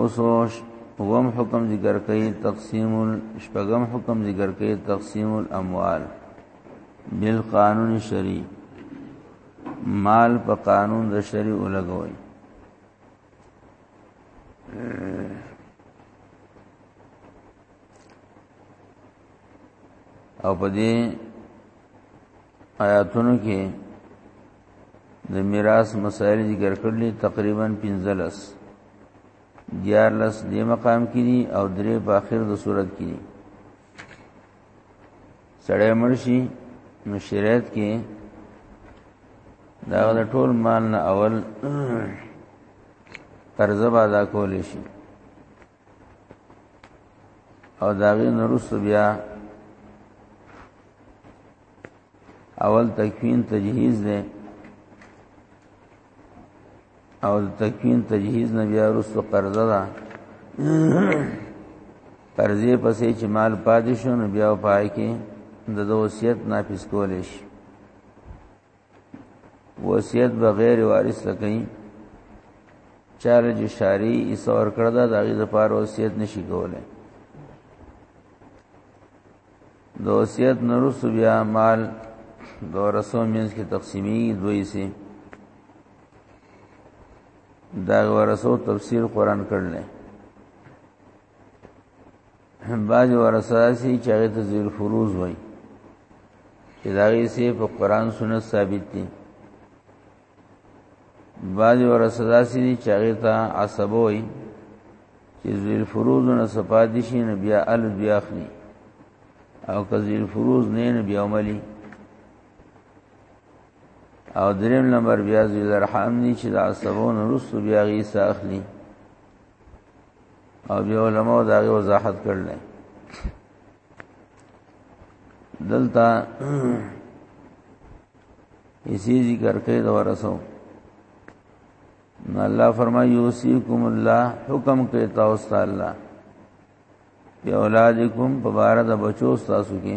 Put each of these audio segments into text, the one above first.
اوسوش وم حکم ذکر کوي تقسیم شپغم حکم ذکر کوي تقسیم الاموال بالقانون شری مال په قانون د شری ولګوي او په دې آیاتونو کې د میراث مسائل ذکر کړل تقریبا 15 دیار لس دی مقام کې دي او درې په اخر د صورت کې دي سړی مرشي نو شریعت کې دا د ټول مال نه اول قرضه ادا کول شي او داغه نرس بیا اول تکوین تجهیز ده او تکوین تجهیز نه بیا رسو قرضه ده قرضې پسې چې مال پادشو نو بیا پای کې د دوسیت نافذ کولې شي وصیت بغیر وارث لکې چاله چې شاری ایثار کړ دا د غیر لپاره وصیت نشي کولای د وصیت نرس بیا مال د ورثو مینس کې تقسیمی دوی سي دا ورثو تفسیر قران کړل بعض ورساسی چې هغه ته ذل فروز وای چې دا غي سي په قران سنت ثابت دي بعض ورساسی چې هغه ته عصب وای چې ذل فروز نه صفادي شي نه بیا ال بیا اخلي او که ذل فروز نه نه بیا عملي او دریم نمبر بیا ذل رحم ني چې دا عصبون رسو بیا غي ساخلي او بیا علماء دا غي وضاحت کړل دلته اسی ذکر کې دا ورسو الله فرمایي یوسیکم الله حکم کوي تاسو ته الله په اولادکم په بار د بچو تاسو کې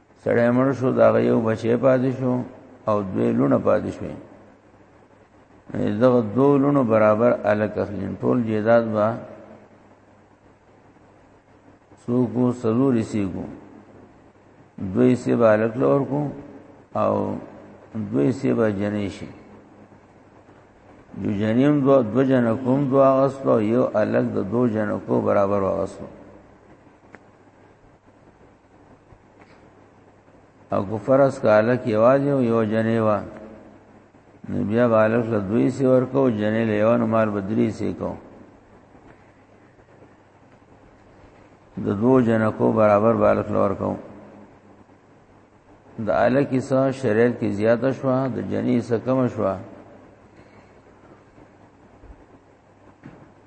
سړی مړ شو دا یو بچی پاتې شو او دوی لونه پاتې شوې دغه دو لونه برابر الک اخلین ټول جیداد با سوکو سلور سیکو دوی سی با الک لور کو او دوی سی با جنیشی جو جنیم دو دو جنکوم دو آغستو یو الک د دو جنکو برابر آغستو او کو فرض کاله کې واځي یو جنې وا نو بیا بالغ له دوی سی ورکو جنې له یو نو مال بدري سی کو د دو جنکو برابر بالغ لور کو د اله کیسه شریعت کې زیاته شو د جنې سره کم شو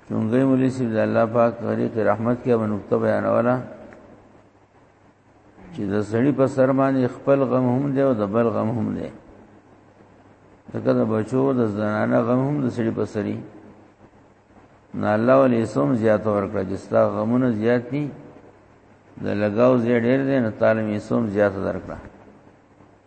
چونګې مولوی سیب د الله پاک غریق رحمت کې به نقطه بیان ولا چې د سړی په سر باندې خپل غم هم دی او د بل غم هم دی دغه د بچو د زنانه غم هم د سړی په سری نه الله ولې سوم زیات ورکړه چې ستا غمونه زیات دي د لګاو زیات ډېر دي نه تعالی یې سوم زیات درکړه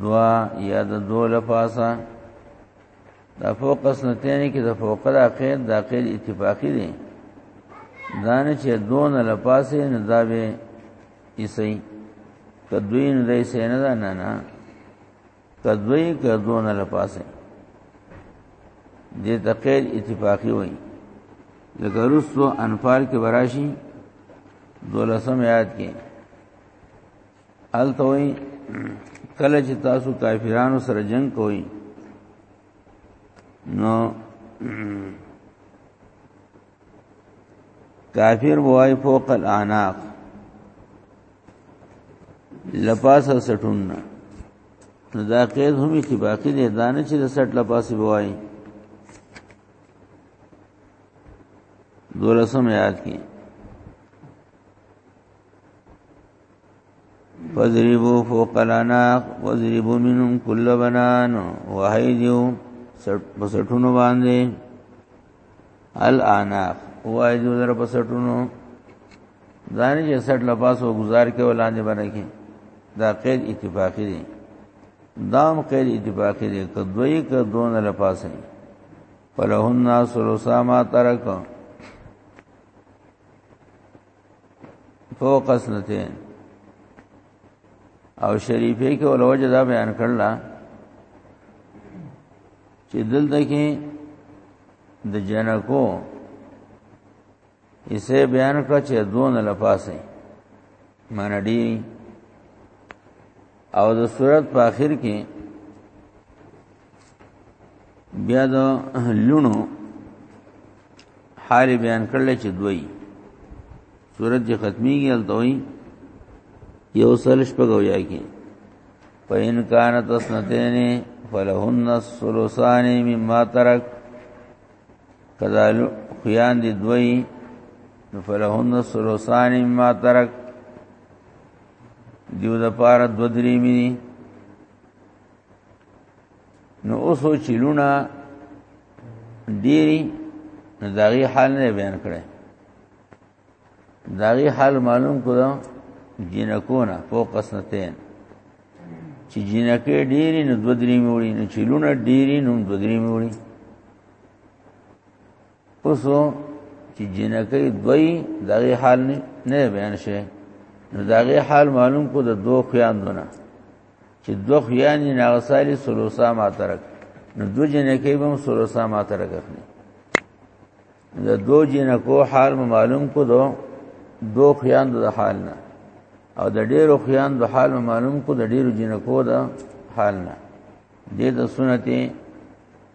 دوا یا د دو لپاسه دا فوق اسنتین کې د فوق د عقید د عقید اتفاقی دي دانه چې دون لپاسه نه دا به ایسي کدوین د ایسي نه دا نه نه کدوی کدون لپاسه دې تقید اتفاقی وایي لکه رسو انفال کې براشي دولسم یاد کې الته وي کله چې تاسو کافرانو سره جنگ کوئ نو کافر وای فوق الاعناق لپاسه سټون نو دا قید هم اتفاقی دی دانه چې د سټ لپاسه وای دولسم یاد کی فضربو فوق الاناق وضربو منهم كل بنان وهي دیو بسټونو باندې الاناق وای دیو در بسټونو ځانې چې سټ لباس او گزار کې ولاندې باندې کې دا قید اتفاقی دی دام قید اتفاقی دی کدوې کدون لپاس نه فلهن ثلث ما ترک فوق اسنتين او شریفه کې ولوجه دا بیان کړل چې دلته کې د جنکو اسے بیان کړ چې دون لپاسه منډي او د صورت په اخر کې بیا د لونو حال بیان کړل چې دوی صورت دې ختميږي التوي یو سل شپږو یا کې پاین کان تسنتین فلهن الثلثان مما ترک کذالو خیان دې دوی فلهن الثلثان مما ترک دیو د پار دو درې مینی نو اوسو چې لونه ډيري نو داغي حال نه بیان کړي داغي حال معلوم کړو جنکونه فوق سنتين چې جنکه ډيري نو دو درې میوړي نو چې لونه ډيري نو دو درې میوړي اوسو چې جنکې دوی دغه حال نه بیان شي نو دغه حال معلوم کو د دوه خیاندونه چې دوه خیان نه غسالي سلوسا ما ترک نو دو جنکې به سلوسا ما ترک اخلي د دو جنکو حال معلوم کو دو دو خیان د حال نه او د ډیرو خیان د حال معلوم کو د ډیرو جنکو د حال نه دې د سنتي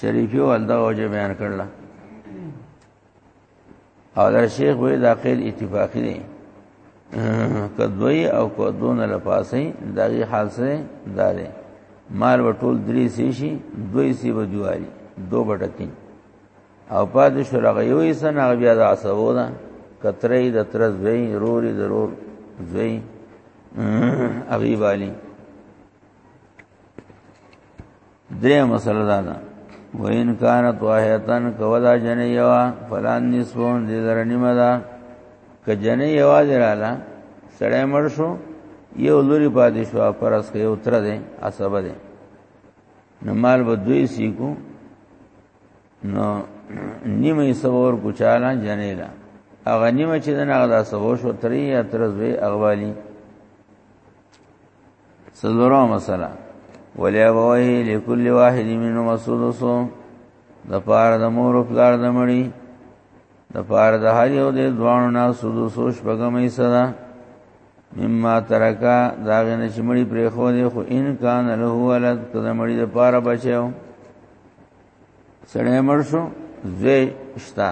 شریفی ول دا وجه بیان کړل او دا شیخ وې دا قید اتفاقی دی کدوی او کدون لپاسې دغه حال سره دارې مال وټول درې سي شي دوی سي بدوالي دو بټکې او پاد شرغه یو یې سن هغه بیا د عصبو ده کترې د تر زوی روري ضرور زوی اغي والی درې مسله دا ده وین کان طاهتن کودا جن یوا فلان نسون دې درنی مدا ک جن یوا درالا سړی مړ شو یو لوري پاتې شو پرس کې یو تر دې عصب دې نو مال به دوی سیکو نو نیمه سور کو چاله جنیلا اغه نیمه چې دغه دا سبو شو ترې یا تر زوی اغوالی سلورو مسله ولی ابوی لكل واحد منهم السدس د پاره د مور او پلار د مړي د پاره د هر یو د دوانو نه سدس او شپږمې صدا مما ترکا داغه نه چې مړي پرې خو دي خو ان کان له ولد کله مړي د پاره بچو سړی مړ شو زوی شتا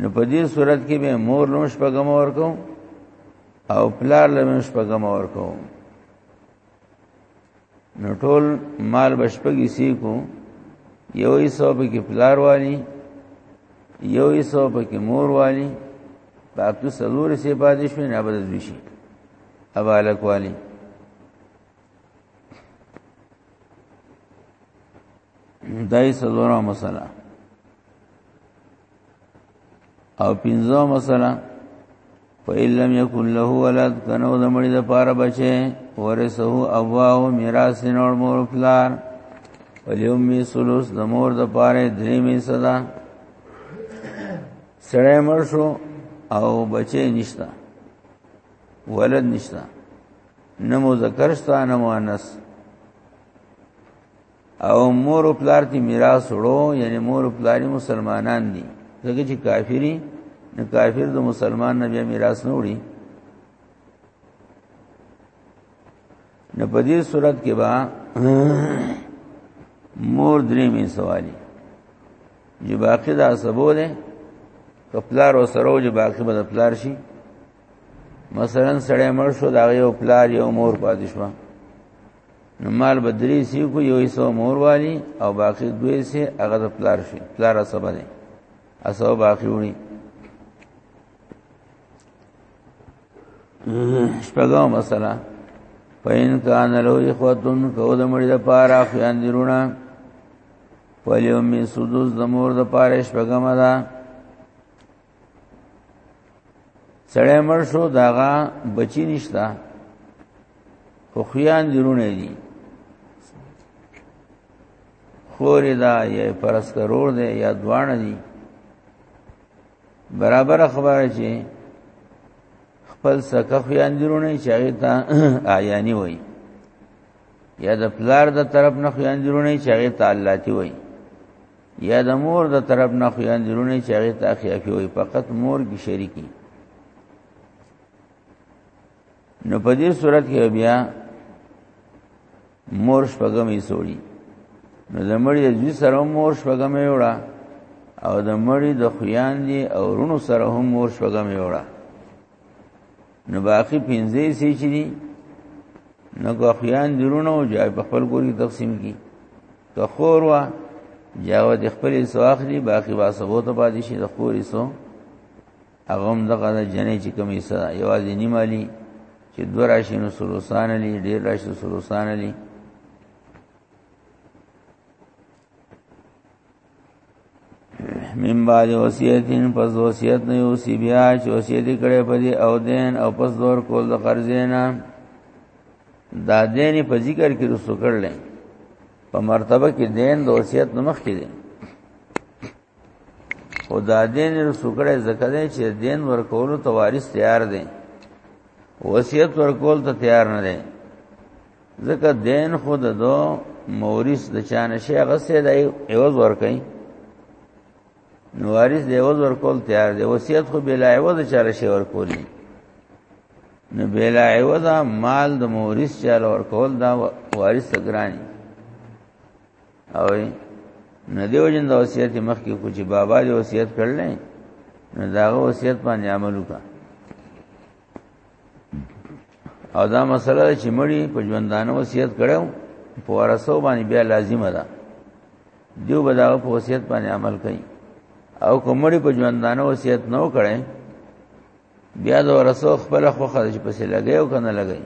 نو په دې صورت کې به مور نو شپږم ورکو او پلار لمن شپږم ورکو نو ټول مال بشپږی سی کو یو ایسو په کې پلار والی یو ایسو په کې مور والی باقی سلور سی پاتې شو نه بدل وشي ابالک والی دای سلورا مسله او پنځو مثلا فإن لم يكن له ولد کنو د مړي د پاره بچي ورثه ابواه میراث نور مور پلار وليومي ثلث د مور د پاره درې می صدا سړی مر شو او بچي نشتا ولد نشتا نه مذکر شتا نه مؤنث او مور او پلار ته میراث وړو یعنی مور او پلار مسلمانان دي ځکه چې کافری نه کافر د مسلمان نه بیا میراث نه وړي نه په دې صورت کې با مور درې می سوالی چې باقی دا سبو ده کپلار او سرو چې باقی به پلار شي مثلا سړی مړ شو دا یو پلار یو مور پاتې شو نو مال بدري سی کو یو حصہ مور والی او باقی دوی سه هغه د پلار شي پلار سبب دی اسو باقی وړي شپږم مسله پاین کان له اخوتن کو د مړي د پاره خیان دیرونه ولیو می سدوس د مور د پاره شپږم ده سړی مړ شو داغه بچی نشتا خو خیان جوړونه دي خور دا یا پرس کرور دی یا دوان دی برابر خبره چې خپل سکه خیان جوړونه چاغی تا آیانی وای یا د پلار د طرف نه خیان جوړونه چاغی تا الله تی وای یا د مور د طرف نه خو انځورونه چې هغه ته خیافي وي فقط مور کې شریکي نو په دې صورت کې بیا مور شپږم یې سوړي نو د مړي د ځي سره مور شپږم یې وړه او د مړي د خویان دي او رونو سره هم مور شپږم یې وړه نو باقی پنځه سي چې دي نو غخیان درونه او جای په خپل ګوري تقسیم کی که خور وا جاو د خپل سواخلی باقی با ثبوت پاتې شي د خوري سو هغه هم دغه د جنې چې کومې سره یوازې نیمالی چې دو راشي نو سلوسان علی ډیر راشي سلوسان علی من بعد وصیتین پس وصیت نه یو سی بیا چې وصیت کړي په دې او دین او پس دور کول د قرضینا دا دین په ذکر کې رسو کړل په مرتبه کې دین د وصیت نه مخکې دي او دا دین رسو کړي ځکه چې دین ورکول ته وارث تیار دي وصیت ورکول ته تیار نه دي ځکه دین خود دو مورث د چانه شي هغه سه د عوض ور کوي نو وارث دی عوض ور کول تیار دی وصیت خو بلا عوض چاره شي ور کولی نو بلا عوض مال د مورث چاره ور کول دا وارث ګرانی او نه دیو جن د وصیت مخ کې کوچ بابا دی وصیت کړل نو دا وصیت باندې عمل وکړه او دا مسله چې مړی په ژوندانه وصیت کړو په ورثو باندې بیا لازمه ده دیو به دا په وصیت باندې عمل کوي او کومړي په ژوندانه وصیت نو کړي بیا د ورثو خپل خوخه چې پسې لګي او کنه لګي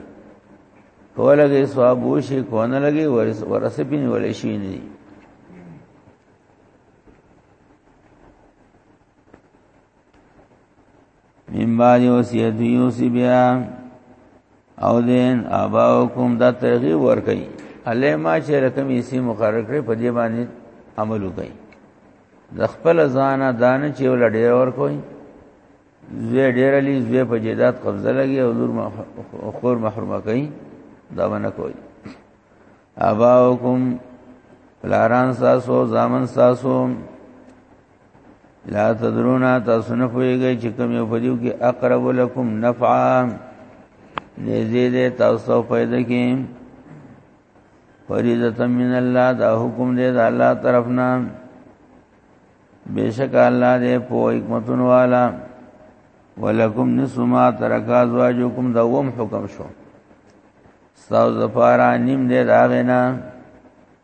کولګي ثواب وشي کونه لګي ورث ورث پین ولې شي نه دي من بعد وصیت یوسی بیا او دین اباوکم دا ترغیب ور کوي الله ما چې رقم یې سي مقرر کړي په دې باندې عمل وکړي د خپل ځان دان چې ول ډیر ور کوي زوی ډیر لې زوی په جیدات قبضه لګي او نور خور محرومه کوي دا ونه کوي اباوکم لاران ساسو زامن ساسو لا تدرونا تاسو نه پوهیږئ چې کوم یو پدیو کې اقرب لکم نفعا نزی دې تاسو پیدا کې فریضه من الله دا حکم دې دا الله طرفنا بیشک الله دې په حکمتون والا ولکم نصف ما ترک ازواجکم دا وم حکم شو تاسو لپاره نیم دې راغینا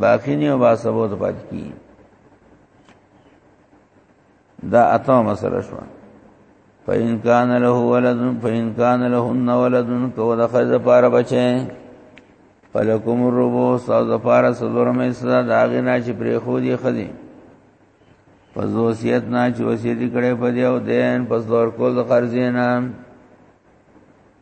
باقی نه با سبوت پات کی دا اتو مسله شو فإن كان له ولد فإن كان لهن ولد کو د خز پار بچي فلکم الربو ساو د پار سلور مې صدا داغه نه چې پرې خو دي خدي پس وصیت نه چې وصیت کړي په دی او دین پس دور کول د قرضې نه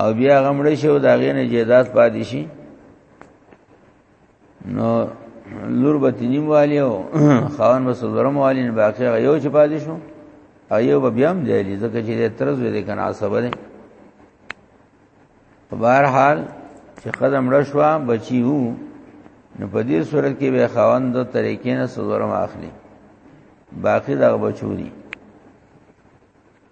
او بیا غمړ شي او دا غینه جیدات پاتې شي نو لور به تنیم والی او خان به سلورم والی نه باقی یو چې پاتې شو ایو به بیا هم دی ځکه چې د ترز وې کنه عصب دی په بهر حال چې قدم رشوا بچی وو نو په دې صورت کې به خاوند د طریقې نه سلورم اخلي باقی دا بچو دي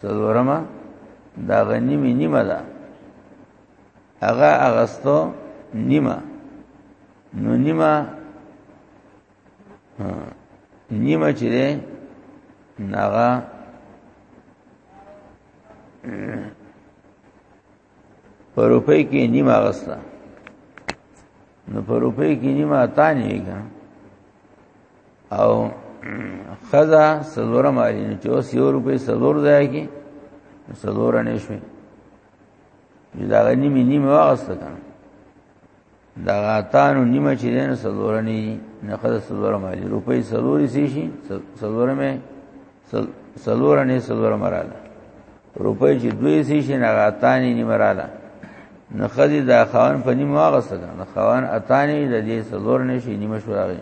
څلورمه دا غنیمه نیمه ده هغه اغستو نیمه نو نیمه نیمه چې ده ناغه په روپۍ کې نیمه اغسته نو په روپۍ کې نیمه تانی ویګا او خزا سلوره مالی نو چې اوس یو روپۍ سلور ځای کې سلوره نشوي دا غنی می نیمه واغسته کنه دا غاتانو نیمه چې نه سلورنی نه قدر سلور مالی روپۍ سلوري سي شي سلور مې سلور نه سلور مراله روپۍ چې دوی سي شي نه غاتانی نیمه رااله نه خدي دا خوان په نیمه واغسته نه خوان اتانی د دې سلور نه شي نیمه شو راغی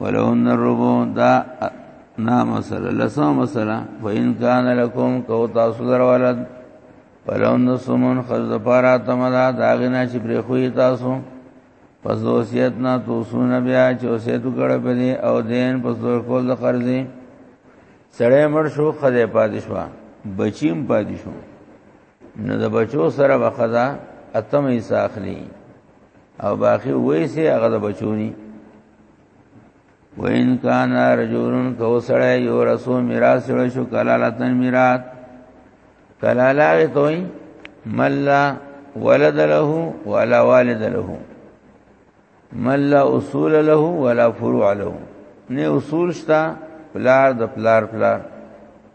ولو ان الربو دا نا مسله لسو مسله فإن كان لكم کو تاسو در ولد ولو ان سمون خرج پارا تمدا داغنا چې پر خوې تاسو پس وصیت نا توسون بیا چې وصیت وکړ په دې او دین پس ور کول د قرضې سړې مړ شو خدای پادشوا بچیم پادشوا نو د بچو سره وخدا اتم حصہ اخلي او باقی وې سي هغه د بچونی وین کان رجولن کو سړی یو رسو میراث سره شو کلالتن میراث کلالا توي ملا ولد له ولا والد له ملا اصول له ولا فروع له نه اصول شتا پلار د پلار پلار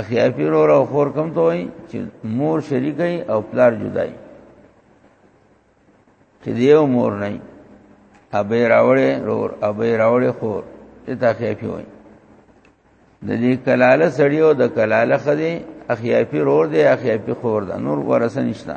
اخیار پیر اور او خور کم ته وای چې مور شریکای او پلار جدای چې دیو مور نه ابې راوړې رور ابې راوړې خور ته تا خیار پیر وای د دې کلاله سړیو د کلاله خدي اخیار پیر اور دی اخیار پیر خور ده نور ورسه نشته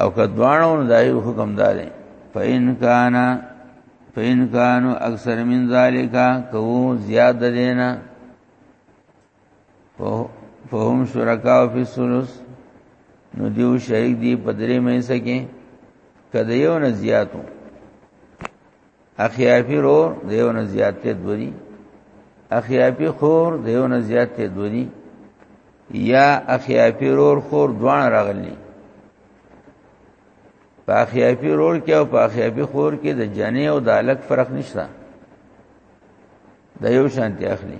او کدوانو نو دایو حکم دار فین کان فین کانو اکثر من ذالک کو زیاد دینا فهم شرکا فی الثلث نو دیو شریک دی پدری مې سکے کده یو نه زیاتو اخیافی رور دیو نه زیات ته دونی اخیافی خور دیو نه زیات ته دونی یا اخیافی رور خور دوان راغلی په اخیافی رور کې او په اخیافی خور کې د جنې او د الک فرق نشته د یو شانتی اخلي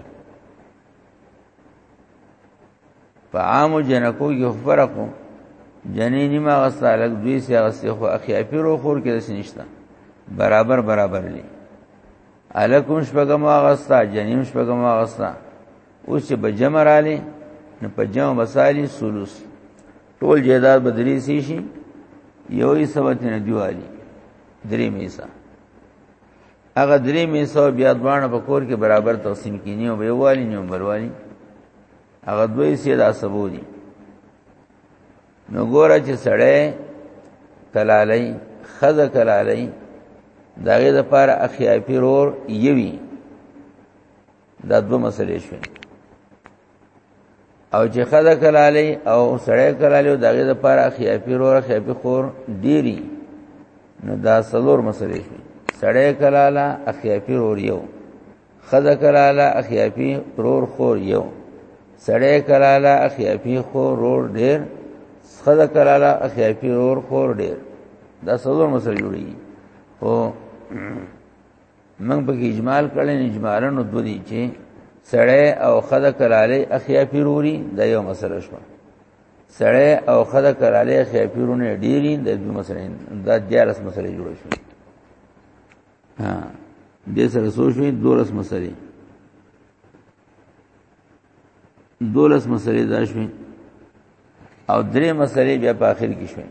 په عامو جنکو کې خبره کوم جنې نیمه غسه الګ دوی سي غسه خو اخی اپیرو خور کې دس نشتا برابر برابر لې الکم شپګم غسه جنیم شپګم غسه اوس چې بجمر علي نو په جمع مسالی سولوس ټول جیداد بدلی سی شي یو یې سبت نه دیوالي درې میسا هغه درې مې سو بیا دوانه په کور کې برابر تقسیم کینی او به والی نیو بروالی هغه دوی سي دا سبو دي نو ګوره چې سړی کلالای خزه کلالای داغه د پاره اخیا پیرور یوی دا دو مسلې شوې او چې خدا کلالی او سړی کلالی او دغه د پاره خیافی رور خیافی خور ډیری نو دا سلور مسلې شي سړی کلاله اخیافی رور یو خدا کلاله اخیافی رور خور یو سړی کلاله اخیافی خور رور ډیر خدا کلاله اخیافی رور خور ډیر دا سلور مسلې جوړي او موږ به اجمال کړي اجمالا نو دوه دي چې سړی او خدای کلاله اخیا پیروري دا یو مسله شو سړی او خدای کلاله اخیا پیرونه ډیری د دې مسله دا دیارس مسله جوړ شو ها دې سره سوچوي دولس مسله دولس مسلې دا شوې او درې مسلې بیا په اخر کې شوې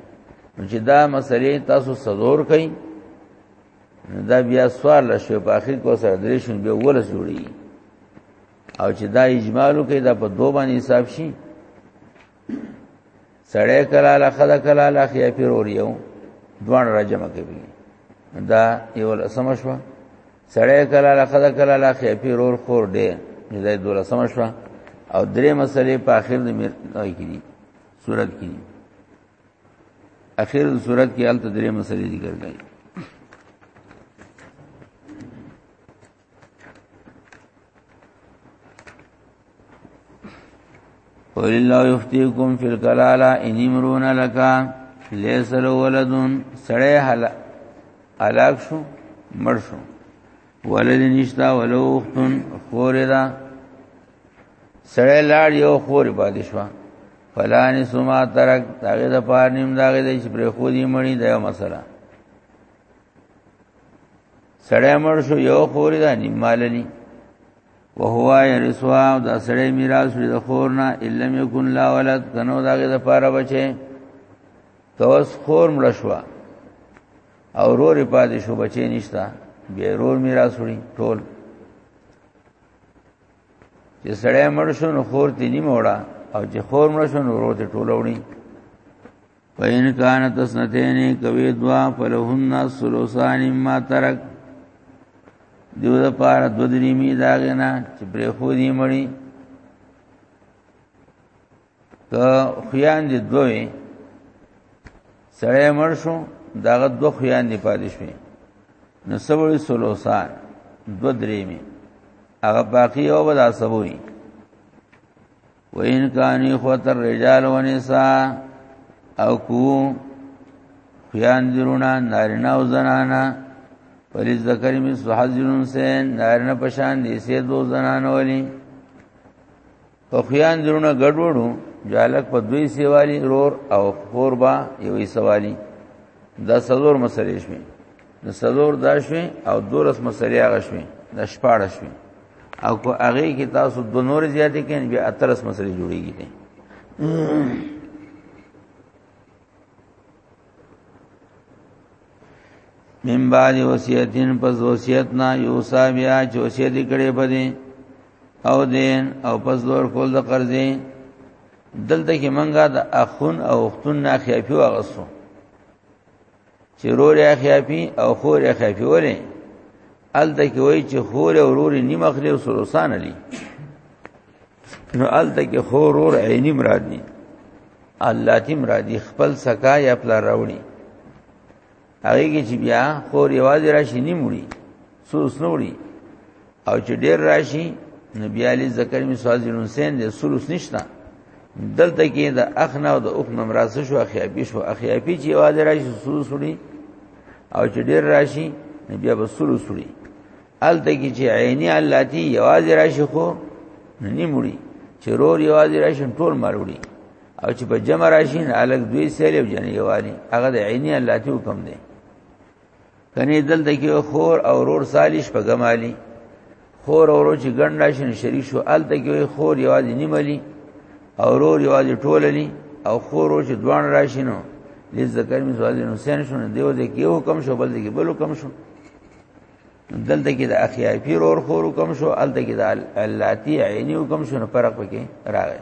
چې دا مسلې تاسو سزور کړئ دا بیا سوال لشو په اخر کو سره درې شون به ولس جوړي او چې دا اجمالو کې دا په دوه باندې حساب شي سړی کلا لا خدا کلا لا خیا پیر اور یو دوان را جمع کوي دا یو لسم شو سړی کلا لا خدا کلا لا خیا پیر اور خور دی نو دا دوه لسم شو او درې مسلې په اخر د میر دای کړي صورت کې اخر د صورت کې الته درې مسلې ذکر کړي قل الله يفتيكم في الكلالة إن امرون لك ليس له ولد سړی هلاک شو مړ شو ولد نشتا ولو اختن خور دا سړی لاړ یو خور پاتې شو فلانی سما ترک داغه د پار نیم داغه د چې پر خو دې مړی دا مسله سړی مړ شو یو خور دا نیم ماللی وهو يرثوا د سړی میراث لري د خور نه الا یکن لا ولد کنو داګه د پاره بچي توس خور مړ شو او رور پاتې شو بچي نشتا به رور میراث وړي ټول چې سړی مړ شو نو خور تی نیمه وړه او چې خور مړ شو نو رور ته ټول وړي فین کانت سنتین کوي دوا فلهن سلوسان ما ترک دیو د پاره دو درې می داغه نه چې پرې خو دې مړی که خیان دې دوی سړی مړ شو داغه دو خیان دې پاتې شوی نو سبوی سلوسان دو درې می هغه باقی او بدا سبوی و ان کان اخوت الرجال ونساء او کو خیان درونه نارینه او زنانه ولی ذکر می سحذرون سین نارینه پشان دی سه دو زنانه ولی او خیان درونه ګډوډو جالک په دوی سیوالی رور او قربا یوې سوالی دا سلور مسلې شوي د سلور دا شوي او دولس مسلې هغه شوي د شپاړه شوي او کو هغه کې تاسو د نور زیاتې کین بیا اترس مسلې جوړیږي دي من بعد وصیتین پس وصیت نا یوسا بیا چوسیه دی کړي پدې او دین او پس دور کول د قرضې دلته کې منګه د اخون او اختون نه خیافي واغسو چې رور یا خیافي او خور یا خیافي ولې ال د کې وای چې خور او رور نیم اخلي او سلوسان علي نو ال د کې خور رور عینی مراد دي الله تی مراد دي خپل سکا یا خپل راوړي هغه کې چې بیا خور یوازې راشي نیم وړي سوس نوړي او چې ډیر راشي نبی علی ذکر می سوازی حسین د سلوس نشتا دلته کې د اخنا او د اوخ نمراس شو اخیابی شو اخیابی چې واځ راشي سلوس وړي او چې ډیر راشي نبی به سلوس وړي الته کې چې عینی الله تی یواز راشي خو نه مړي چې رور یواز راشي ټول مروړي او چې په جمع راشي نه الګ دوی سیل او جن یوالي هغه د عینی الله تی حکم دی کني دلته کې خور او رور سالش په ګمالي خور او رور چې ګڼ راشن شریک شو الته کې خور یوازې نیملی او رور یوازې ټوللی او خور او چې دوان راشینو لذکر می سوال نو سین شو نه دیو دې کې یو کم شو بل دې کې بل کم شو دلته کې د اخیای پیر اور خور کم شو الته کې د الاتی عینی کم شو نه فرق پکې راغی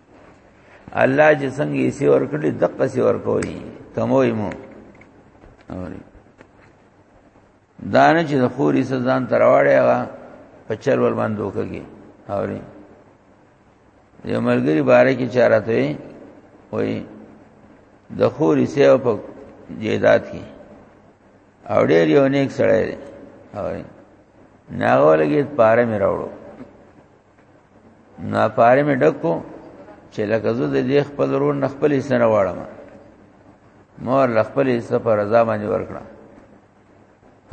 الله چې څنګه یې سی ور کړی دقه سی ور کوي تموي مو دانه چې د خوري سزان ترواړی هغه په چل ور باندې وکږي اوري یو ملګری باره کې چاره ته وي د خوري سیو په جیدات کې او ډېر یو نیک سړی دی اوري ناغولګي پاره مې راوړو نا پاره مې ډکو چې لکه زه د دې خپل رون نه خپل حصہ نه واړم مور خپل حصہ پر رضا باندې ورکړه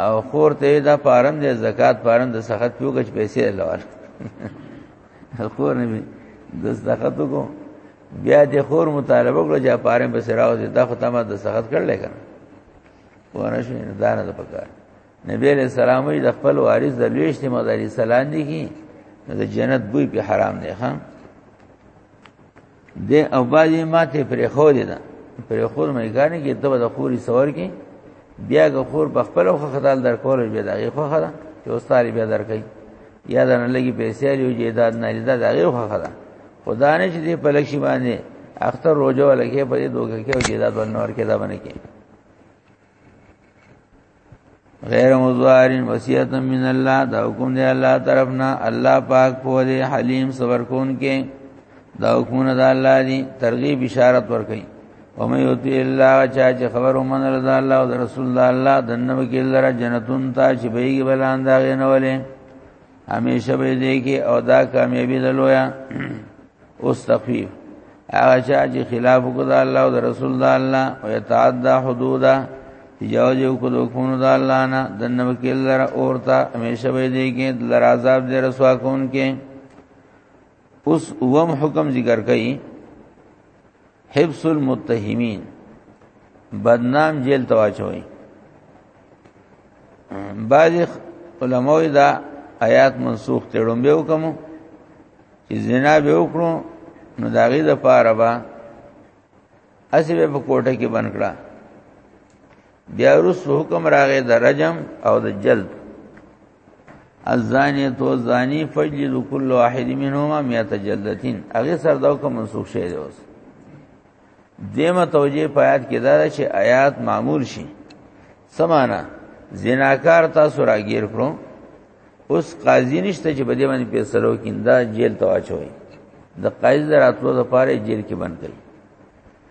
او خور ته دا پارم دې زکات پارم د سخت پیوګچ پیسې لور خور نه می د سخت کو بیا د خور مطالبه کړو چې پارم به سراو دې دا ختمه د سخت کړل کنه ونه شي دانه د پکار نبی علیہ السلام د خپل وارث د لويشت مداري سلام دي کی د جنت بوی په حرام دی خان د او باجی ماته پرې خو دي دا پرې خور مې ګانې کې ته د خوري سور کې بیا د خور په خپل خو خدال در کول بیا دغه خو خدا چې استاد بیا در کوي یا دا نه لګي پیسې لري او جیداد نه لري دا دغه خو خدا خدا نه چې دې په لکشي باندې اختر روزه ولکه په دې دوګه کې او جیداد ول نور کې دا باندې کې غیر مزوارین وصیت من الله دا حکم دی الله طرفنا الله پاک په دې حلیم صبر کون کې دا حکم د الله دی ترغیب اشارت ور کوي او مې یوتی الله چا چې خبر ومن رضا الله او رسول الله الله دنه کې لره جنتون تا چې بهږي بلان دا غنولې همیشه به دې کې او دا کامیابی دلویا او سخفیف هغه چې خلاف وکړ الله او رسول الله الله او يتعدى حدودا تجاوز یو کو دوکونو د الله نه دنه وکیل لره اورتا همیشه وې دی کې لر عذاب دې رسوا کون کې اوس وم حکم ذکر کړي حفظ المتهمین بدنام جیل ته واچوي بعض علماوی دا آیات منسوخ تړم به وکم چې زنا به وکړو نو داغي د پاره با اسی به په کوټه کې بنکړه بیا رسو حکم راغې د رجم او د جلد الزانی تو زانی فجلد كل واحد منهما 100 جلدتين هغه سر دا حکم منسوخ شوی دی اوس دیمه توجیه پایات کې دا چې آیات معمول شي سمانا زناکار تاسو راګیر کړو اوس قاضی نشته چې بده باندې فیصلو کیندا جیل ته واچوي د قاضی دراتلو لپاره جیل کې بند کړي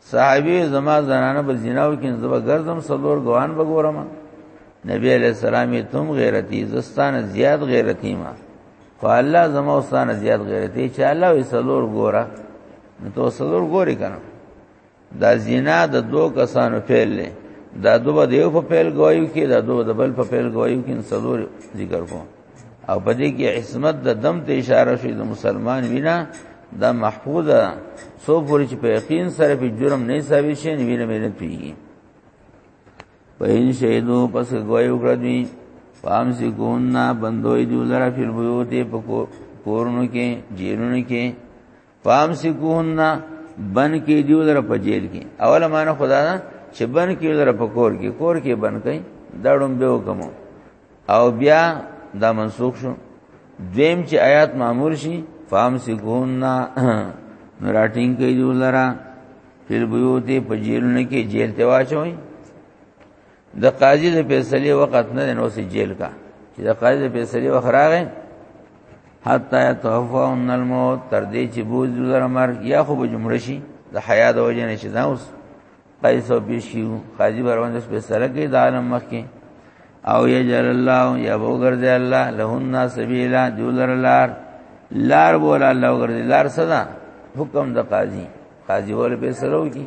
صحابي زما زنانه به زناو کې زما ګرځم سلور ګوان به ګورم نبی علیہ السلام تم غیرتی زستان زیاد غیرتی ما فالله زما واستان زیاد غیرتی چې الله وی سلور ګورا نو تو سلور ګوري کنه دا زنا د دو کسانو فعل لې دا دوه دیو په فعل گوايو کې دا دوه د بل په فعل گوايو کې سلور ذکر کوم او په دې کې عصمت د دم ته اشاره شوی د مسلمان وینا د محفوظه سو پوری چې په یقین سره په جرم نه ثابت شي نه ویره مینه پیږي په ان شهیدو پس گواہی وکړه دوی پام سی ګون نه بندوي دی لره په بیوت په کورونو کې جیرونو کې فامسکوهن بن کې دیو در په جیل کې اوله معنی خدا دا چې بن کې در په کور کې کور کې بن کئ دړم به وکم او بیا دا منسوخ شو دویم چې آیات معمول شي فامسکوهن راټینګ کې دیو لرا فل بیوتی په جیلونه کې جیل ته واچوي د قاضي د فیصله وخت نه نو سي جیل کا چې د قاضي د فیصله وخت راغی حتا توفا ان الموت تر دې چې بوز در مرګ یا خو به جمله شي د حیا د وجه نه شي دا اوس قیس او بشیو قاضي بروند په سره کې د عالم مخ کې او یجل الله یا وګرځي الله لهن سبیلا دولر لار لار بولا الله وګرځي لار صدا حکم د قاضي قاضي ول په سره وږي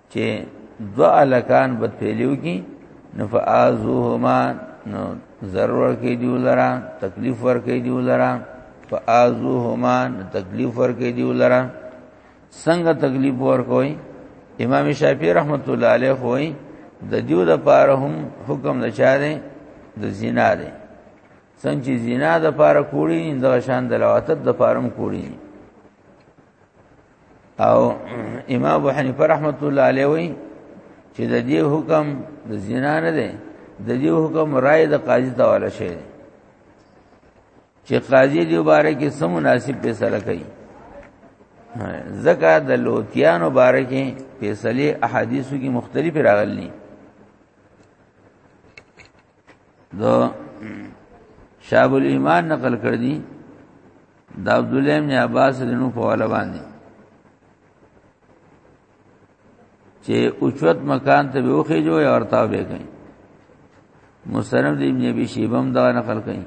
چې دو الکان بد پیلیو کی نو فازوهما نو ضرور کې دیو لرا تکلیف ور کې دیو لرا فازوهما نو تکلیف ور کې دیو لرا څنګه تکلیف ور کوي امام شافعی رحمت الله علیه خوئی د دیو د پاره هم حکم د چا دی د زنا دی څنګه چې زنا د پاره کوړی د شان د لواتت د پاره هم کوړی او امام ابو حنیفه رحمت الله علیه وی چې د دې حکم د زنا نه دی د دې حکم رائے د قاضي ته والا شي چې قاضي دی باره کې سم مناسب فیصله کوي زکه د لوتیانو باره کې فیصله احادیثو کې مختلف راغلي دا شاب الایمان نقل کړ دي دا عبد الله ابن عباس رنو په والا باندې چې اوچت مکان ته به وخی جو یا ورتاو به کوي مستند ابن ابي شيبم دا نقل کوي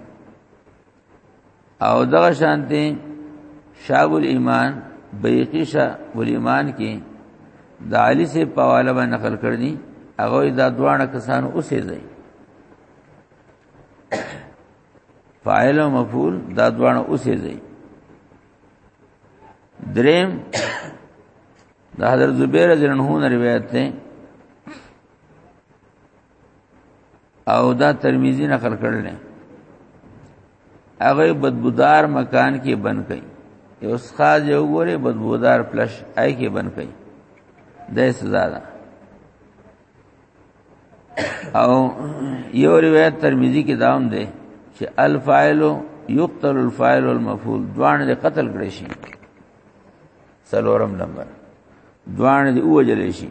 او دغه شانتي شاب الایمان بیقی شا والایمان کې د علی سے پواله باندې نقل کړنی هغه دا دواړه کسان اوسې ځای فاعل او مفعول دا دواړه اوسې ځای دریم د حضرت زبیر رضی الله عنه روایت ده او دا ترمذی نقل کړل نه هغه بدبودار مکان کې بن کړي یو سخاز یو ګوره بدبودار پلش آی کې بن کړي د سزا ده او یو روایت ترمذی کې داوم ده چې الفاعل یقتل الفاعل والمفعول دوان دې قتل کړي شي سلورم نمبر دوان دې اوجل شي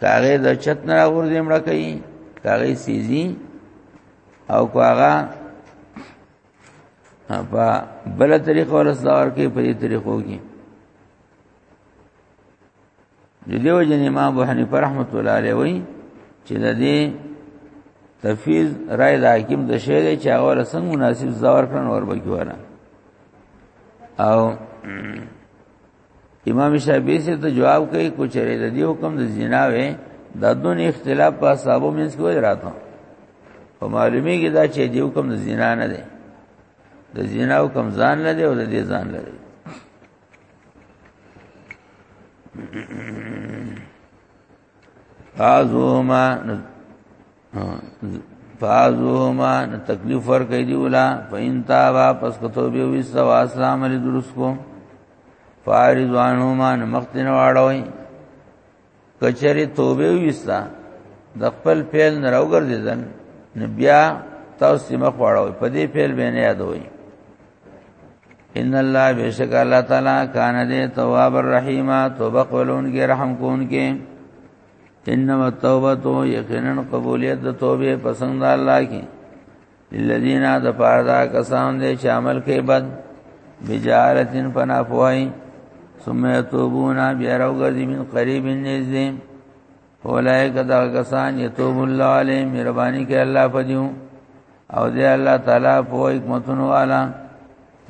کاغه د چت نه راغور دې مړه کوي کاغه سيزي او کاغه په بل طریقو ولسدار کې په دې طریقو کې د دیو جن امام ابو حنیفه رحمۃ اللہ علیہ وی چې د دې تفیز رائے د حاکم د شه دی چې هغه رسنګ مناسب زور کړن اور بګی وره او امام شافعی سے ته جواب کوي کوچره د دې حکم د زنا وې د دون اختلاف په صحابه منځ کې وای راته په معلومي کې دا چې دې حکم د زنا نه دی د زنا حکم ځان نه دی او د دې ځان نه دی فازوما فازوما تکلیف ور کوي دی ولا فین تا واپس کتو به وی سوا اسلام علی درس کو فارض وانهما مختن واړوي کچری توبه وستا د خپل پیل نه راوګرځیدل نو بیا تاسو مخ واړوي په دې پیل به نه یادوي ان الله بیشک الله تعالی کان دې تواب الرحیم توبه قولون کې رحم کون کې انما التوبه تو یقینا قبولیت د توبه پسند الله کې للذین د پاردا کسان دې چې عمل کې بد بجارتن پنا پوای ثم یتوبون بیا راوګرځي من قریب نزدې اولائک دا کسان یتوب الله علیهم مهرباني کوي الله په دیو او دی الله تعالی په حکمتونو والا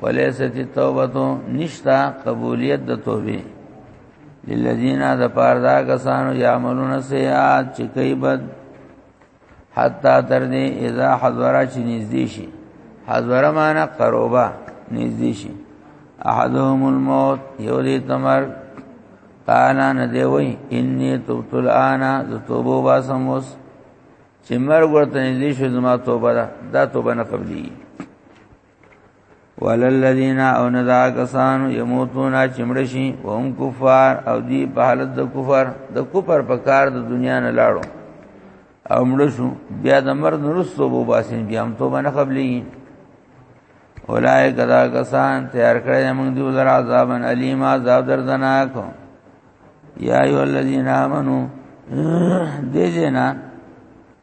ولیست التوبه نشتا قبولیت د توبه للذین ذا پاردا کسانو یعملون سیئات چې کوي بد حتا تر دې اذا حضره چې نږدې شي حضره معنا قربا نږدې شي احدهم الموت یو دې تمر قال انا دی وای انی تبت الان ز توبه واسم اوس چې مرګ ورته نږدې شو زما توبه ده دا توبه نه قبلي وللذین او نذا کسان یموتون چمړشی و هم کفار او دی په حالت د کفر د کفر په کار د دنیا نه لاړو او مړ شو بیا د مرګ نرسو بو باسین بیا هم توبه نه قبلی اولای کدا کسان تیار کړی موږ دی ولر عذاب الیم عذاب دردناک یا ایو الذین آمنو دې جنا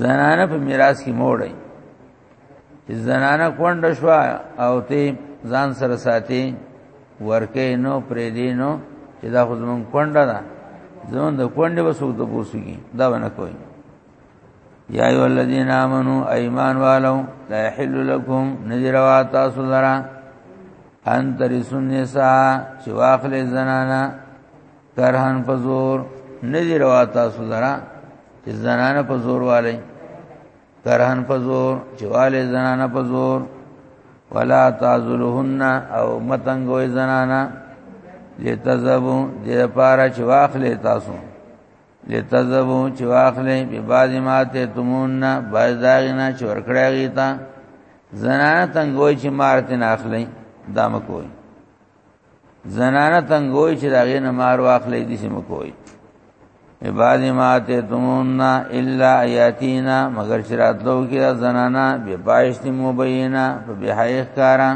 زنانه په میراث کې مور دی چې زنانه کونډ شو او ته ځان سره ساتي ورکه نو پرې دی نو چې دا خو زمون کونډه ده زمون د کونډې وسوک ته پوسږي دا ونه کوي یا ایو الذین آمنو ایمان والو لا یحل لکم نذیر وا تاسو لرا ان ترسن نساء چې واخلې زنانا کرهن په زور ندی روا تاسو لرا چې زنانه په زور والي کرهن په زور چې والي زنانه په زور ولا تعذلهن او متنګوي زنانه لتذبو د پاره چې واخلې تاسو لتذبو چې واخلې په باز ماته تمون باز داغنا چې ورکړی غیتا زنانه تنګوي چې مارته نه اخلي دامه کوي زنانه تنگوي چې داغه نه مار واخلې دي سم کوي عباد ما ته تمنا الا یاتینا مگر شرات لو کې زنانه به پایشت مبینا په بهای ښکارا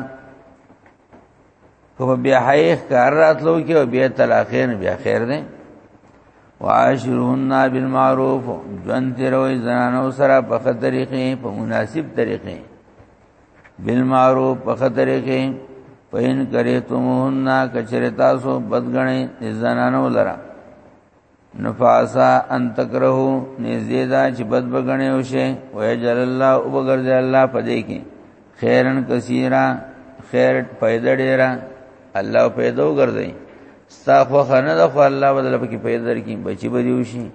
کو به بهای ښکار راتلو کې او به طلاقین بیا خیر دی وعاشرهن بالمعروف جون تیروي زنانو سره په خطرې په مناسب طریقې بالمعروف په خطرې کې په ان کرے تمون کچره تاسو بدګنې زنانو لرا نفاسا ان تکرهو نزیدا چې بد بغنې او شی ويجل الله او بغرض الله پدې کې خیرن کثیرا خیر پیدا ډیرا الله پیدا وګرځي ستا خو خنه د خو الله بدل پکې پیدا درکې بچي بری وشي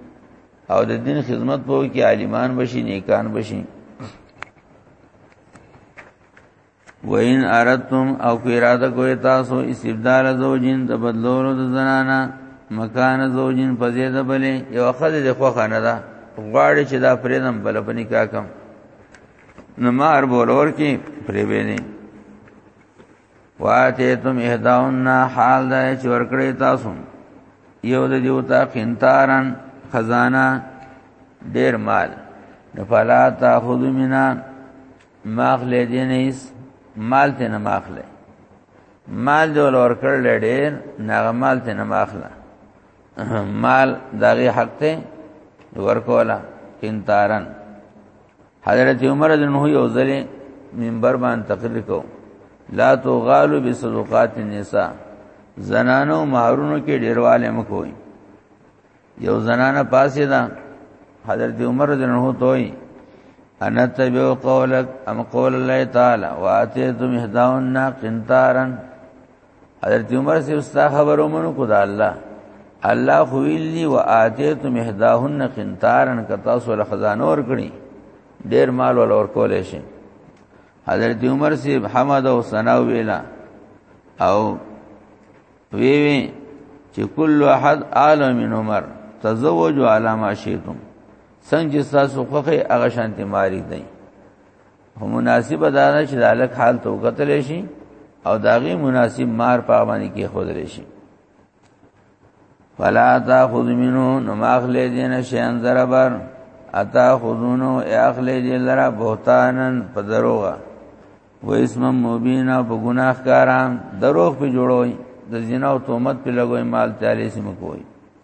او د دین خدمت پوه کې عالمان بشي نیکان بشي وین اردتم او کو اراده کوی تاسو استبدال زوجین د بدلولو د زنانا مکان زوجین په زیاده بلې یو خد د خوخه نه ده غواړي چې دا پرېدم بل په نکاح کم نو مار بولور کې پرې ویني واته تم اهداون حال دا چې ورکړې تاسو یو د دیوتا قنتارن خزانه ډیر مال فلا تاخذ منا ماخله دینیس مال ته نه ماخله مال دول ورکړل ډیر نه مال ته نه ماخله مال دغه حق ته ورکولا قنتارن حضرت عمر رضی الله یو ځل منبر باندې تقریر کو لا تو غالو بصدقات النساء زنانو مہرونو کې ډیرواله مکوئ یو زنانه پاسې ده حضرت عمر رضی الله عنه توي ان تبع قولك ام قول الله تعالی واتيتم اهداؤن قنطارا حضرت عمر سے استا خبرو منو کو دا الله الله خو ویلی و اتیت مهداهن قنطارن کتا سول خزانه ور کړی ډیر مال ول ور کولې شي حضرت عمر سے حمد او ثنا ویلا او وی وی چې کل احد عالم من عمر تزوجوا على ما شئتم څنګه تاسو خوخه هغه شانتي ماری دی هم مناسب دا نه چې دالک حال تو قتل شي او داغي مناسب مار په باندې کې خود رشي فلا تاخذ منه نو ماخله دین شیان ضربر اتا خذونو اخله دین لرا بهتانن په دروغه و اسم مبین او په ګناه کاران دروغ په جوړوي د زنا او تومت په لګوي مال تعالی سم کوي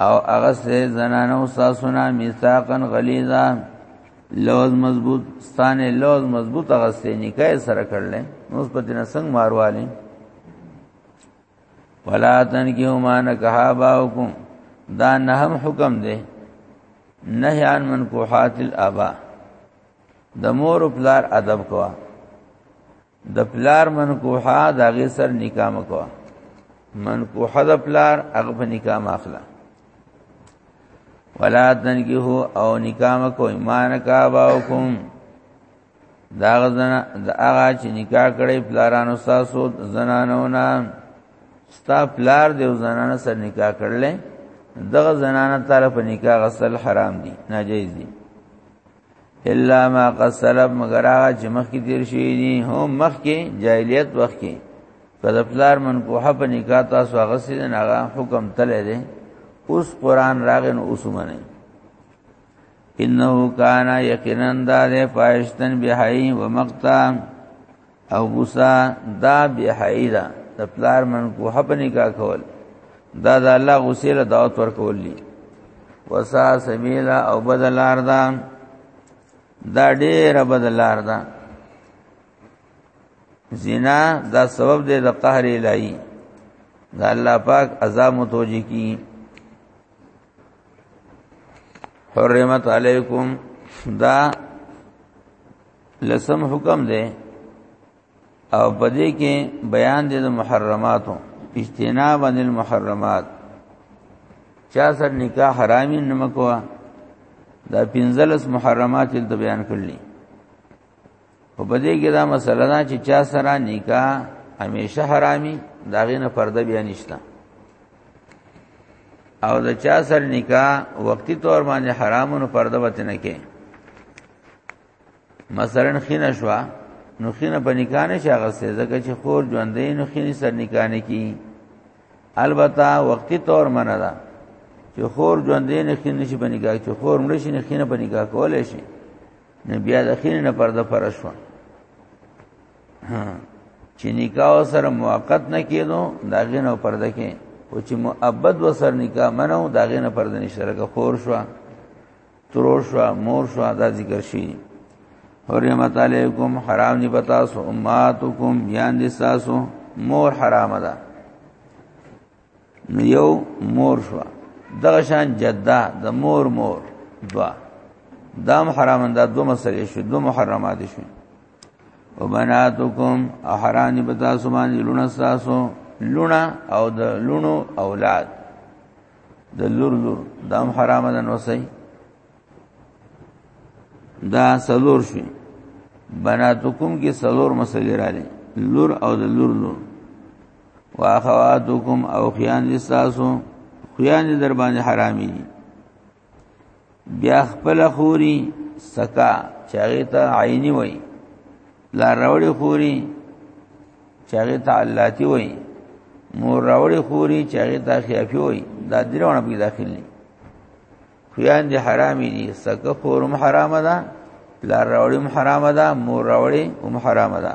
او هغه سه زنانه او ساسونه میثاقن غلیظا لوز مضبوط ستانه لوز مضبوط هغه سه نکای سره کړل نو پتی نه څنګه مارواله ولا تن کیو مان کها باوکم دا نه هم حکم دی نهی عن منکوحات الابا د مور پلار ادب کوا د پلار منکوحه د هغه سر نکاح مکوه منکوحه د پلار هغه په نکاح ماخله ولا تنکیه او نکاح مکو ایمان کا باوکم دا غزنا د هغه چې نکاح کړي پلارانو تاسو زنانو نه ستا پلار دی زنانو سره نکاح کړلې دغه زنانه تعالی په نکاح غسل حرام دي ناجیز دي الا ما قسلب مگر هغه چې مخ کې تیر شي دي هم مخ کې جاهلیت وخت کې کله پلار من کوه په نکاح تاسو هغه سي نه هغه حکم تله دي اوس قران راغن اوس منه انه کان یقینا دار فایشتن بهای ومقتا او غصه دا بی حیی ده د پلار من کوه په نکاح کول دا د الله غصه له دعوت ور کول دي وسا سبیلا او بدلار دا دا ډیره بدلار ده زنا دا سبب دی د قهر الهی دا الله پاک عذاب متوجی کی حرمت علیکم دا لسم حکم ده او پدې کې بیان دي د محرماتو اجتناب عن المحرمات چا سر نکاح حرامي نه مکوا دا پنځلس محرمات ته بیان کړل په بده کې دا مسله ده چې چا سره نکاح همیشه حرامي دا غینه پرده بیا نشته او دا چا سره نکاح وقتی طور باندې حرامونو پرده وته نه کې مثلا خینه شو نو خینه په نکاح نه شاغه سي ځکه چې خور ژوندې نو خینه سر نکاح نه کی البته وقتی طور منه ده چې خور ژوندې نه خینه شي په نکاح چې خور مړ شي نه خینه په نکاح کولای شي نه بیا د خینه نه پرده پر شو چې نکاح سره موقت نه کېدو دا غینه پرده کې او چې مؤبد وسر نکاح منو دا غینه پرده نشته که خور شو ترور شو مور شو دا ذکر شي حرمت علیکم حرام دی پتا سو اماتکم بیان دي تاسو مور حرام ده نو یو مور شو دغه شان جده د مور مور دوا دام حرام ده دو مسلې شو دو محرمات شو او بناتکم احران بتا سو باندې لونه تاسو لونه او د لونو اولاد د لور لور دام حرام ده نو صحیح دا سلور شي بناتکم کې سلور مسلې را دي لور او د لور لور واخواتکم او خیان لساسو خیان در باندې حرامي دي بیا خپل خوري سکا چاغه ته عیني وای لا راوړي خوري چاغه ته علاتی وای مور راوړي خوري چاغه ته خیافي وای دا درونه به داخل نه خویان دي حرامي دي سکه خورم حرامه ده لا راوړي حرامه ده مور راوړي هم حرامه ده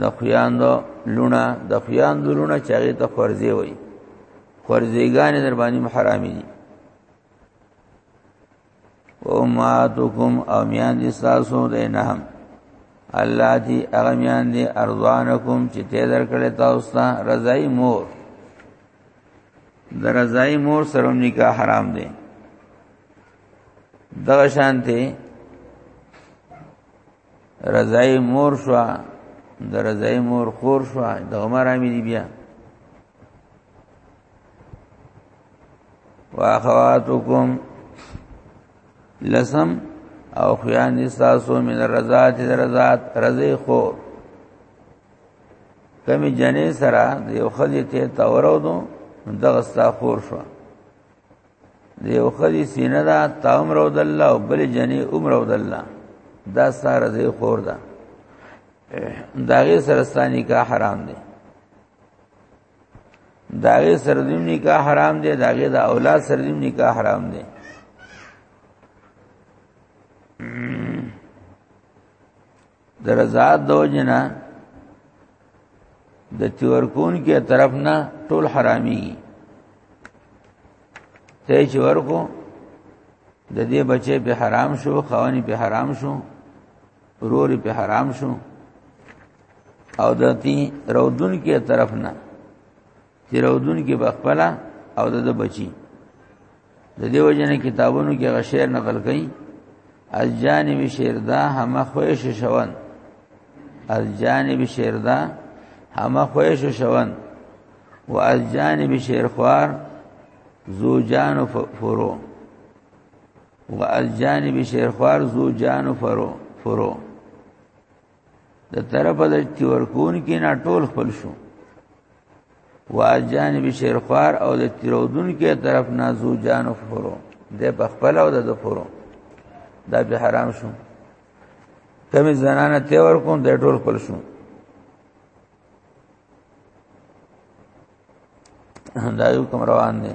د خویاندو لونه د خویاندو لونه چې هغه ته خورځي وي خورځيګان در باندې حرامي دي او ماتکم او میان دي تاسو د نه هم الله دې هغه میان دي ارزانکم چې ته درکړې تاسو ته رضای مور د رضای مور سره نکاح حرام دي دغه شانته رضای مور شو د رضای مور خور شو د عمر امی دی بیا واخواتکم لسم او خیان استاسو من رضات رضات رضی خور کمی جنې سره د یو خدای ته تورو دو دغه ستا خور شو دیو خدي سینه دا تام رو د الله او بل جنې عمر او د الله دا ساره زی خور ده داغه سرستانی کا حرام دی داغه سردیم نکاح حرام دی داغه د اولاد سردیم نکاح حرام دی د رضا د وجنه د تیور کون کې طرف نه ټول حرامي ته چې ورکو د دې بچي په حرام شو خواني په حرام شو روري په حرام شو او دتی رودن کې طرف نه تیرودون کې بخپلا او د بچی د دیو جن کتابونو کې غشیر نقل کړي از جانب شیردا هم خویش شوان از جانب شیردا هم خویش شوان و از جانب شیرخوار زو جان و فرو و از جانب شیرخوار زو جان و فرو فرو د طرفه د تیورکون کې نه ټول خپل شو واجانب شیرخوار او د تیرودون کې طرف نازو جان خورو د بخپل او د خورو دا به حرام شو کمی زنانه تیور کوم د ټول خپل شو دا یو کوم روان دي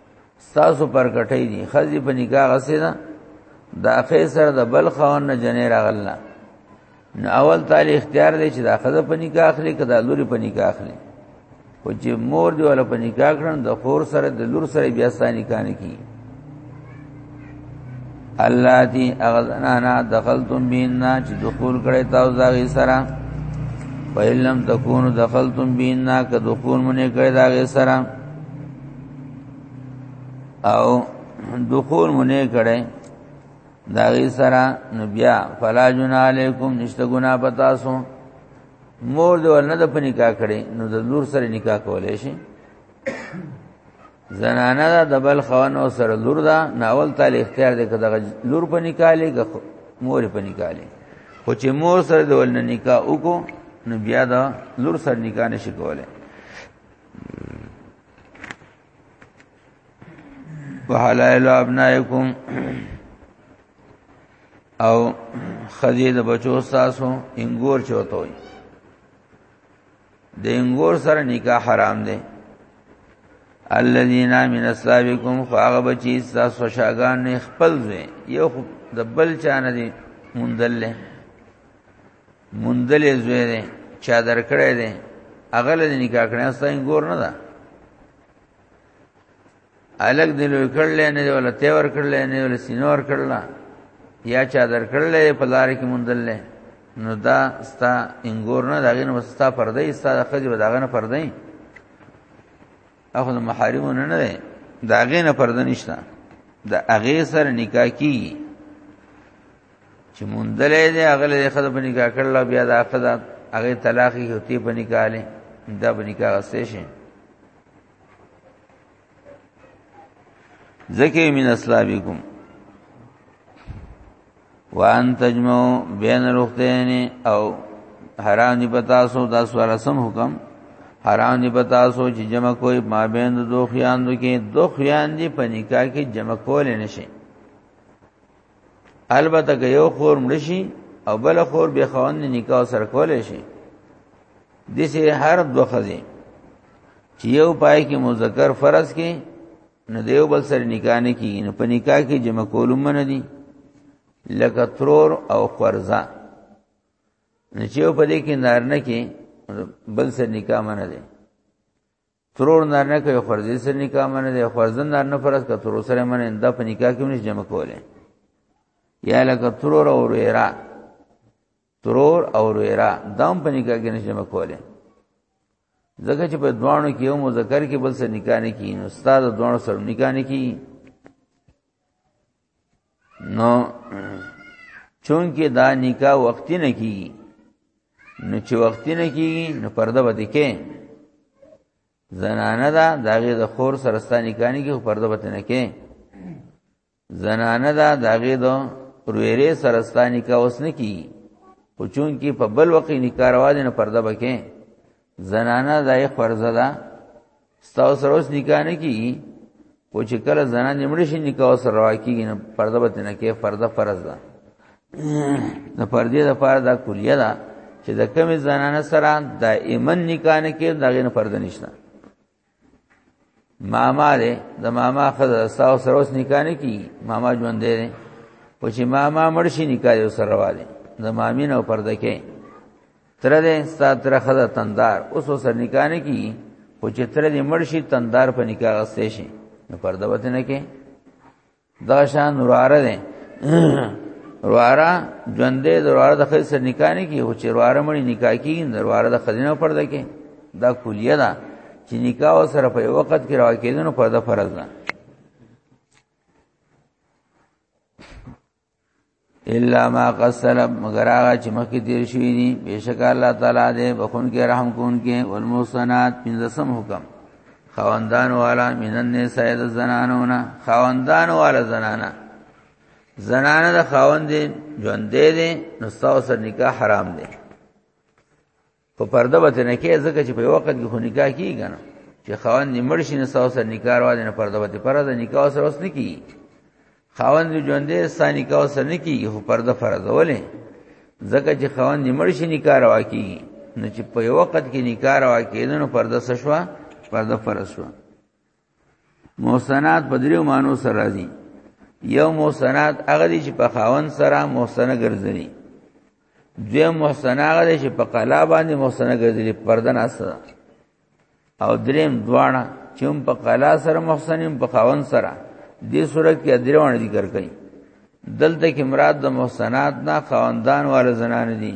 تاسو پر کټی دي خزي په نکاح غسیدا دا خې سر د بل خون نه جنې راغلنا نو اول تعالی اختیار دی چې دا خزه په نکاح اخلي کدا لوري په نکاح اخلي او چې مور دی ولا په نکاح کړن د خور سره د لور سره بیا ستانی کانه کی الله دی اغزنانا دخلتم بیننا چې دخول کړي تاسو داغي سره ویلم تکونو دخلتم بیننا که دخول مونږ کړي داغي سره او دخول مونږ کړي داغی سرا نبیا فلا جنا علیکم نشته ګنا پتا سو مور دی ورنه د پنیکا کړي نو د لور سره نکاح کولې شي زنانه دا د بل خوانو سره لور دا ناول تعالی اختیار دی کده لور په نکاله که مور په نکاله خو چې مور سره د ول نکاح وکړو نو بیا دا لور سره نکاح نشي کولای وحلائل ابنائکم او خدید بچو ساسو انګور چوتوي د انګور سره نکاح حرام دی الذين من اصحابكم فاغ بچی تاسو شاګان نه خپل وي یو د بل چانه دي مندل مندل زوی دی چا در کړی دی اغل دې نکاح کړی استا انګور نه ده الګ دی لوی کړل نه دی ولا تیور کړل نه دی ولا سینور کړل یا چا در کړل په لار کې مندل نه نو دا ستا انګور نه داغه نو ستا پردې ستا د خځې داغه نه پردې اخو محارم نه نه دی داغه نه پرده نشته د اغه سره نکاح کی چې مندلې دی اغه له خځې په نکاح کړل بیا دا خځه اغه طلاق هي هتی په نکاح له دا په نکاح سه شي زکه من اسلابکم وان تجمعو بین رختین او حرام دی پتاسو دا سوال سم حکم حرام دی پتاسو چې جمع کوئی ما بین دو خیان دو کې دو خیان دی په نکاح کې جمع کول نشي البته که یو خور مړ شي او بل خور به خوند نکاح سره کولای شي دسه هر دوه خزي چې یو پای کې مذکر فرض کې نه دیو بل سره نکاح نه کیږي نو په نکاح کې جمع کولم نه دي لکه ترور او قرضا نه چې په دې کې نارنه کې بل سره نکاح نه دي ترور نار نه کوي فرضي سره نکاح منه دي فرزند نار نه فرض کا ترور سره منه د په نکاح کې نشي جمع کوله یا لکه ترور او ریرا ترور او ریرا دام په نکاح کې نشي جمع کوله ځکه چې په دوانو کې یو مذکر کې بل سره نکاح نه کین استاد دوانو سره نکاح نه کین نو چونکه دا نکاح وختي نه کیږي نو چې وختي نه کیږي نو پرده به دکې زنانه دا داغه د خور سرستانی کانی کې پرده به نه کې زنانه دا داغه د رویره سرستانی کا اوس نه کی خو چون کې په بل وقې نکاح روا دي نه پرده به کې زنانه دای فرزه ده ستاسو سره اوس نکاح نه کیږي او چې کله زنان نیمړي شي نکاح سره روا کیږي نه پرده به نه کې پرده فرض ده د پردې د پاره دا کلیه ده چې د کمی زنانه سره دائما نکاح نه کې دغه نه پرده نشته ماما دې د ماما خزر ساو سره اوس نکاح نه کی ماما ژوند دې او چې ماما مرشي نکاح یې سره والي د مامین او پرده کې تر دې ستا تر خزر تندار اوس سره نکاح نه کی او چې تر دې مرشي تندار په نکاح غسته شي نو پرده وته نه کې دا شان وراره دی وراره ژوندې د وراره د خځې سره نکاح نه کی او چې وراره مړي نکاح کیږي د وراره د خځې نه پرده کې دا کلیه ده چې نکاح سره په وخت کې راو کېدنو پرده فرض ده الا ما قسل مگر هغه چې مخکې تیر شوی دي بشک الله تعالی دې بخون کې رحم کون کې والمحسنات پنځم حکم خواندان والا مینن نه سید زنانونه خواندان والا زنانه زنانه د خواند ژوند دې نو ساو سر نکاح حرام دي په پرده به نه کې ځکه چې په یو وخت کې خو نکاح کیږي کنه چې خاوند یې مړ شي نه ساو سره نکاح راځي نه پرده به پرده نکاح سره اوس نه کیږي خاوند یې ژوندې ثاني نکاح سره نه کیږي خو پرده فرض ولې ځکه چې خاوند یې مړ شي نکاح راوا کیږي نو چې په یو وخت کې نکاح راوا کېدنو پرده شوا پرده فرض شوا محسنات په دریو مانو سره راځي یو محسنات هغه دي چې په خاون سره محسنه ګرځي دوی محسنه هغه دي چې په قلا باندې محسنه ګرځي پردن اسره او دریم دواړه چې هم په قلا سره محسنین په خاون سره دې صورت کې دروان ذکر کړي دلته کې مراد د محسنات نه خواندان وال زنان دي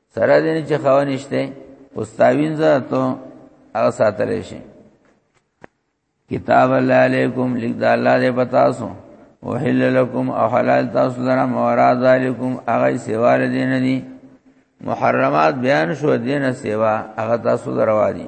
سره دې چې خوا نشته استاوین زاتو هغه ساتل شي کتاب الله علیکم لیک د الله دې پتا سو وحل لكم او حلال تاسو لره مورا ذالکم هغه سیوال دین دي محرمات بیان شو دینه سیوا هغه تاسو دروا دي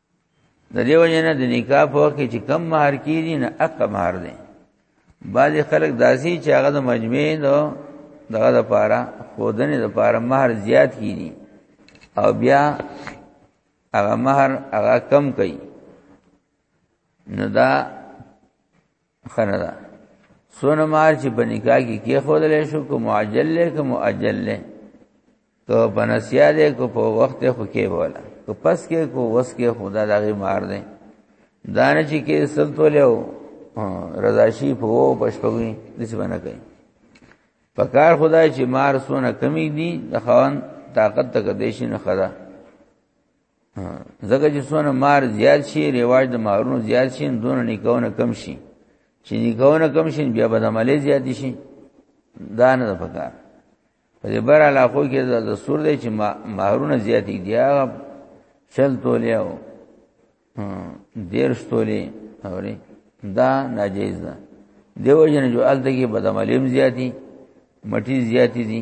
د دې وجه نه د نکاح په وخت کې چې کم مہر کیږي نه اق مہر دی بعض خلک داسي چې هغه د مجمع نو دغه د پاره خودنې د پاره مہر زیات کیږي او بیا هغه مہر هغه کم کوي نو دا خنه ده سونه مار چې په نکاح کې کې خودلې شو کو معجل له کو مؤجل له کو بنسیا دې کو په وخت خو کې بولا کو پس کې کو وس کې خدا دغه مار دې دانه چې کې سلطو له رضا شي په وو پښپوي دې څه باندې کوي پکار خدای چې مار سونه کمی دي د خوان طاقت تک دیشي نه خدا زګه چې څونه مار زیات شي ریواج د مارونو زیات شي دونه نکونه کم شي چې نکونه کم شي بیا به د عملې زیات شي دا نه ده پکار په دې بر علاقو کې د سور دی چې مارونه زیات دي هغه چل تولې او دیر شتولې اوري دا ناجیز ده دیو جن جو ال دغه بدعملیم زیاتی مټی زیاتی دي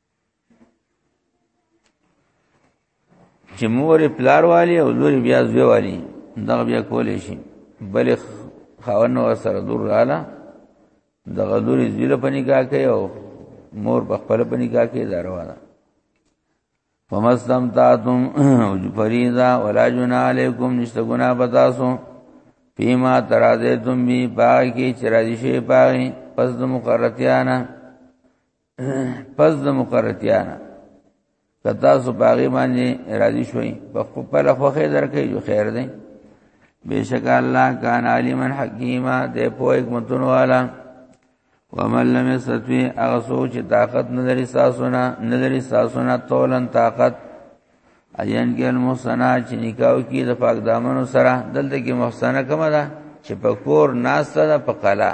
چې مور پلار والی او لوري بیا زوی والی دا بیا کولې شي بل خاون ور سره دور رااله د غدوري زیله په نکاح کې او مور په خپل په نکاح کې دا روانه فمستم تاتم فریضا ولا جنا علیکم نشته ګنا پتاسو فیما ترازیتم بی پاکی چرازی شی پاکی پس د مقرتیانا پس د مقررتیا نه که تاسو باغی باندې راضی شوي په خپل خوخه درکې جو خیر دی بیشک الله کان علیمن حکیمه دې په حکمتونو والا ومن لم یستطیع هغه سوچ طاقت نه لري ساسونه نه لري ساسونه تولن طاقت اجن کې المحسنا چې نکاو کې د پاک دامنو سره دلته کې محسنه کومه ده چې په کور ناسته ده په قلا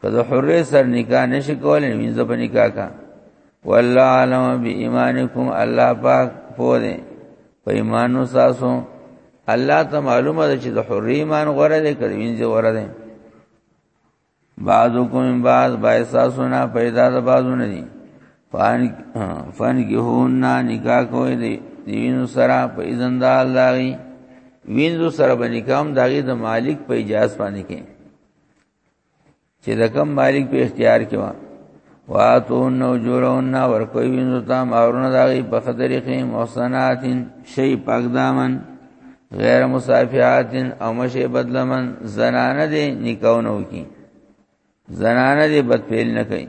که د حرې سر نکاح نشي کولای وینځه په نکاح کا والله علم بإيمانكم الله پاک پوره په ایمانو تاسو الله ته معلومه ده چې د حرې ایمان غره دي کړي وینځه غره دي بعضو کوم بعض بایساسو نه پیدا د بعضو نه دي فان فان کیهون نا نکاح کوي دي دینو سره په اذن د الله وی وینځو سره باندې کوم داغي د مالک په اجازه باندې کې چې د کم مالک په اختیار کې و واتون نو جوړون ور کوي وینځو تا مارونه داغي په خطرې محسناتن شی پاک دامن غیر مصافحات او مشه بدلمن زنانه دې نکاونو کی زنانه دې بد پیل نه کوي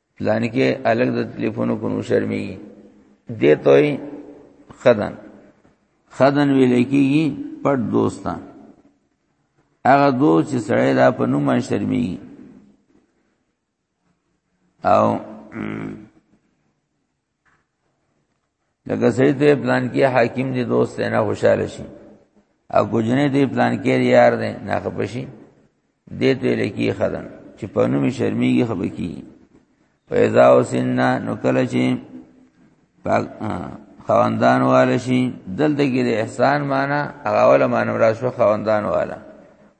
پلان کې الګ د ټلیفونو کو نو شرمي دې توي خدن خدن ویل کېږي پټ دوستان هغه دوست چې سړی دا په نوم شرمي او لکه سړی ته پلان کې حاکم دی دوست نه خوشاله شي او ګجنې دی پلان کې یار دی نه خپشي دې ته لکی خدن چې په نوم شرمېږي خبکی پیدا وسنا نو کله چې پاک خواندان والا شي دلته کې د احسان معنا هغه ول معنا راځو خواندان والا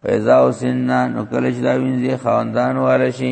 پیدا وسنا نو کله چې دا وینځي خواندان والا شي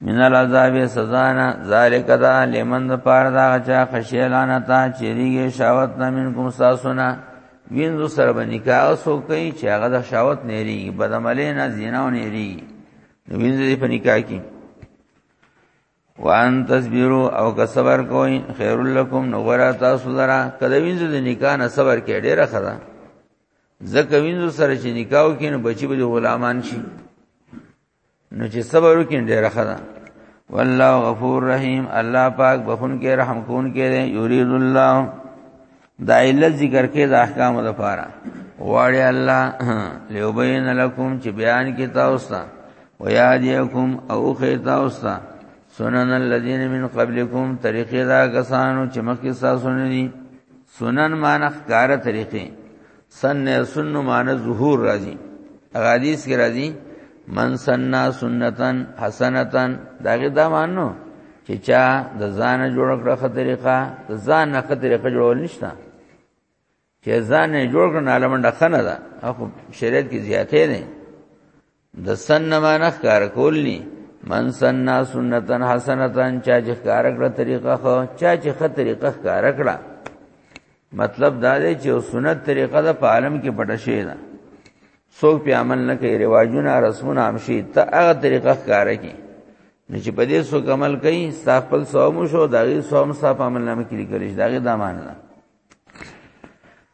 من العذاب سزانا ذالک دا لمن د پار دا چا خشیلانا تا چریږي شاوت نه من کوم ساسونا وینځو سره باندې کا اوسو کوي چې هغه د شاوت نه ریږي بدعملې نه زیناو نه ریږي وینځو دې په نکاح کې وان تصبروا او که صبر کوئ خیر لکم نو غره تاسو لرا کله وینځو د نکاح نه صبر کې ډیره خره زکه وینځو سره چې نکاح کین بچي به غلامان شي نو چې صبر وکړي ډیره ښه ده والله غفور رحیم الله پاک بخون کې رحم کون کې دی یرید الله دا علت ذکر کې د احکام د پاره واړی الله لیوبین لکم چې بیان کې تاسو ته ویادیکم او خې تاسو ته سنن الذين من قبلكم طریقې دا کسانو چې مخکې تاسو نه دي سنن معنی ښکار طریقې سن سن معنی ظهور راځي هغه حدیث کې راځي من سننا سنتن حسنتن داګه دا مانو چې چا د ځان جوړ کړه خه طریقه د ځان نه خه طریقه جوړول نشته چې ځان نه جوړ کړه نه لمنډه خنه ده اخو شریعت کې زیاتې نه د سن نه معنی ښکار کول ني من سن سنتن حسنتن چا چې ښکار کړه طریقه خو چا چې خه طریقه ښکار کړه مطلب دا دی چې سنت طریقه د عالم کې پټه شي ده څوک په عمل نه کوي رواجونه رسمونه هم شي ته هغه طریقه ښکار کی نه چې په دې څوک عمل کوي ستا خپل صوم شو دغه صوم صاحب عمل نامه کې لیکل شي دغه دمانه ده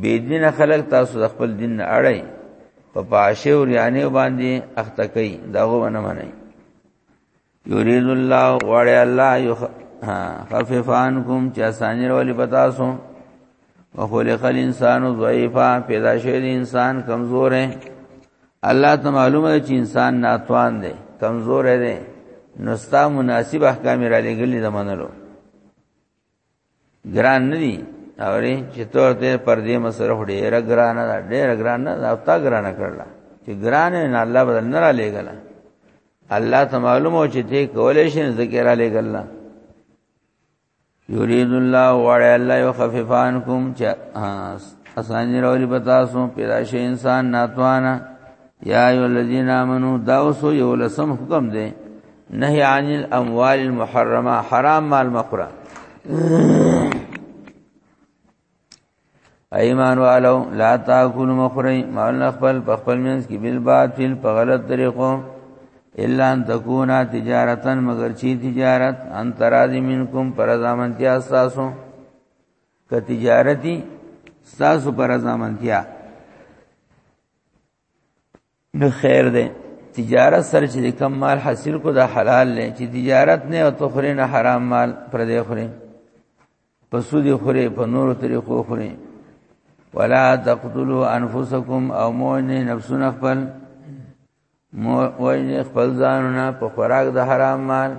بی دین خلق تاسو د خپل دین نه اړای په پاشه او ریانه باندې اخته کوي داغه ونه منئ یرید الله وړی الله یو خففانکم چې اسانی ولې پتا سو وخلق الانسان ضعیفا پیدا شوی د انسان کمزور ہے الله ته معلومه ده چې انسان ناتوان دی کمزور دی نو ستا مناسب احکام را لګلی د منلو ګران نه دي اوري چې تور ته پر دې مصرف ډېر ګران نه ډېر ګران نه او تا ګران کړل چې ګران نه الله بدل نه را لېګل الله ته معلوم او چې ته کولې شې ذکر را لېګل یرید الله وعلى الله يخففانكم چې اسانه راولي پتا سو پیدا شي انسان ناتوانا یا ایو الذین آمنو دا اوسو یو لسم حکم دی نهي عن الاموال المحرمه حرام مال مخره ایمان والو لا تاکل مخری مال خپل په خپل منځ کې بل باطل په غلط طریقو الا ان تکونا تجارتا مگر چی تجارت ان تراضی منکم پر ضمانتیا تاسو ک تجارتی تاسو پر ضمانتیا نو خیر دی تجارت سره چې کم مال حاصل کو دا حلال لې چې تجارت نه او تخري نه حرام مال پر دې خوري په سود خوري په نورو طریقو خوري ولا تقتلوا انفسکم او مؤمن نفسنا خپل مو وای خپل ځانونه په خوراک د حرام مال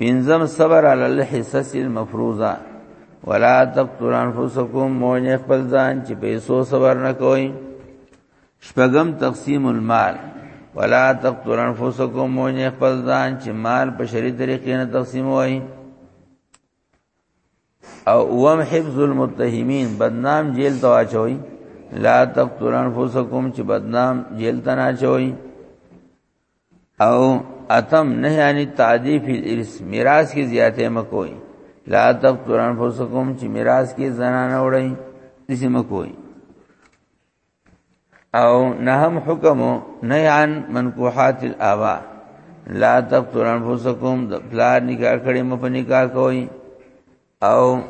پنځم صبر علی الحصص المفروضه ولا تقتل انفسکم مونږ خپل ځان چې پیسو صبر نه کوئ شپږم تقسیم المال ولا تقتل انفسکم مونږ خپل ځان چې مال په شری طریقې نه تقسیم وای او وم حفظ المتهمین بدنام جیل ته واچوي لا تقتل انفسکم چې بدنام جیل ته نه چوي او اتم نه یعنی تعدی فی الارث میراث کی زیاته مکوئ لا تقتل انفسکم چې میراث کی زنانه وړي دسی مکوئ او نهم حکم نه عن منکوحات الابا لا تقتل انفسکم د پلار نکاح کړي مې په نکاح کوئ او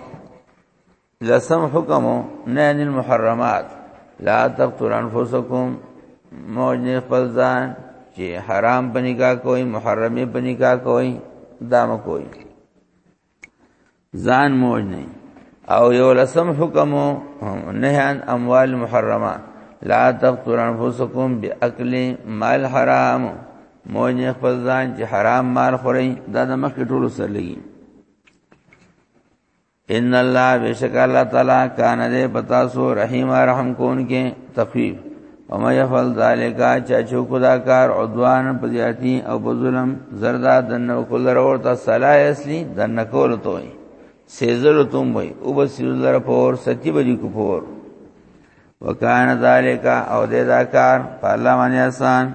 لسم حکم نه ان المحرمات لا تقتل انفسکم موج خپل ځان چې حرام بنګا کوئی محرمه بنګا کوئی دام کوئی ځان موج نه او یو لسم حکم نه ان اموال محرمه لا تقتل انفسکم باکل مال حرام موج خپل ځان چې حرام مال خوري دا د مخ ټولو سره لګي ان الله بشک الله تعالی کان دې پتا سو رحیم رحم کون کې تخفیف وما يفعل ذلك چا چوکو دا کار عدوان پزیاتی او بظلم زردا دنو کول ورور ته صلاح اصلي دنه کول توي سیزل توم وي او بس یوزر پور ستی بجی کو پور وکانه ذالک او دې دا کار په الله باندې آسان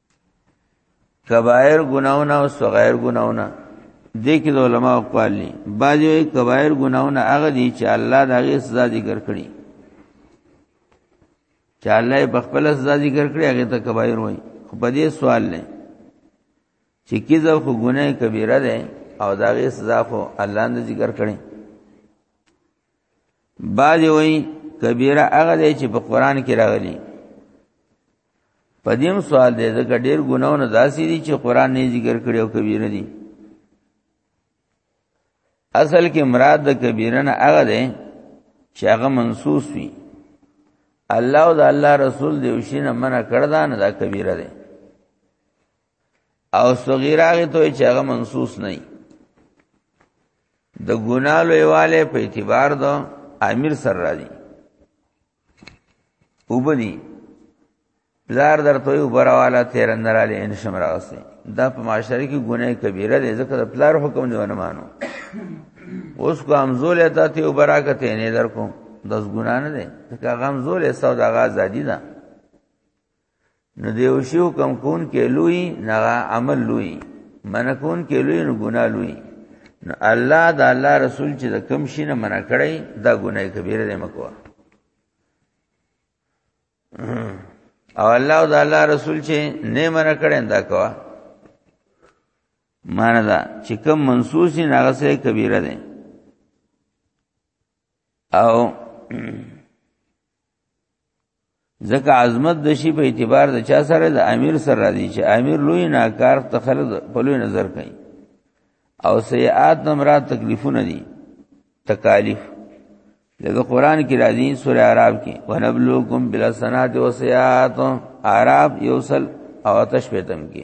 کبائر گناونه او صغائر گناونه د کې د علما اقوال دي بعضي کبائر گناونه هغه دي چې الله د هغه سزا ذکر کړي چې الله په خپل سزا ذکر کړي هغه ته کبائر وایي خو په دې سوال نه چې کیزه خو ګناه کبیره ده او دا غي سزا خو الله نه ذکر کړي بعضي وایي کبیره هغه دی چې په قران کې راغلي پدیم سوال دی ځکه ډیر ګناونه داسې دي چې قران نه ذکر کړي او کبیره دي اصل کې مراد د کبیره نه هغه دی چې هغه منسوس وي الله او د الله رسول دی وشینه منع کړدا نه دا کبیره دی او صغیره هغه ته چې هغه منسوس نه وي د ګناه لویواله په اعتبار دو امیر سره راځي وبدي بلار درته یو براواله تیر نراله ان شم راغسته دا په معاشره کې ګناه کبیره ده ځکه د بلار حکم دی ونه مانو اوس کو همزول ته ته برکت نه در کوم داس ګناه نه ده ځکه غمزول سودا غا زادی ده نو دیو شی حکم کون کې لوی نه عمل لوی من کون کې لوی نو ګنا لوی نو الله دا الله رسول چې د کم شي نه منع کړی دا ګناه کبیره دی مکو او الله دا الله رسول چې نه منع کړی دا کوا معنی دا چې کم منسوس نه هغه سره کبیره دی او ځکه عظمت د شی په اعتبار د چا سره د امیر سره راځي چې امیر لوی ناکار ته خلک په لوی نظر کوي او سیئات نمرات تکلیفونه دي تکالیف لکه قران کې راځي سوره اعراف کې ونبلوکم بالحسنات والسیئات اعراف یوصل او آتش پیتم کې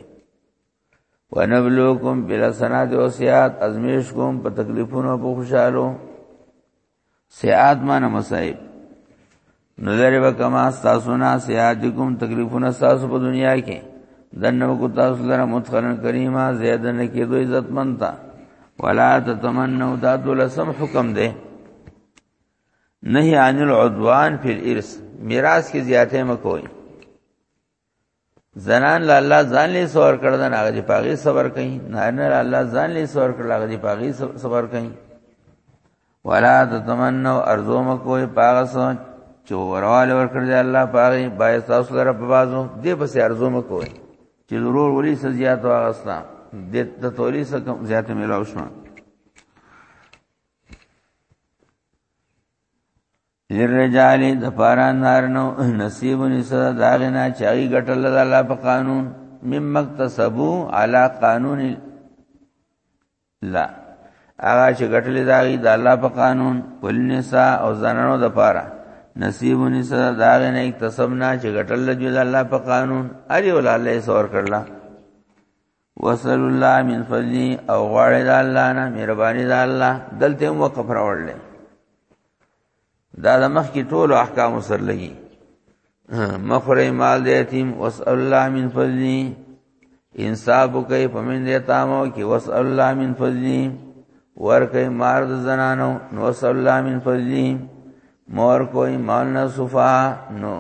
ونبلوکم بالحسنات والسیئات ازمیش کوم په تکلیفونو په خوشاله سیاد معنی مصائب نظر وکما تاسو نه سیادکم تکلیفونه تاسو په دنیا کې دنو کو تاسو لره متخرن کریمه زیادنه کې دوی عزت منتا ولا تتمنوا ذات لسم حکم ده نهی عن العدوان فی الارث میراث کې زیاته مکوئ زنان له الله ځان له سور کړ دا هغه دی پاغي صبر کوي نارینه له الله ځان له سور کړ هغه دی پاغي صبر کوي ولا تتمنو ارزو مکو پاغه سو چې ورواله ور کړ دی الله پاغي بای تاسو لره په بازو دې بس ارزو مکو چې ضرور ولي سزيات واغستا دې د تولي سره کم زیات ملاو شو للرجال د پارا نارنو نصیب نسا داغنا چاغي ګټل د الله په قانون مم مکتسبو علی قانون لا هغه چې ګټل داغي د الله په قانون ولنسا او زنانو د پارا نصیب نسا داغنا اکتسبنا چې ګټل د الله په قانون اری ول الله سور کړلا وصل الله من فضلی او غواړی د الله نه مهرباني د الله دلته هم وقف راوړل دا د مخ کی ټول احکام سر لګي مخره مال د یتیم وصل الله من فضلی انصاف کوي پمن د یتامو کی وصل الله من فضلی ور کوي مار د زنانو نو وصل الله من فضلی مور کوئی مال نه صفا نو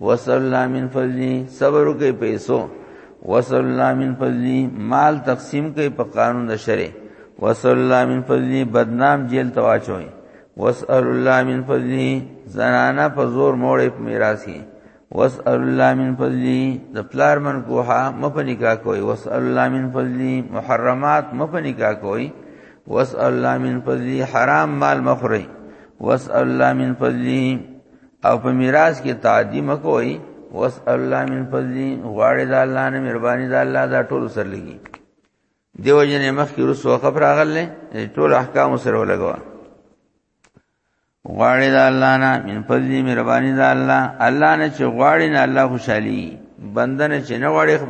وصل الله من فضلی صبر کوي پیسو وصل الله من فضلی مال تقسیم کوي په قانون د شرع وصل الله من فضلی بدنام جیل تواچوي واسال الله من فضلی زنانا په زور موړې په میراث کې واسال الله من فضلی د پلار من کوه مپه نکاح کوي واسال الله من فضلی محرمات مپه نکاح کوي واسال الله من فضلی حرام مال مخري واسال الله من فضلی او په میراث کې تعدی مکوئ وس الله من فضل غواړي د الله نه مهرباني د الله دا ټول سر لګي دیو جنې مخ کې رسو وقف راغله ټول احکام سره ولګوا غواړي د الله نه من فضل مهرباني د الله الله نه چې غواړي نه الله خوشحالي بندنه چې نه غواړي خو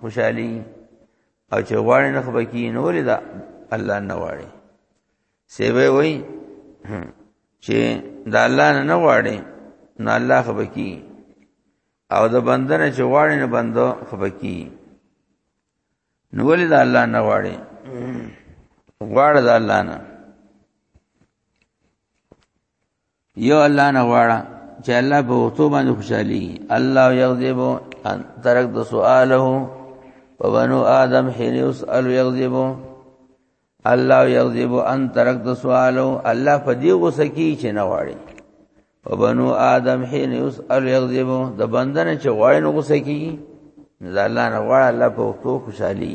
خوشحالي او چې غواړي نه خو بکی نو لري دا الله نه غواړي سیوی وای چې د الله نه نه غواړي نو الله خبکی او د بندنه چې غواړي نه بندو خبکی نو ولې د الله نه غواړي غواړي د الله نه یو الله نه غواړه چې الله په وختو باندې خوشحالي الله یغذب ان ترک د سواله په بنو آدم حين يسأل يغذب الله یغذب ان ترک د سواله الله په دې غوسه کې چې نه غواړي په بنو آدم حين يسأل يغذب د بندنه چې غواړي نو غوسه کې نه الله نه غواړي الله په وختو خوشحالي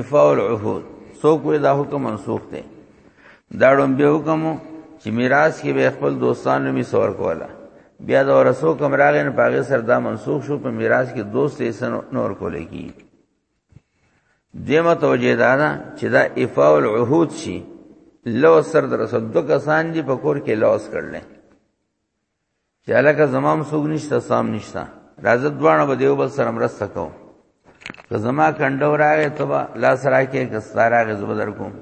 افاء العهود څوک وی دا حکم منسوخ دی دا ډوم به حکم چې میراث کې به خپل دوستانو می سور کولا بیا دا ورسو کم راغې نه پاګه سر دا منسوخ شو په میراث کې دوست یې نور کولې کی دیمه توجیه دا ده چې دا افاء العهود شي لو سر در رسول دو کسان دی په کور کې لوس کړل چې الکه زمام سوګ نشته سام نشته راځه دوانه به دیو بل سره مرسته کو که زما کنډو راغې ته به لاس راکې که ستاره غې زبدر کوم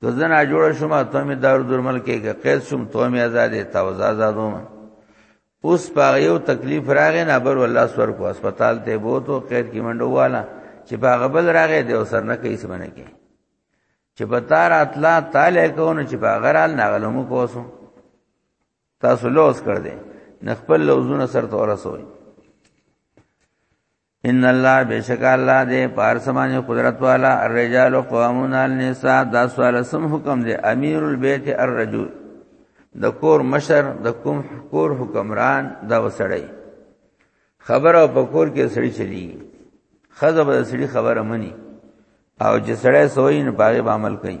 که زه نه جوړ شوم ته مې دار درمل کې که قید شوم ته مې آزادې تا وز آزادوم اوس په یو تکلیف راغې نه بر والله سور کو هسپتال ته بوتو قید کې منډو والا چې په غبل راغې دی سر نه کوي سمنه کې چې په تار اتلا تعالی کو نه چې په غرال نه غلمو کوسو تاسو لوز کړ دې نه خپل لوزونه سر ته ورسوي ان الله بشک الله دې پارسمانه قدرت والا الرجال قوامون النساء دا سوال سم حکم دې امیر البیت الرجل د کور مشر د کوم کور حکمران دا وسړی خبر او پکور کې سړی چلی خزه به سړی خبره مني او چې سړی سوی نه پاغه عمل کوي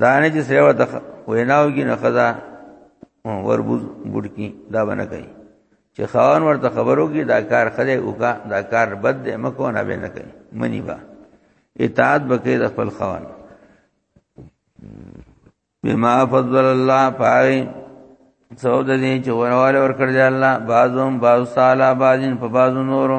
دا نه چې سره وته ویناو کې نه خدا وربوز ګډ کی دا باندې کوي چې خان ورته خبرو کې دا کار خله وکا دا کار بد دی مکو نه به نه کوي منی با اطاعت بکې د خپل خوان بما فضل الله پای څو د دې چې ورواله ور کړی الله بعضهم بعض صالح بعضین په بعض نورو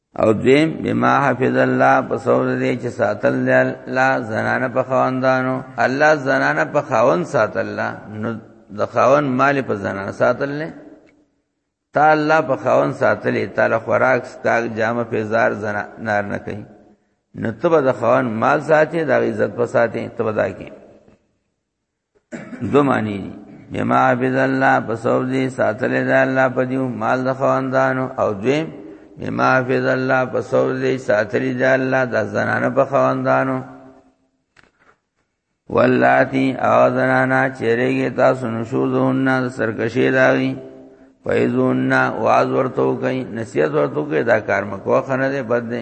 او دویم بما حفظ الله په سور دې چې ساتل دی الله زنانه په خواندانو الله زنانه په خاون ساتل الله نو د خاون مال په زنانه ساتل نه تا الله په خاون ساتلې تعالی خوراک سکاګ جامه په زار زنا نار نه کوي نو تبه د خاون مال ساتي د عزت په ساتي تبه دا کې دو معنی دی بما عبد الله بسوب دی ساتل د الله په دیو مال د خواندانو او دویم بما عبد الله بسوب دی ساتل د الله د زنانه په خواندانو ولاتی او زنانا چیرېږي تاسو نشوزهن سرکشي داوي فیزون واز ورته کوي نصیحت ورته کوي دا کار مکو خنه ده بد ده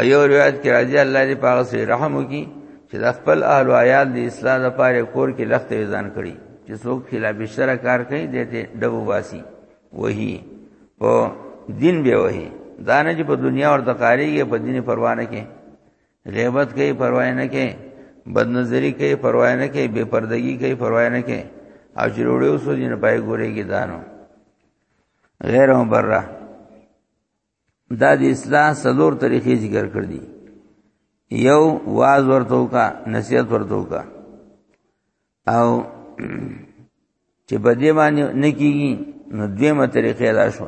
ایو روایت کې راځي الله دې پاغه سي رحم وکي چې د خپل اهل او عیال د اصلاح لپاره کور کې لخت وزن کړي چې څوک خلاف شرع کار کوي دته ډبو باسي وਹੀ او دین به وਹੀ دانه چې په دنیا او د قاریږي په دین پروا نه کوي غیبت کوي پروا نه کوي بدنظری کوي پروا نه کوي بے پردگی کوي پروا نه کوي او جوړې اوسو دین پای ګورېږي دانو غیر مبرہ دا د اصلاح څلور طریقې ذکر کړ دي یو واز ورته وکا نصیحت ورته وکا او چې په دې باندې نکېږي نو دویمه طریقې دا شو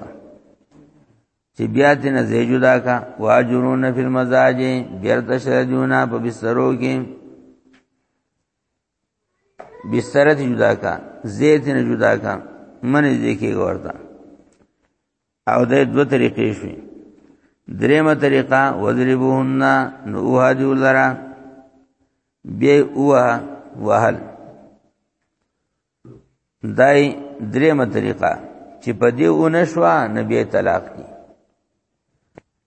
چې بیا دې نه زې جدا کا واجرون فی المزاج بیرته شرجونا په بسترو کې بستر ته جدا کا زیت نه جدا کا من دې کې ورته او د دوه طریقې شوي دریمه طریقه وذربوهن نو وهدو لرا بی اوه وهل دای دریمه طریقه چې په دې اونشوا نبی طلاق دي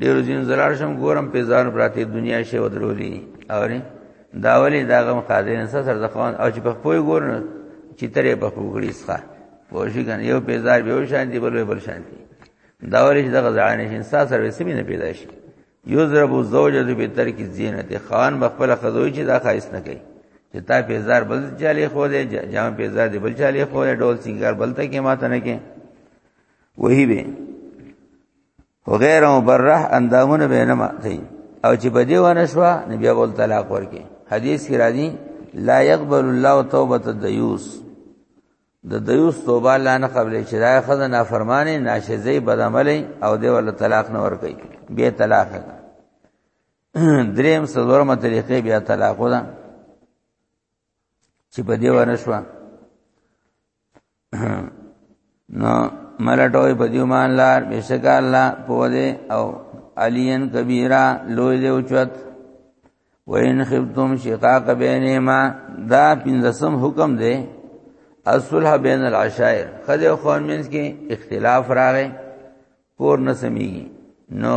ډیرو دین زلال شم ګورم په ځان براته دنیا شی ودرولی اوري دا ولی دا غم قاضی نه سر د خوان او چې په پوی ګورن چې ترې په پوګړی ښه پوښی کنه یو په ځار به شان دی بل بل شان دی دا ولی چې دغه ځان نشین ساس سره سمې نه پیدا شي یو ضرب زوجه د به تر کی زینت خان مخبل خزوی چې دا خایس نه کوي چې تا په ځار بل چالي خو دې جام په ځار دی بل چالي خو دې ډول سنگار بلته کې ماته نه کې وਹੀ به وغیر مبرح اندامونه به نه ماتي او چې بدی ونه شو نو بیا ول طلاق ورکي حدیث کې راځي لا يقبل الله توبه الديوس د دیوس توبه الله نه قبلې چې دا خزه نافرمانه ناشزه بدعملې او دی ول طلاق نه ور کوي به طلاق ده دریم څلورمه طریقې بیا طلاق ده چې په دیو نه شو نو ملټوي په دیو مان لار بشک الله په دې او علین کبیره لوی دی او چت وین خفتم شقاق بینهما دا پنځم حکم دی الصلح بین العشائر خدای او خون منس کې اختلاف راغی کور نه سميږي نو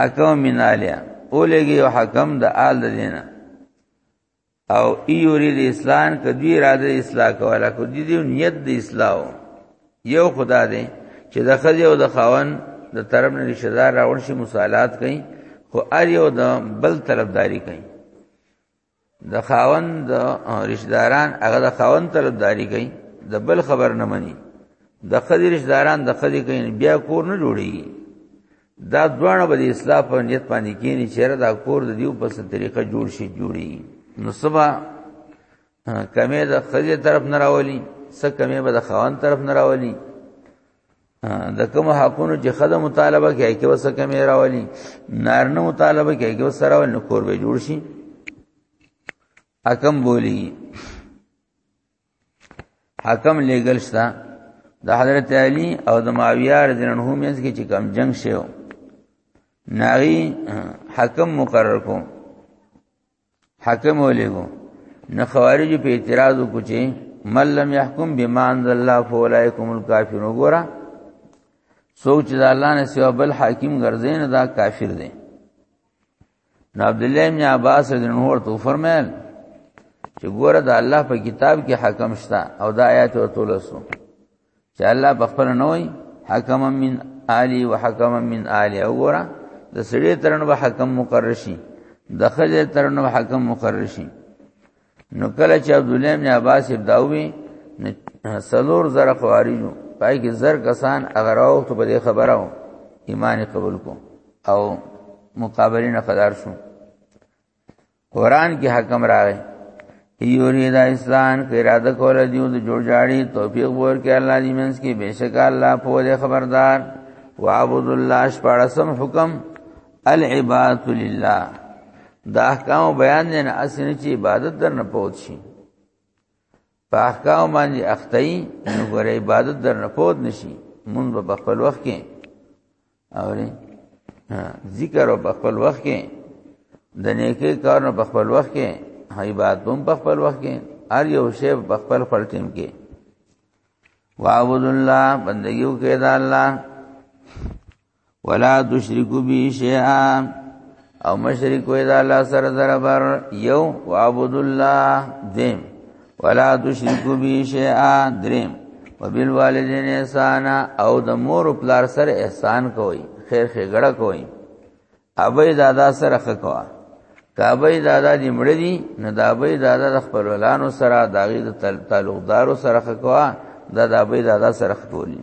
حکم من الیا اولګي او حکم د آل د دینه او ای یرید اسلام کدی اراده اصلاح کوله کو دي نیت د اصلاح یو خدا دی چې د خځه او د خاون د طرف نه رشتہ دار راوړ شي مصالحات کوي خو ار یو د بل طرفداري کوي د خاوند د رشداران هغه د خاوند طرفداري کوي د بل خبر نه مني د خدي رشداران د خدي کوي بیا کور نه جوړي دا دوانه به د اسلام په نیت باندې کینی چیرې دا کور د دیو په ست طریقه جوړ شي جوړي نو سبا کمه د خدي طرف نه راولي څه کمه به د خاوند طرف نه راولي د کوم حقونو چې خدای مطالبه کوي کې وسه کمې راولي نارنه مطالبه کوي کې وسه راولي کور به جوړ شي حکم بولی حکم لګل شتا د حضرت علی او د معاویه رضی الله عنهم یې چې کم جنگ شیو ناری حکم مقرر کو حاکم ولېګو نه خوارج په اعتراض وکړي من لم يحكم بما انزل الله فاولئک هم الكافرون ګورا څوک چې الله نه سوا بل حاکم ګرځي نه دا کافر دي نو عبد الله بن عباس رضی الله عنه تو فرمایل چې ګوره د الله په کتاب کې حکم شته او دا آیات ورته لسو چې الله په خپل نه وای حکم من عالی وحکم من عالی وګوره د سړي ترن به حکم مقرر شي د خځې ترن به حکم مقرر شي نو کله چې عبد الله بن عباس ابداوي سلور زره خوارجو پای کې زر کسان اگر او ته به خبره او ایمان قبول کو او مقابله نه قدار شو قران کې حکم راغی یرید اسلام کې اراده کول دیو د جوړ جاړي توفیق ورکړي الله دې منس کې بشک الله په دې خبردار وعبد الله شپارسم حکم العبادت لله دا احکام بیان دي نه اسنه چې عبادت در نه پوت شي په احکام باندې اختی نو ګره عبادت در نه پوت نشي مونږ په خپل وخت کې اوري ذکر او په خپل وخت کې د نیکه کارونه په خپل وخت کې عبادت هم په خپل وخت کې هر یو شی په خپل خپل ټیم کې واعبد الله بندګیو کې دا الله ولا تشرکو به شیئا او مشرک وې دا الله سره دربار یو وعبد الله دیم ولا تشرکو به شیئا دریم وبالوالدین احسان او د مور او پلار سره احسان کوي خیر خګړه کوي ابي دادا سره خکوا کابه دادا دې مړ دي نه دا ابي دادا د خپل ولانو سره داغي د تعلقدارو سره خکوا دا د ابي دادا سره خکولي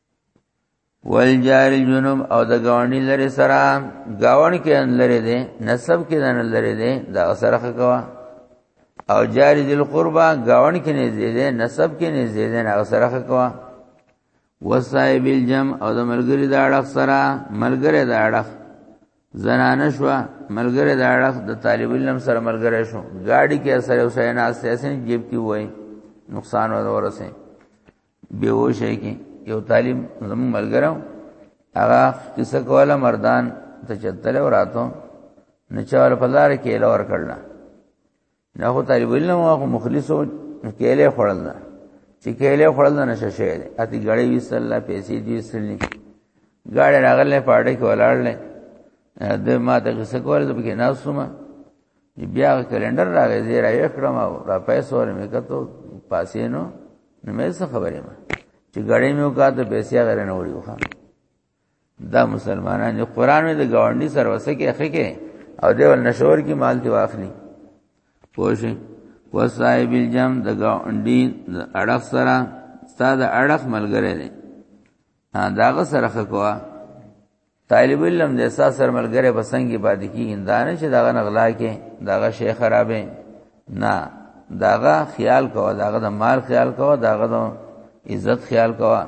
والجار جنوب او د گاونډي لري سره گاون کې ان لري دي نسب کې ان لري دي دا سره کوا او جار ذل قربا گاون کې نه زیاده نسب کې نه زیاده نه سره کوا وصائب الجم او د ملګری د اړخ سره ملګری د اړخ زنانه شو ملګری د اړخ د طالب علم سره ملګری شو گاډي کې سره وسه نه اساسین جیب کې وای نقصان ورسې به وشي کې یو طالب زمون ملګرو هغه کیسه کوله مردان ته چتل وراتو نه چار فزار کې لور کړل نه هو طالب علم هغه مخلصو کېله خړل نه چې کېله خړل نه نشه شه دي اتی غړې وی صلی الله پیسې دی سلی غاړه راغله پاړې کې ولاړلې د ما ته کیسه کوله د بګې ناسومه بیا کلندر راغی زه را یې کړم او را پیسې ور مې کتو پاسې نو نو مې څه خبرې ما چې غړې مې وکاته پیسې غره نه وړي وخا دا مسلمانان یو قران مې د گاونډي سره وسکه اخی کې او دیول نشور کې مال دی واخلي پوښي وصائب الجم د گاونډي اړخ سره ستاد اړخ ملګری دی ها داغه سره خکوا طالب علم د احساس سره ملګری په څنګه پاتې کیږي دا نه چې داغه نغلا کې داغه شیخ خرابې نه داغه خیال کوه داغه د مال خیال کوه داغه د عزت خیال کوه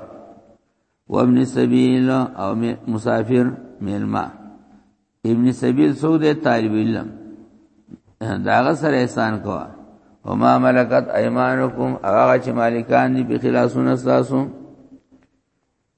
وابن سبیل او مسافر میلما ابن سبیل سو دې طالب علم داغه سره احسان کوه وما ملکت ايمانكم هغه چې مالکان دي په خلاصونه تاسو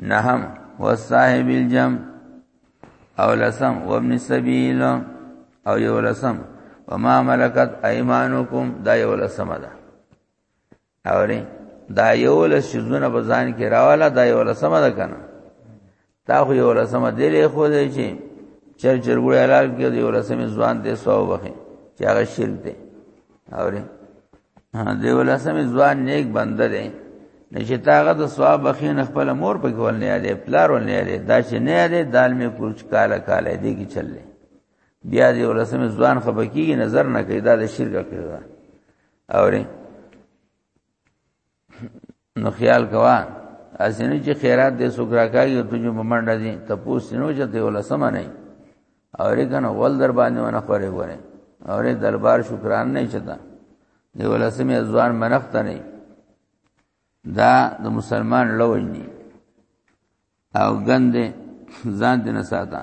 نهم والصاحب الجم او لسم وابن السبيل او یو لسم وما ملکت ايمانكم دا یو لسم ده اوري دا یو لسونه بزان کې راواله دا یو لسم ده کنه تا خو یو لسم دی له خو دی چې چر چر ګړې حلال کې یو لسم ځوان دې سو وخه چې هغه شرک دی اوري دی ولاسم ځوان نیک بنده دی چې تاغه د ثواب بخین خپل مور په کول نه یادې پلار ول نه یادې دا چې نه یادې دال می پورچ کاله کاله دی کی چللې بیا دی ولاسم ځوان خپکیږي نظر نه کوي دا د شرک کړی اورې نو خیال کوا اسنه چې خیرات دې سو ګراکای او تجو بمنډه دي ته پوس نو چې ته ولا سم نه او رګنه ول در باندې ونه خورې غره او رې دربار شکران نه چتا دی ولا سم ځوان منخت نه دا د مسلمان لوی نه او ګند ځان دې نه ساته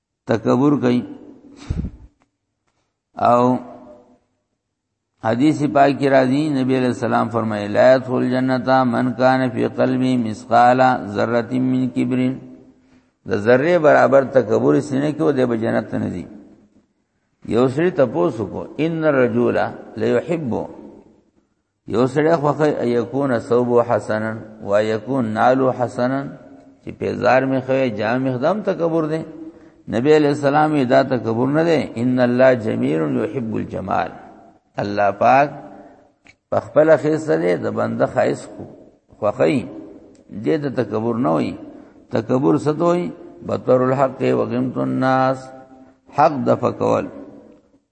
تکبر کوي او حدیث پاک کی راضی نبی علیہ السلام فرمائے لا يدخل جنتا من کان فی قلبی مثقال ذره من کبر د ذره برابر تکبر سینه کې و د جنت نه دی یو سری تپوسو کو ان الرجل لا يحب یو سړی خوخه یکون صوب حسنا و یکون نالو حسنا چې پیزار می خو جام خدام تکبر دی نبی علیہ السلام دا تکبر نه دی ان الله جمیل یحب الجمال الله پاک په خپل خیسه دی د بنده خایس کو خوخی دې ته تکبر نه وي تکبر ستوي بطر الحق وغمت الناس حق دفقول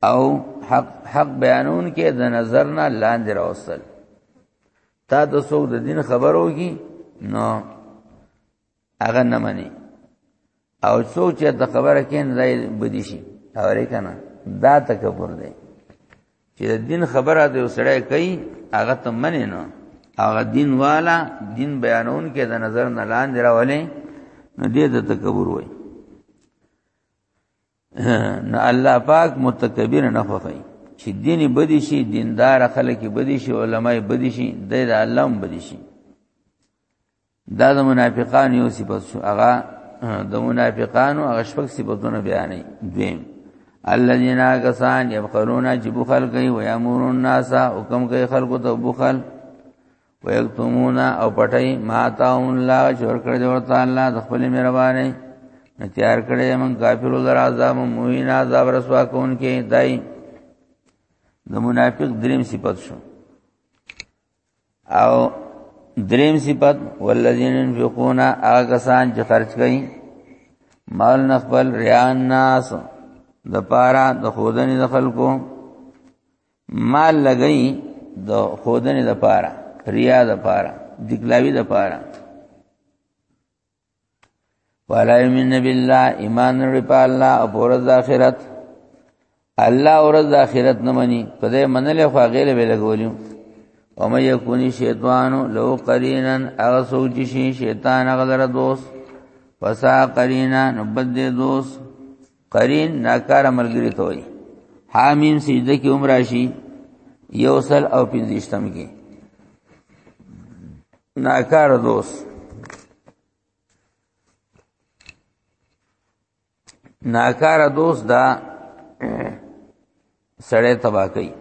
او حق حق بیانون کې د نظر نه لاندې راوصل تا د څوک د دین خبرو کی نو هغه نه مني او څوک چې د خبره کې نه ځای بدی شي اورې کنه دا تکبر دی چې د دین خبره د وسړی کوي هغه ته منې نه هغه دین والا دین بیانون کې د نظر نه لاندې راولې نو دې د تکبر وای نو الله پاک متکبر نه خوخی چې دیني بدی شي دیندار خلک بدی شي علماي بدی شي د الله هم بدی شي دا د منافقان یو صفت شو هغه د منافقانو هغه شپږ صفاتونه بیانې دویم الذين كسان يبخلون جبخل کوي ويامرون الناس حکم کوي خلکو ته بخل ويكتمونا او پټي ما تاون الله جوړ کړی دی ورته الله د خپل مهرباني تیار کړی من کافر در عذاب موین عذاب رسوا کون کې دای د منافق دریم صفت شو او دریم صفت والذین ينفقون اغسان چې خرج کړي مال نخبل ریان ناس د پارا د خودنی د خلکو مال لګئی د خودنې د پاره ریا د پاره دکلاوی د پاره ولا یمن بالله ایمان لري په الله او پر د اخرت الله اور د اخرت نه مني په دې منلې خو غیر به لګولیو او مې یکونی شیطان لو قرینا اغه سوچ شي شیطان غذر دوست فسا قرینا نبد دوست قرین ناکار ملګری ته وي حامیم سجده کې عمر شي یو سل او پنځشتم کې ناکار دوست ناکار دوست دا سړی تبا کوي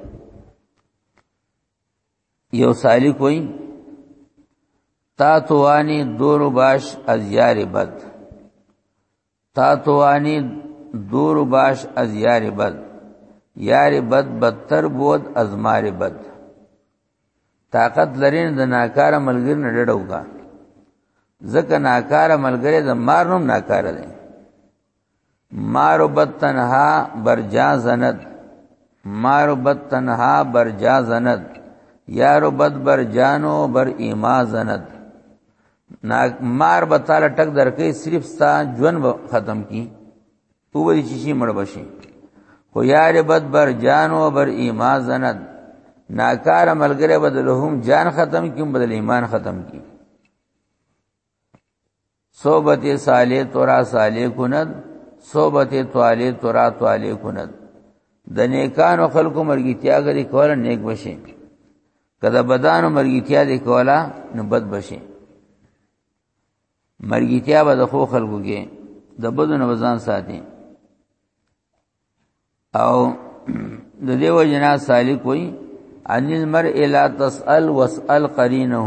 یو سالی کوئی تا توانی دور باش از یار بد تا توانی دور باش از یار بد یار بد بدتر بود از مار بد طاقت لرین د ناکار ملګری نه ډډو کا ځکه ناکار ملګری د مار نوم ناکار دی مار بد تنها برجا زند مار بد تنها برجا زند یار بد بر جانو بر ایما زند نا مار به تعالی ټک درکې صرف ستا ژوند ختم کی تو به چی چی مړ بشي خو یار بد بر جان او بر ایمان زند ناکار ملګری بدلهم جان ختم کیم بدل ایمان ختم کی صحبت صالح تورا صالح کند صحبت طالح تورا طالح کند د نیکانو خلکو مرګی تیاګری کول نیک بشي کله بدانو مرګیتیا دې کولا نو بد بشي مرګیتیا به د خو خلکو کې د بدن وزن ساتي او د دیو جنا سالک وي ان المرء لا تسأل واسأل قرینه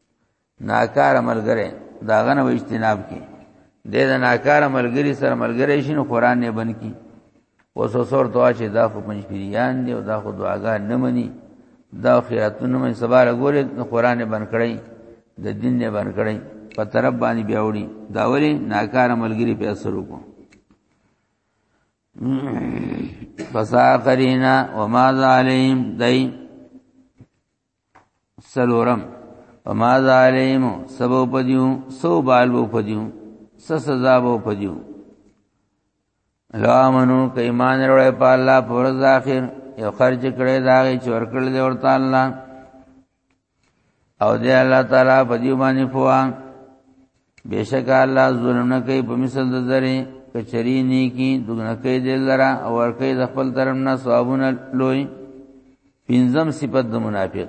ناکار ملګری دا غنه اجتناب کې د دې ناکار ملګری سره ملګری شین قران نه بن کی اوس سور دعا چې دا خو پنځ پیریان دی او دا خو دعاګان نه مني دا خیراتونه مې سبا لګورې نو قران نه بن کړی د دین نه بن کړی په طرف باندې بیا وړي دا وری ناکار ملګری په اثر وکړو فساقرینا وما ظالم دای سلورم فما ظالم سبو پدیو سو بالو پدیو س سزا بو پدیو لا منو ک ایمان وروړې په الله پر ځاخر یو خرج کړي داغه چور کړل دی ورته الله او دی الله تعالی پدیو باندې فوا بیشک الله ظلم نه کوي په مثل د زری کچری نه کی دغه کوي د لرا او ور کوي د خپل طرف نه ثوابونه لوی پنځم صفت د منافق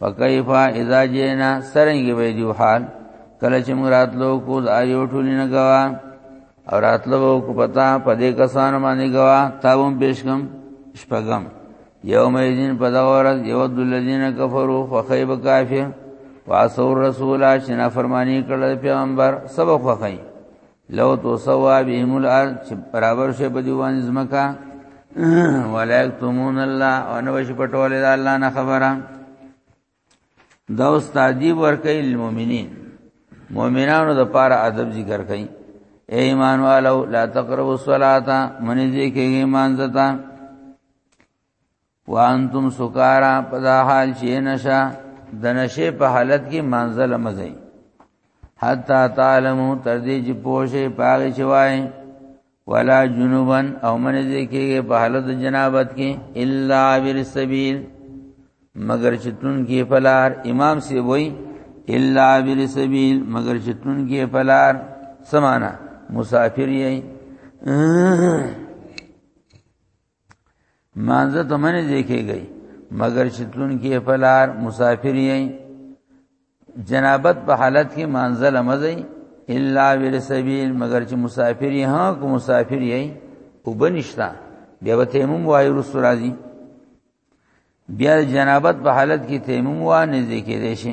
فکیفا اذا جینا سرنګ وی دیو حال کله چې موږ راتلو کو د ایو ټولینه غوا او راتلو کو پتا په دې کسانو باندې غوا تاوم پیشکم شپغم یوم یذین په دغه ورځ یو د الذین کفروا فخیب کافی واسو رسول شنا فرمانی کړل پیغمبر سب خوخی لو تو سوا بهم الارض چې برابر شي په دیوان زمکا ولایکتمون الله او نو شي پټول الله نه خبره دا استادی ورکې للمؤمنین مؤمنانو د پاره ادب ذکر کړي اے ایمان والو لا تقربوا الصلاة منی ذکر ایمان زتا وانتم سکارا پدا حال چې نشا د نشه په حالت کې منزل مزي حتا تعلمو تر دې چې پوشه پاغه چوي ولا جنوبا او من ذکیږي په حالت جنابت کې الا عبر السبيل مگر چتون کې پلار امام سی وای الا عبر السبيل مگر چتون کې پلار سمانا مسافر یې مانزه ته منې ځای کېږي مګر چې تلون کې په لار مسافر یې جنابت په حالت کې مانزه لمزي الا ور سبیل مگر چې مسافر یې ها کو مسافر یې او بنشتا بیا به تیمم وای رسول راځي بیا جنابت په حالت کې تیمم و نه ذکر شي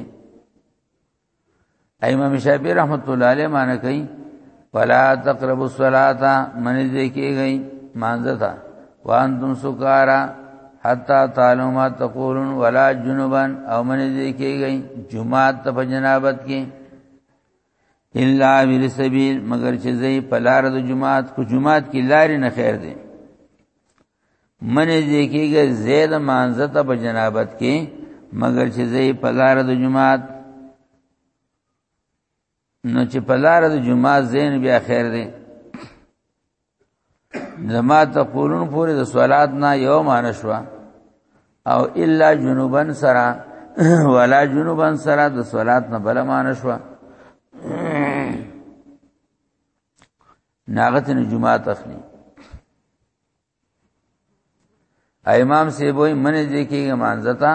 امام شافعی رحمت الله علیه معنی کوي فلا تقربوا الصلاه من ذکیږي مانځه تا وانتم سکارا حتا تعلم ما تقولون ولا جنبا او من ذکیږي جمعه ته جنابت کې الا بر سبیل مگر چې زې پلار د جمعات کو جمعات کې لارې نه خیر دی منې دې کېږي زید مانزه ته په جنابت کې مگر چې زې په لار د جمعات نو چې په لار د جمعات زین بیا خیر دی زما ته قولون پورې د صلات نه یو مان شو او الا جنوبن سرا ولا جنوبن سرا د صلات نه بل مان شو ناغت نه جمعات اخلي امام سی وای منځ کېږي مانځتا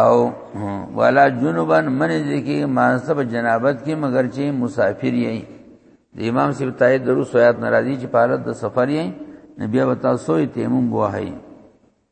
او ولا جنوبن منځ کېږي مانځته په جنابت کې مگر چې مسافر یې د امام سی تایید درو سویات ناراضي چې په حالت د سفر یې نبی وتا سوې تیمم وای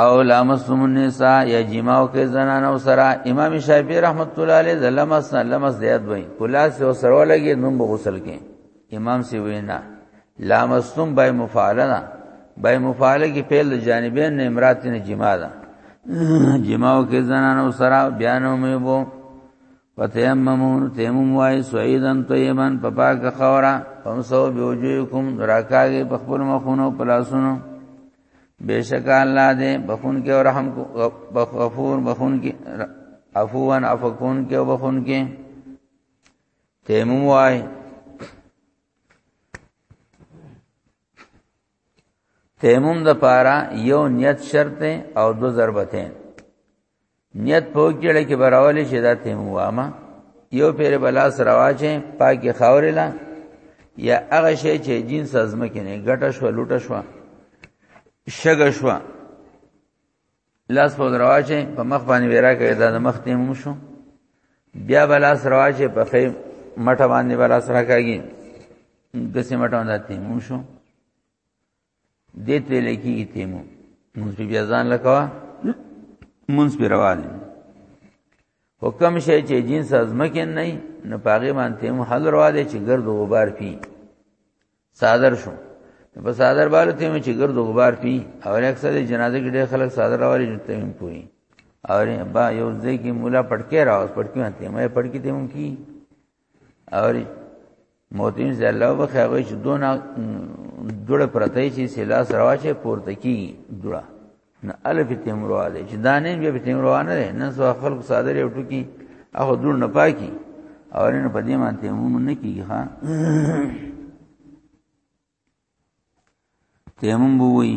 او لامسوم النساء یا جماو کې زنان او سره امام شافعی رحمت الله علیه د لمس نه لمس زیات وای کلا سه او سره لګي نوم به غسل کې امام سی وینا لامسوم بای مفعله نه بای مفعله کې فعل د جانبین نه امرات نه جما ده جماو کې زنان او سره بیانو مې وو وتیممون تیمم وای سعیدن طیبن په پاک خورا فمسو بوجوکم راکاږي په خپل مخونو پلاسونو بیشک الله دې بخون کې او رحم کو غفور بخون کې عفوان عفقون کې او بخون کې تیمم وای تیمم د پاره یو نیت شرط او دو ضربتین نیت په جړه کې براول شي دا ته وامه یو پیر بلاس رواچه پاکي خاورې لا یا هغه شی چې جنس ازمه کې نه ګټه شو لوټه شو شګه شو لاس په رواچه په مخ باندې ورا کوي دا مخ ته مو شو بیا بلاس رواچه په خې مټه باندې بلاس راکاږي د سیمټه باندې ته مو شو دې ته لکی تیمم مونږ بیا ځان لکوا مونږ په روان حکم شي چې جنس ازمکه نه نه پاګې باندې تیمم حل روا دي چې ګرد غبار پی صادر شو په صادر باندې تیمم چې ګرد غبار پی او اکثر جنازه کې ډېر خلک صادر راوړي چې تیمم کوي او با یو ځای کې مولا پټکې راوس پټکې باندې تیمم پټکې تیمم کی اوري موتین زه الله به خیاوي چې دونه دوړه پرته چې سلاس راواشه پورته کی دوړه نه الف تیمروا دی چې دانین به تیمروا نه دی نه سو خلق صادر یو ټکی هغه دوړ نه پاکي او نه په دې باندې تیمم نه کیږي ها تیمم بووي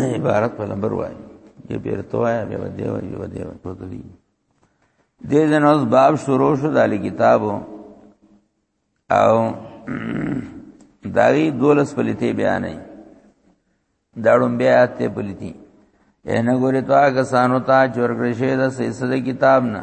عبارت په نمبر وای یې بیرته وای به ودی وای به ودی وای په دې دې د نوز باب شروع شو د علی کتابو او داوی دولس پلیتی بیانې داړم بیا ته پلیتی ان ګورې تو هغه سانو ته چورګرشه د سیسه کتاب نه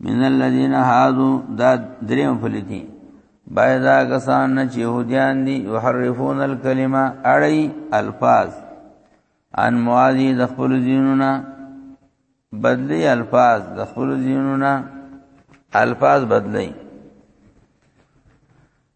من الذين هادو دا دریم فلتی باید هغه سان چې يهوديان دي يحرفون الكلمه اړي الفاظ ان موازي د خپل دینونو بدلی الفاظ د خپل دینونو الفاظ بدلی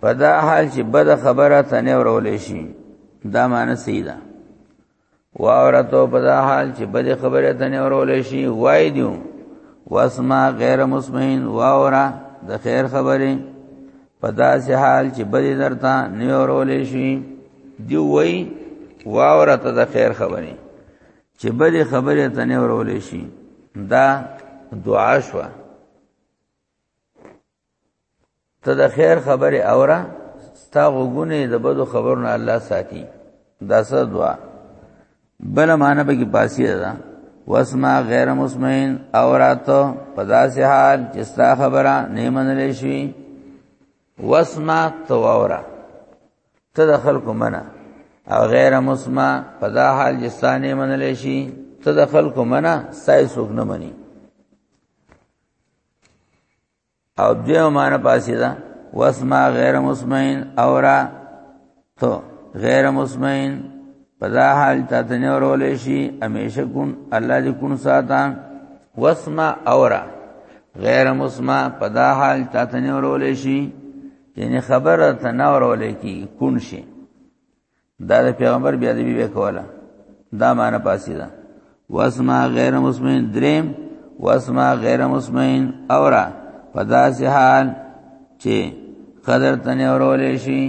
په دا حال چې بد خبره ته نه ورولې شي دا معنی صحیح ده واورته په دا حال چې بد خبره ته نه ورولې شي وای دیو واسما غیر مسمعين واورا د خیر خبره په دا سه حال چې بد درته نه ورولې شي دی وای واورته د خیر خبره چې بد خبره ته نه ورولې شي دا دعا شوه ته د خیر خبره اوره ستا غوګونه د بدو خبرونه الله ساتي دا سره دعا بل معنا به کې پاسی ده واسما غیر مسمعين اوراتو په داسې حال چې ستا خبره نه منل شي واسما تو اورا ته د خلکو منه او غیر مسمع په دا حال چې ستا نه منل شي ته د خلکو منه سای سوګ نه مني او دیو معنی پاسی دا واسما غیر مسمعین اورا تو غیر مسمعین پدا حال تا تنی ورولې شي همیشه کون الله دې کون ساته واسما اورا غیر مسمع پدا حال تا تنی ورولې شي یعنی خبره تنور ولې کی کون شي دا د پیغمبر بیا دی به کوله دا معنی پاسی ده واسما غیر مسمین دریم واسما غیر مسمین اورا پدا سی حال چې قدر تنه اورولې شي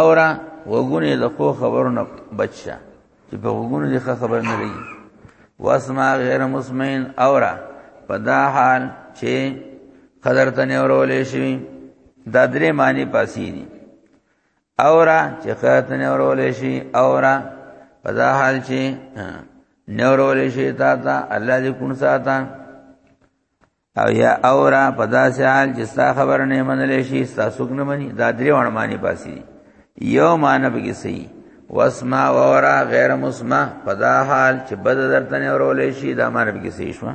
اورا وګونه د خو خبرونه بچا چې په وګونه دي خبر نه لګي واسما غیر مسمین اورا پدا حال چې قدر تنه اورولې شي دا درې معنی پاسی دي اورا چې خاطر نه ورولې شي اورا په دا حال چې نه ورولې شي تا ته الله دې کون ساته او یا اورا په دا حال چې ستا خبر نه منلې شي ستا سوک نه مني دا درې وړ معنی پاسي یو معنی به کې صحیح واسما وورا غیر مسما په دا حال چې بد درته نه ورولې شي دا معنی به کې صحیح شوه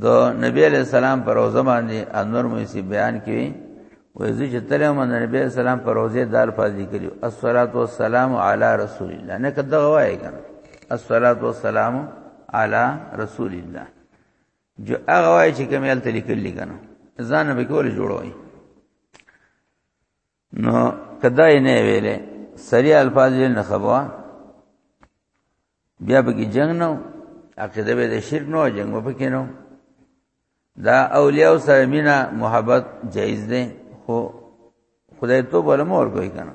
د نبی علی السلام پر روزه باندې انور مېسی بیان کړي وې زه چې تلې من نبی علی السلام پر روزه دال فاضل کړي الصلات والسلام علی رسول الله نه کده وایي کنه الصلات والسلام علی رسول الله جو هغه وایي چې کومل تل کلی کنه ځان به کول جوړوي نو کدا یې نه ویلې سری الفاظ یې نه خبره بیا به کې جنگ نو عقیده به د شرک نو جنگ به کې نو دا اولیاء سره مینا محبت جایز ده خو خدای ته بل مور کوي کنه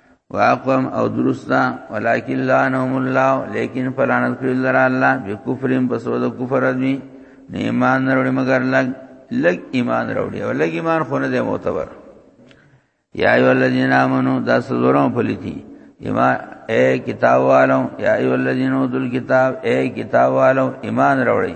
واقم او درستا ولکن لعنهم الله لیکن فلانت کړل در الله بکفرهم بسود کفر ادمی نه ایمان وروړي مگر لګ لګ ایمان وروړي او لګ ایمان خو نه دی معتبر یا ایو الذین آمنو دا سزورم پلیتی ایما اے کتاب والو یا ایو الذین اوتل کتاب اے کتاب والو ایمان وروړي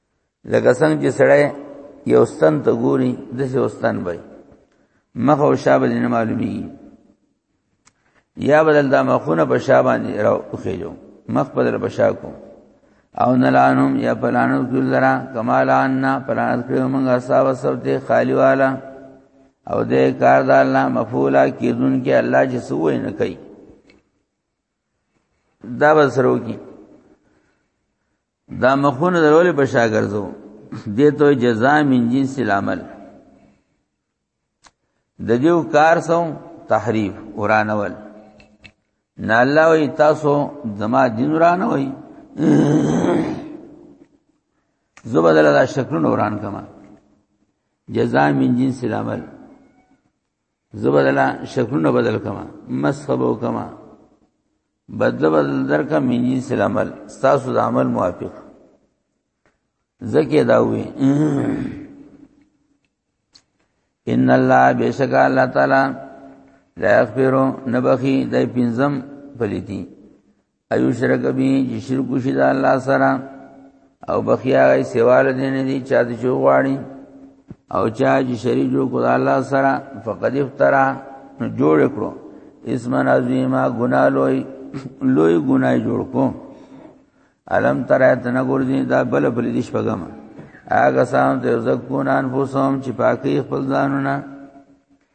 لکه څنګه چې سړی یو ستن ته ګوري دسه وستان وای مخ او شابه نه معلومي یا بدل دا مخونه په شابان راو خېجو مخ په در بشا کو او نلانم یا پلانو کل لرا کمال عنا پلان کړو موږ اصحاب سب ته خالی والا او دې کار د الله مفعولا کیدون کې الله چې سوې نه کوي دا بسرو کی دا مخونه درولې په شا ګرځو دې ته جزاء من جنس العمل د دیو کار سو تحریف ورانول نه الله وی تاسو زما دین ورانه وی زبدل دا شکلونه وران کما جزاء من جنس العمل زبدلا شکلونه بدل کما مسخبو کما بدل بدل در کا من جنس العمل تاسو د عمل موافق زکه دا وی ان الله بشک الله تعالی لا یغفرو نبخی د پنزم پلیتی ایو شرک به چې شرک شي د الله سره او بخیا غي سوال دین دي چا د جو غواړي او چا چې شریک جو کو الله سره فقد افترا جوړ کړو اسم عظیما ګنا لوی لوی ګنای جوړ کو علم تر اتنا ګورځي دا بل بل دي شپګم هغه سام ته زکون انفسهم چې پاکي خپل ځانونه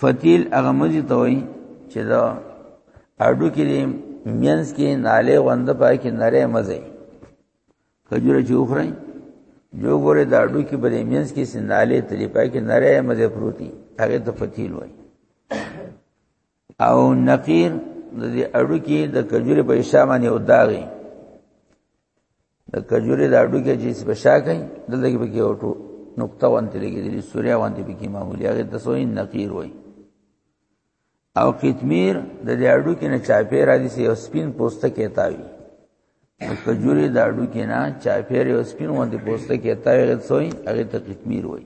فتیل هغه مزي ته وای چې دا اډو کې مینس کې ناله وند پای کې نره مزه کجوره جوخره جو ګوره دا اډو کې بلې مینس کې سناله تلی پای کې نره مزه پروتي هغه ته فتیل وای او نقیر د دې اډو کې د کجوري په حساب باندې او داغي د کجوري د اډو کې چې په شا کوي دلته کې پکې اوټو نقطه وانت لګي دي سوریا وانت پکې معمولی هغه د سوې نقیر وای او قطمیر د دې اډو کې نه چاپې را دي سي او سپین پوسټه کې تاوي د کجوري د اډو کې نه چاپې او سپین وانت پوسټه کې تاوي هغه سوې هغه ته قطمیر وای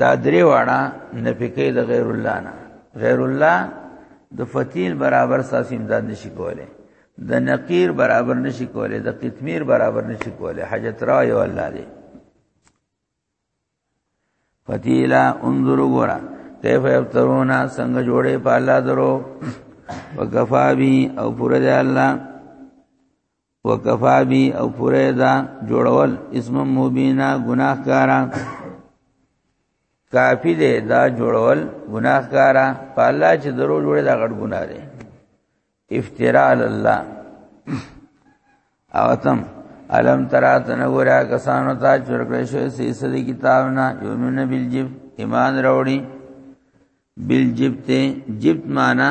دا درې واړه نفي کوي د غیر الله نه غیر الله د فتیل برابر ساس امداد نشي کوله د نقیر برابر نشي کوله د قطمیر برابر نشي کوله حاجت را یو الله دی فتیلا انظر ګورا کیف یفترونا څنګه جوړې په الله درو وکفا بی او پر دې الله وکفا بی او پوره دا جوړول اسم مبینا گناہ کارا کافی دی دا جوړول گناہ کارا په الله چې درو جوړه دا غټ گناہ دی افتراء الله او تم علم ترا تنورا کسانو ته چرکړې شوې سیسه دی کتاب نه یومن بالجب ایمان راوړي بالجب ته جب معنا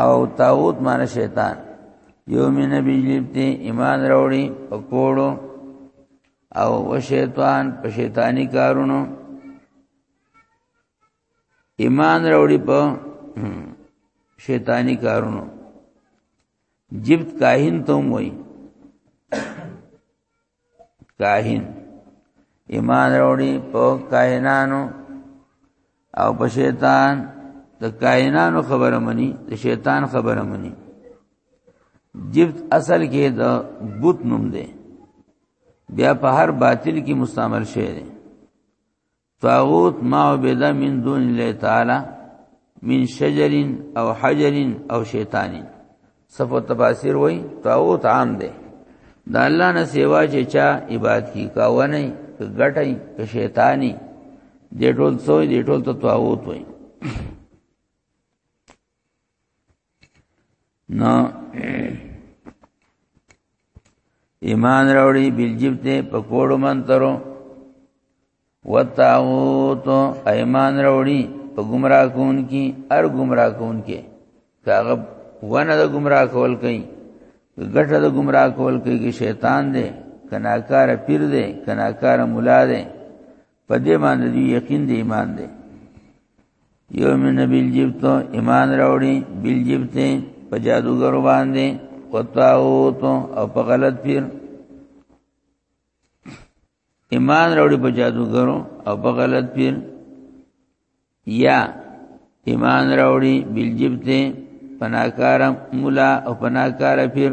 او تاوت معنی شیطان یو می نبی لیبتی ایمان راوړي په کوړو او و شیطان په شیطانی کارونو ایمان راوړي په شیطانی کارونو جبت کاهن ته وای کاهن ایمان وروړي په کاهنانو او په شیطان د کاهنانو خبره مني د شیطان خبره مني جبت اصل کې د بت نوم دی بیا په هر باطل کې مستعمل شوی دی طاغوت ما عبد من دون الله تعالی من شجر او حجر او شیطان صف تفاسیر وای طاغوت عام دی د الله نه سیوا چې چا عبادت کی کاونه غټای ک شیطانی دې ټول سوې دې ټول ته طاغوت وای نو ایمان راوړي بل جبته په کوړو منترو وتاوت ایمان راوړي په گمراه کون کی ار گمراه کون کې کاغه ونه د گمراه کول کوي ګټه د گمراه کول کوي شیطان دی کناکار پیر دی کناکار مولا دی په دې باندې دی یقین دی ایمان دی یو من نبی جبت ایمان راوړي بل جبت په جادوګر باندې قطاوت او په غلط پیر ایمان راوړي په جادوګر او په غلط پیر یا ایمان راوړي بل جبت پناکار مولا او پناکار پیر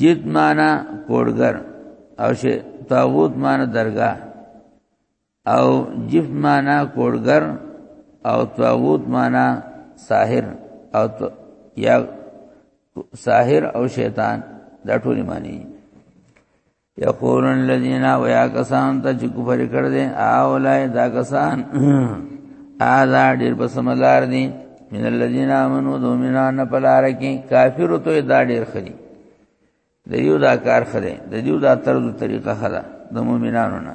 جد معنا کوډګر او شه طاغوت معنا درگاه او جف معنا کوډګر او طاغوت معنا ساحر او یا ساحر او شیطان دا ټول معنی یقول الذين ويا کسان ته چې کفر کړ دې اولای دا کسان اعلی ډیر په سملار دي من الذين امنوا دومنان پلار کې کافر ته دا ډیر خدي د یو دا کار خره د یو دا طرز طریقه خره د مؤمنانو نه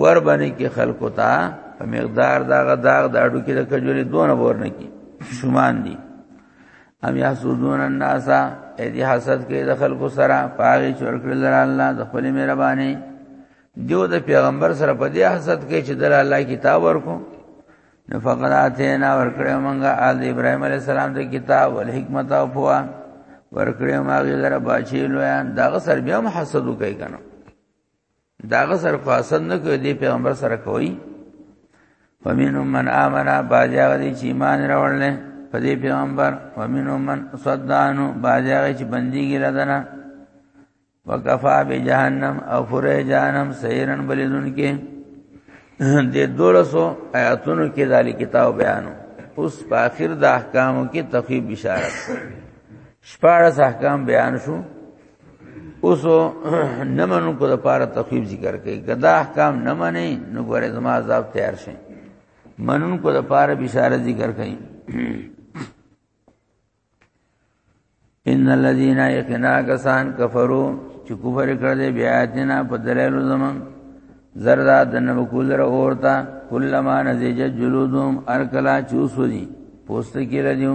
ور باندې کې خلکو ته په مقدار دا غداغ دا اډو کې د کجوري دونه ور نه کی شومان دي ام یحسودون الناس اې دې حسد کې د خلکو سره پاغي چور کړل الله د خپل مهرباني دیو د پیغمبر سره په دې حسد کې چې د الله کتاب ورکو نو فقط اتینا ورکړې مونږه آل ابراهيم عليه السلام د کتاب او حکمت او فوا ورکړې ما غیر بچی لویان دغه سر بیا حسد کوي کنه داغه سره خو حسد نه کوي دی پیغمبر سره کوي فمنهم من آمن باجا غدي چې ایمان راوړل په دې پیغمبر ومنهم من صدانو باجا غي چې بنديږي لدنه وکفا به جهنم او فره جهنم سیرن بلذن کې دې دولسو آیاتونو کې ذالک کتاب بیانو اوس په اخر د احکامو کې تخفیف بشارت شپارس احکام بیان شو اوس نه منو کو د پاره تخفیف ذکر کوي کدا احکام نه مني نو ګوره زما عذاب تیار شي منون کو د پاره بشاره ذکر کوي ان الذين يكنا كسان كفروا چې کفر کړ دې بیا دینه په دلایل زمون زردا دنه وکول را اورتا کلمہ نزج جلودهم ارکلا چوسودی پوست کې لدیو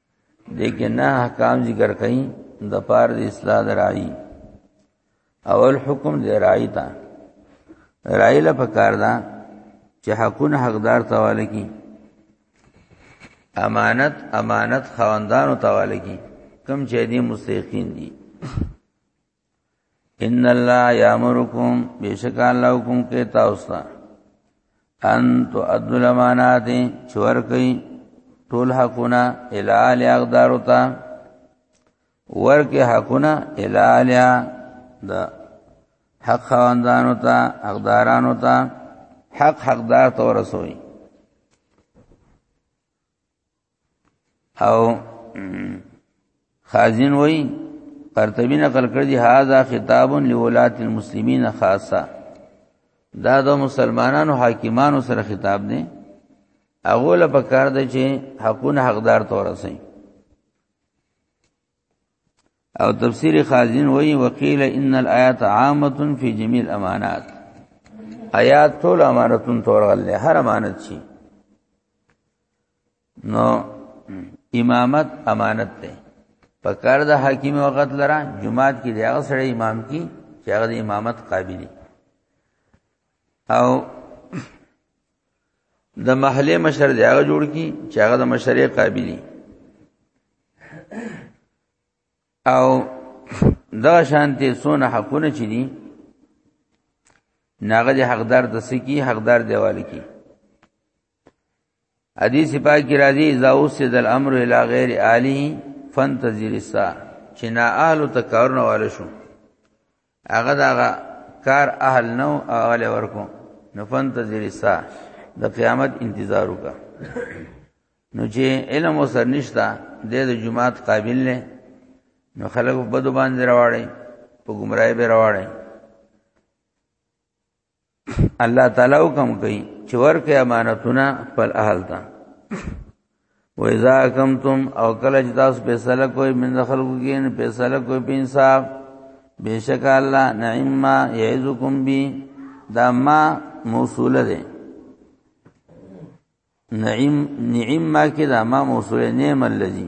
لیکن نه احکام ذکر کئ د پار د اصلاح درایي اول حکم دی رای تا رای له پکار دا چې حقونه حقدار تواله کی امانت امانت خواندانو تواله کی کم چې دې مستحقین دي ان الله یامرکم بیشک الله حکم کې تاسو ته ان تو ادل امانات چور کوي ټول حقونه الال اقدار وتا ورکه حقونه الال د حق خواندانو ته حقدارانو ته حق حقدار تو رسوي او خازن وای قرطبی نقل کړ دی هاذا خطاب لولات المسلمین خاصه دا د مسلمانانو حاکمانو سره خطاب دی هغه له پکار دی چې حقونه حقدار تور سي او تفسیر خازن وی وقیل ان الایات عامه فی جميع الامانات آیات ټول امانتون تورغل هر امانت شي نو امامت امانت ده په کار د حاکم وخت لره جمعات کې دی هغه سره امام کی چې هغه د امامت قابلیت او د محله مشر دی هغه جوړ کی چې هغه د مشرې قابلی او دا شانتی سونه حقونه چي دي ناغه د حقدار د سکی حقدار دیوال کی حدیث پاک کی راځي اذا اوسد الامر الى غیر الی فانتظر الساعه چې نا اهل تکارنه والے شو هغه دغه کار اهل نو هغه له ورکو نو فنتظر سا د قیامت انتظار وکا نو چې علم وسر نشتا د جمعات قابل نه نو خلک په بدو باندې راوړي په گمراهي به راوړي الله تعالی حکم کوي چې ورکه امانتونه خپل اهل ته و اذا حکمتم او کله چې تاسو فیصله کوئ من خلقو کې نه فیصله کوئ په انصاف بیشک الله نعم یعذکم بی دا ما موصوله ده نعم نعم ما کې دا ما موصوله نعم الذی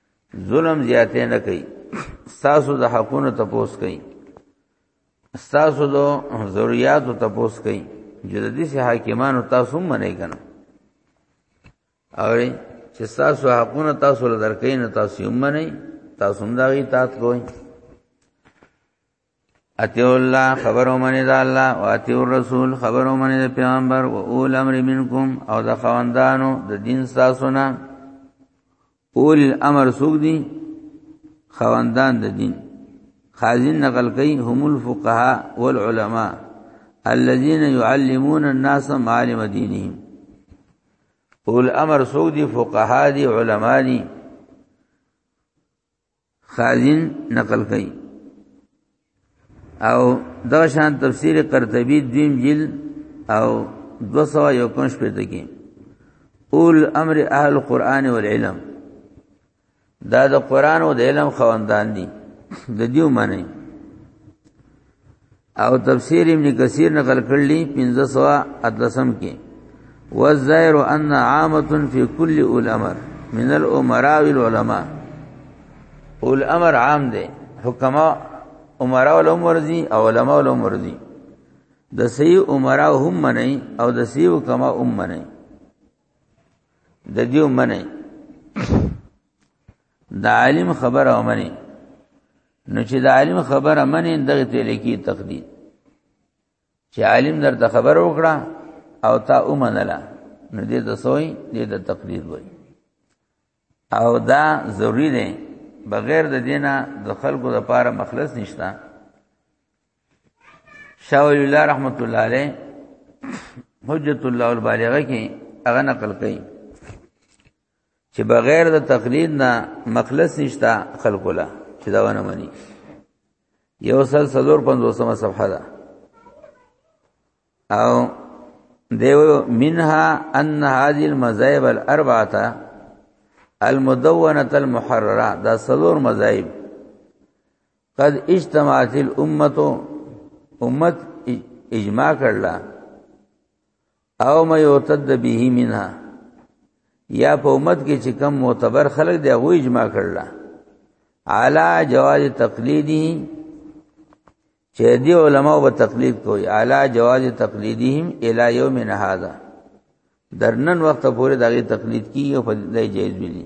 ظلم زیاتې نه کوي تاسو د حقونو تپوس کوي تاسو د ضرورتو تپوس کوي چې د دې حاکمانو تاسو منې کنه او چې تاسو حقونه تاسو لدرکې نه تاسو منې تاسو هم دا غي تاسو کوئ اتیو الله خبرو منی دا الله او اتیو رسول خبرو منی دا پیغمبر او اول امر منکم او دا خواندانو د دین ساسونه اول امر سوق دي خواندان د دین خازن نقل کوي هم الفقهاء والعلماء الذين يعلمون الناس معالم دينهم اول امر سوق دي فقهاء دي علماء دي خازن نقل کړي او دا شان تفسیر قرطبی دویم جل او 219 په دکی اول امر اهل القرآن والعلم دا د قرآن او د علم خواندان دي د دیو معنی او تفسیر ابن کثیر نقل کړلی 1513 کې والظاهر ان عامه فی کل الامر من الامراء والعلماء الامر عام دی حکما امراء الامر دی او علماء الامر دی د سی امراء هم منی او د سی حکما هم منی د دې منی دا عالم خبره ومني نو چې دا عالم خبره مني دغه ته لیکي تقدید چې عالم درته خبر وکړه او تا ومنله نو دې ته سوې دې ته تقدید وایي او دا ضروری دی بغیر د دینه د خلکو د پاره مخلص نشتا شاہ ولی اللہ رحمت اللہ علیہ حجت اللہ البالغہ کی اغا نقل کئی چې بغیر د تقلید نه مخلص نشتا خلق لا چې دا ونه مني یو سل سلور پنځوسمه صفحه ده او دیو منها ان هذه المذاهب الاربعه المدونه المحرره دا سلور مذاهب قد اجتمعت الامه امت اجماع کړلا او ما یرتد به منها یا په امت کې چې کم معتبر خلک دی غو اجماع کړل علا جواز تقلیدی چې دی علماء به تقلید کوي علا جواز تقلیدهم الی یوم هذا درنن وخت پورې دغه تقلید کی او په دې جایز ویلي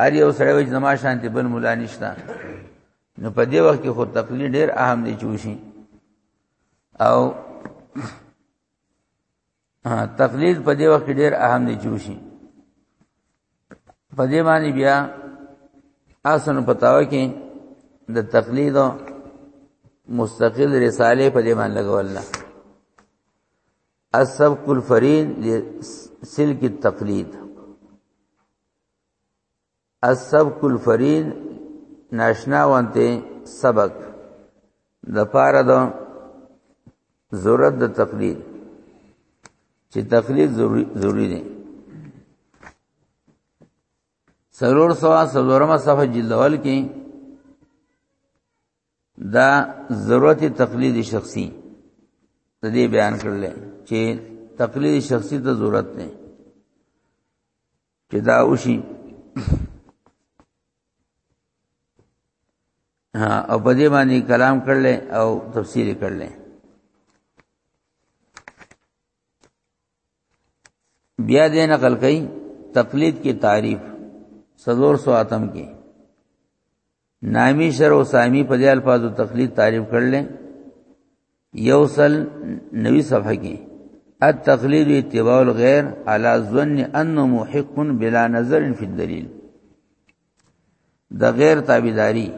هر یو سره وځ زما شانتی بل مولا نشتا نو په دې وخت کې خو تقلید ډیر اهم دی چوشي او تقلید په دې وخت کې ډیر اهم دی چوشي په دې باندې بیا اسن پتاوه کې د تقلید مستقل رساله په دې باندې لګول نه السبق الفرید لسلک التقلید السبق الفرید ناشنا وانته سبق د پاره د ضرورت د تقلید چې تقلید ضروری ضروری دی سرور سوا سلورمه صفحه جلد اول کې دا ضرورت تقلید شخصی ته دې بیان کړل چې تقلید شخصی ته ضرورت نه چې دا وشي ها او په دې باندې کلام کړل او تفسیر کړل بیا دې نقل کړي تقلید کی تعریف سزور سو آتم کی نامی شر او سامی په دې الفاظو تقلید تعریف کړل یوصل نوی صفحه کې التقلید اتباع الغیر علی ظن انه محق بلا نظر فی الدلیل د غیر تابعداری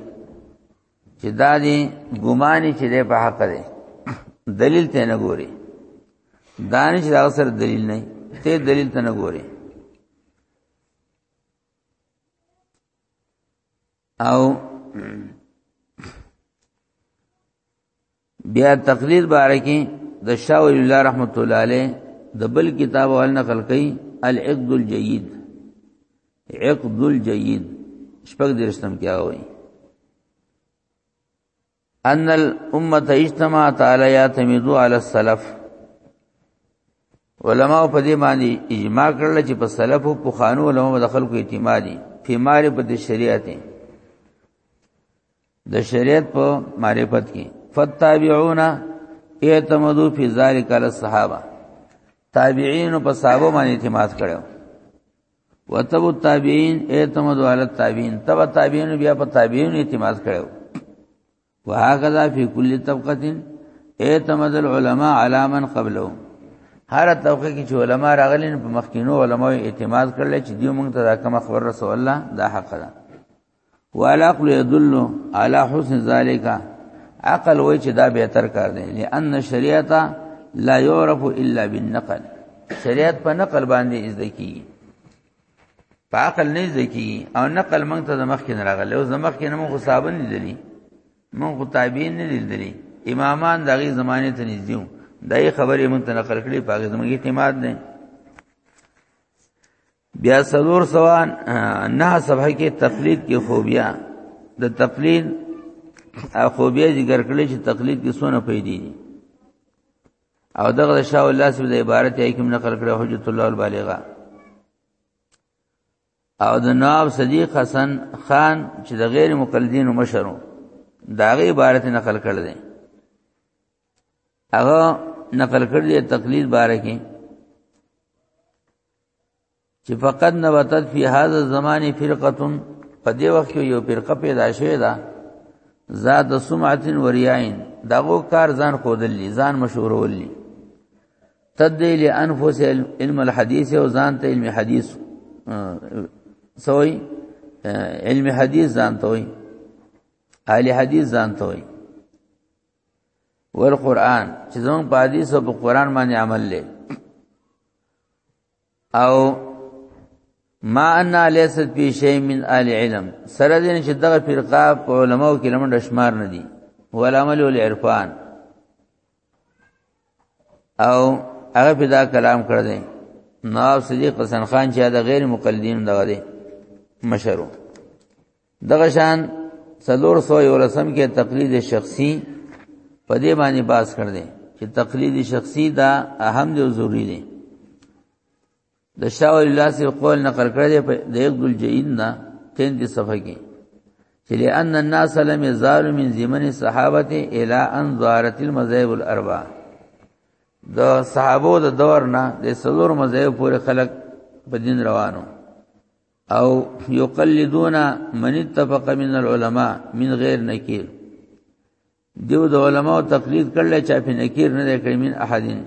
چې دا دې ګماني چې دې په حق دی دلیل ته نه ګوري دانش دا سر دلیل نه ته دلیل ته نه ګوري او بیا تقریر باره کې د شاه ولی الله رحمت الله علیه د بل کتاب ول نقل کړي العقد الجيد عقد الجيد شپږ درشتم کیا وایي ان الامه اجتمعت علی یعتمدوا علی السلف علماء په دې باندې اجماع کړل چې په سلف او په خانو علماء د خلکو اعتمادي په معرفت شریعت د شریعت په معرفت کې فتابعون اعتمدوا فی ذلک علی الصحابه تابعین په صحابه باندې اعتماد کړو وتب التابعین اعتمد علی التابعین تب التابعین بیا په تابعین اعتماد کړو وهكذا فی کل طبقه اعتمد العلماء علی من قبله هر طبقه کې چې علما راغلین په مخکینو علماو اعتماد کړل چې دیو موږ ته دا کوم خبر رسول الله دا حق ده والعقل يدل على حسن ذلك عقل وای چې دا به تر کار دی لئن شریعت لا يعرف الا بالنقل شریعت په نقل باندې ازده کی په عقل نه ازده کی او نقل موږ ته د مخ کې نه راغلی او زمخ کې نه موږ صاحب نه دي موږ تابعین نه دي امامان دغه زمانه ته نږدې دای خبرې مونږ ته نقل کړي پاګه زموږ اعتماد نه بیا سلور سوا نه صفحه کې تقلید کې خوبیا د تقلید خوبیا ذکر کړل چې تقلید کې سونه پیدا دي او دغه شاو الله سب د عبارت یې کوم نقل کړو حجت الله البالغه او د نواب صدیق حسن خان چې د غیر مقلدین مشرو داغه عبارت نقل کړل دي هغه نقل کړل دي تقلید باره کې چې فقط نبتت فی هذا الزمان فرقه په دې وخت کې یو فرقه پیدا شوې ده زاد سمعت و ریاین دغه کار ځان خودلی ځان مشهوروللی تدې لانفس علم الحديث او ځان ته علم حديث سوئی علم حدیث ځانته وي اهل حدیث ځانته وي ول قران چې زموږ په حدیث او په قران باندې عمل لې او ما ان لیست فی شی من ال علم سره دین چې دغه فرقه په علماو کې لمن شمار نه دي ول عمل ول عرفان او هغه په دا کلام کړ دې نواب صدیق حسن خان چې دا غیر مقلدین دغه دي مشرو دغه شان څلور سو یو رسم کې تقلید شخصي په دې باندې باس کړ دې چې تقلید شخصي دا اهم دی او ضروری دی د شاو الله سی قول نقل کړی دی په دیګ دل جین نه 33 صفحه کې چې لئن الناس لم يزالوا من زمن الصحابه الى ان ظهرت المذاهب الاربعه د صحابو د دور نه د سلور مذاهب پورې خلق په دین روانو او یقلدون من اتفق من العلماء من غیر نکیر دیو د علماء تقلید کړل چا په نکیر نه کړی من احدین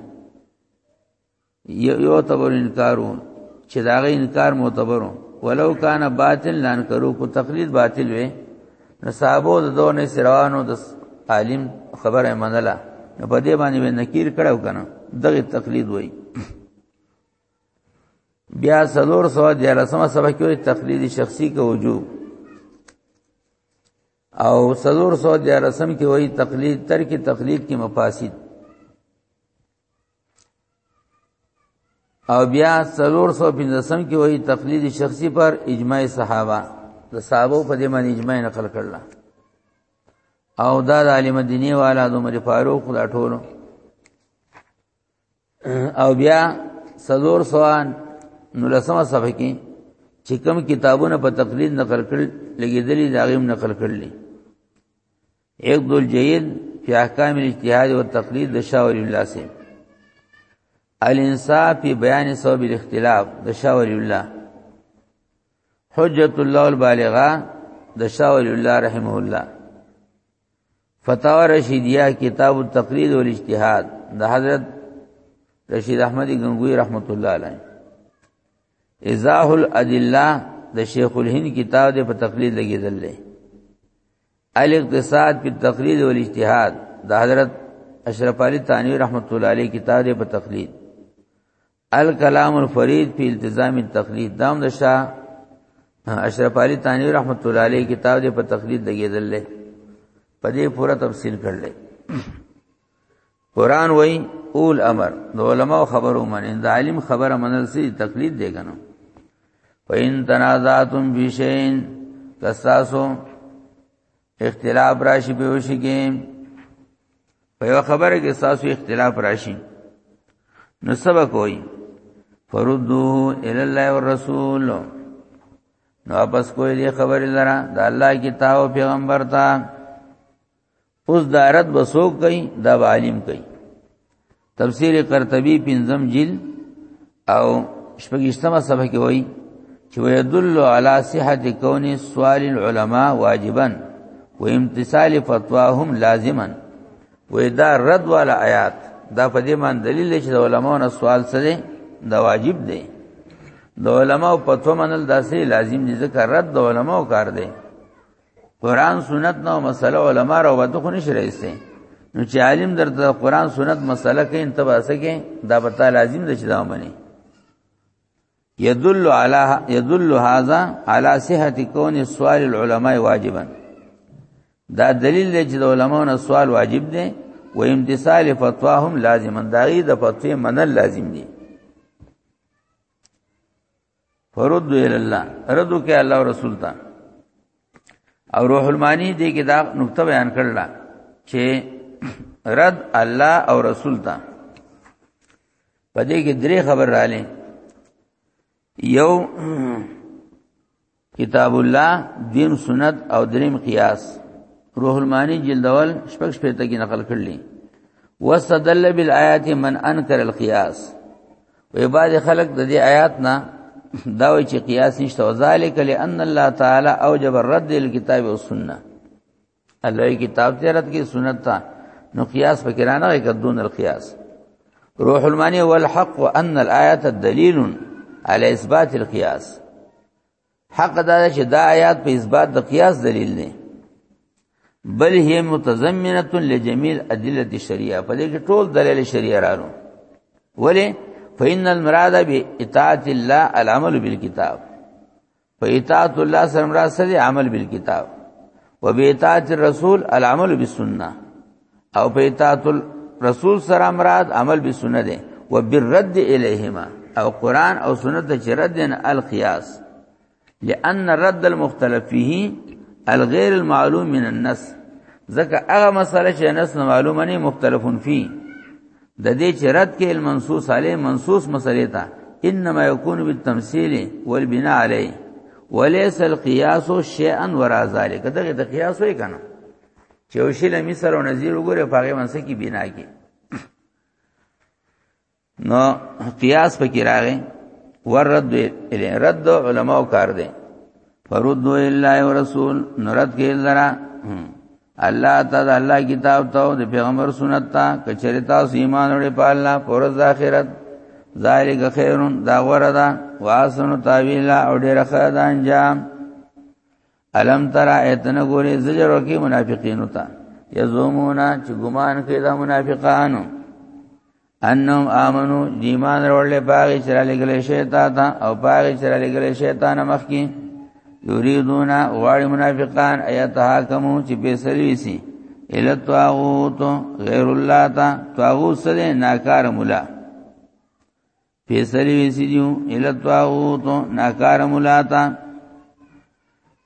یو تبر انکارو چې داغه انکار معتبرو ولو کان باطل لان کرو کو تقلید باطل وي نصابو د دونه سروانو د عالم خبره منله په دې باندې نکیر کړو کنه دغه تقلید وای بیا سلور سو دیا لسمه سبا کې تقلید شخصی کا وجوب او سلور سو دیا لسم کې وایي تقلید تر کې تقلید کې مفاسد او بیا سلور سو پنځم کې وایي تقلید شخصی پر اجماع صحابه د صحابه په دې باندې اجماع نقل کړل او دا د عالم دیني والا د عمر فاروق دا ټولو او بیا سلور سوان نو لسمه صفحه کې چې کوم کتابونه په تقلید نقل کړل لګیدلی دا غیم نقل کړل ایک دول جید فی احکام الاجتهاد و تقلید د شاه ولی الله سے الانصاف فی بیان سبب الاختلاف د شاه ولی الله حجت الله البالغه د شاه ولی الله رحمه الله فتاوا رشیدیه کتاب التقلید والاجتهاد د حضرت رشید احمد گنگوی رحمت الله علیه ازاح الادله د شیخ الهند کتاب د په تقلید لګیدل دی الاقتصاد په تقلید او اجتهاد د حضرت اشرف علی تانوی رحمت الله علیه کتاب د په تقلید الکلام الفرید فی التزام التقلید دام د شاه اشرف علی تانی رحمت الله علیه کتاب دې په تقلید لګیدل له په دې پورا تفصیل کړل قران وای اول امر د علماء خبرو منه د عالم خبره منل سي تقلید دی کنه فین تنازعتم بشین کساسو اختلاف راشي به وشي کې په یو خبره کې تاسو اختلاف راشي نو سبا کوي فردو ال الله والرسول نو واپس کوی دی خبر لرا د الله کتاب او پیغمبر ته اوس دارت بسوک گئی دا عالم گئی تفسیر قرطبی پنځم جلد او شپږشتمه صفحه کې وایي چې ويدل علی صحت کون سوال العلماء واجبا و امتثال فتواهم لازما و دا رد والا آیات دا په دې باندې دلیل چې د علماو نه سوال سره دا واجب دی د علماو په تو منل داسې لازم دي ځکه رد د علماو کار دی قران سنت نو مسله علما را وته خو نشي راځي نو چې عالم درته قران سنت مسله کې انتباه سکے دا به تعالی لازم دي چې دا ومني يدل على يدل هذا على صحه كون سوال العلماء واجبا دا دلیل دی چې د علماو نه سوال واجب دی و امتثال فتواهم لازما دا غي د فتوی منل لازم دی فرد الى الله رد کې الله او رسول ته او روح المانی دې کې دا نقطه بیان کړل چې رد الله او رسول ته پدې کې درې خبر رالې یو کتاب الله دیم سنت او دریم قیاس روح المانی جلد اول شپږ شپږ ته کې نقل کړلی واستدل بالآیات من انکر القیاس و بعد خلق د دې آیات نه دا وی چې قیاس نشته وذالک لئن الله تعالی اوجب الرد للكتاب والسنه الله کتاب زیارت کې سنت تا نو قیاس پکې نه نه کدون القیاس روح المانی والحق وان الايات دلیل علی اثبات القیاس حق دا چې دا آیات په اثبات د قیاس دلیل نه بل هي متضمنه لجميع ادله الشريعه په دې کې ټول دلیل شریعه راغلو ولی فإن المراد بإطاعة الله العمل بالكتاب په اطاعت الله سره مراد سره عمل بالکتاب و به اطاعت الرسول العمل بالسنه او په اطاعت الرسول سره مراد عمل بالسنه ده و بالرد الیهما او قران او سنت د رد نه القياس لان رد المختلف فيه الغير المعلوم من النص ځکه هغه مسله چې نس نه معلومه نه مختلفون فيه د دې چې رد کې المنصوص علی منصوص مسلې ته انما يكون بالتمثيل والبناء عليه وليس القياس شيئا وراء ذلك دغه د قياس وې کنه چې او شی لمی سره او نظیر وګوره په هغه منسه کې بنا کې نو قياس پکې راغی ور رد اله رد علماء کار دي فرد الله ورسول نرد کې لرا الله ته د الله کتاب ته او د پیغمبر سنت ته کچری تاسو ایمان وړي په الله پر د اخرت ذالک خیرون دا غره ده واسن تاویل او ډیر خره ده انجام الم ترى ایتن ګوري زجر ورکی منافقین ته یزومونا چې ګمان کوي دا منافقانو انهم امنو دیمان ورلې باغی چې را لګلې شیطان او باغی چې را لګلې شیطان مخ کې یریدون غواړي منافقان ایت حاکمو چې به سری سي ال طاغوت غیر الله تا طاغوت سره ناکار مولا په سری وسی دیو ال طاغوت ناکار مولا تا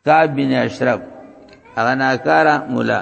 کعب بن اشرف هغه ناکار مولا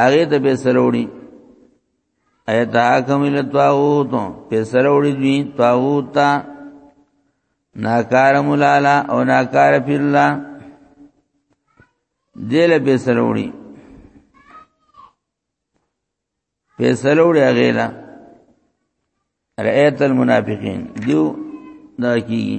هغه ته به سره وړي ایت حکم ال طاغوت په سره وړي دوی طاغوت تا ناکار مولالا او ناکار فی الله دل به سره وړي په سره وړي هغه لا رایت المنافقین دیو دا کیږي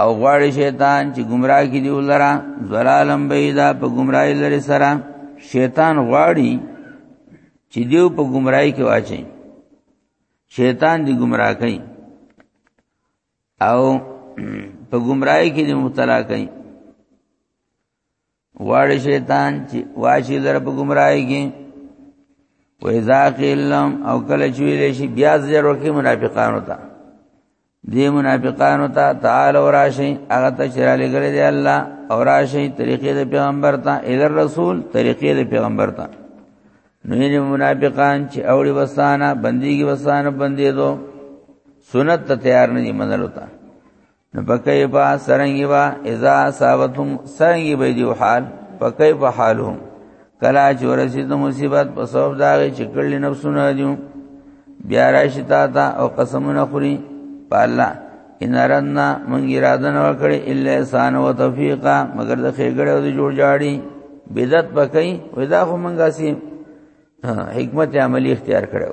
او غواړي شیطان چې گمراه کی دی ولرا زلالم بیدا په گمراهی لري سره شیطان غواړي چې دیو په گمراهی کې واچي شیطان دی گمراه کوي او په گمراهی کې دی مبتلا کوي واړی شیطان چې واشي لره په گمراهی کې و اذا قیل لهم او کله چې ویل شي بیا زیر ورکی منافقانو ته دی منافقانو ته تعال او راشي هغه ته چې را لګل دی الله او راشي طریقې د پیغمبر ته ال رسول طریقې د پیغمبر ته نو یې منافقان چې اوړي وسانه بنديږي وسانه بندې دو سنت ته تیار نه دي منلو ته نو پکې با سرنګي با اذا صابتم سرنګي به دی حال پکې په حالهم کلا چې ورسید مصیبت په سبب دا چې کړل نفسونه دیو بیا راشي تا تا او قسمونه خوري په الله ان رنا مونږ اراده نه وکړي الا احسان او توفیقا مگر د خېګړې او د جوړ جاړي بدعت پکې ودا خو مونږه سي حکمت عملی اختیار کړو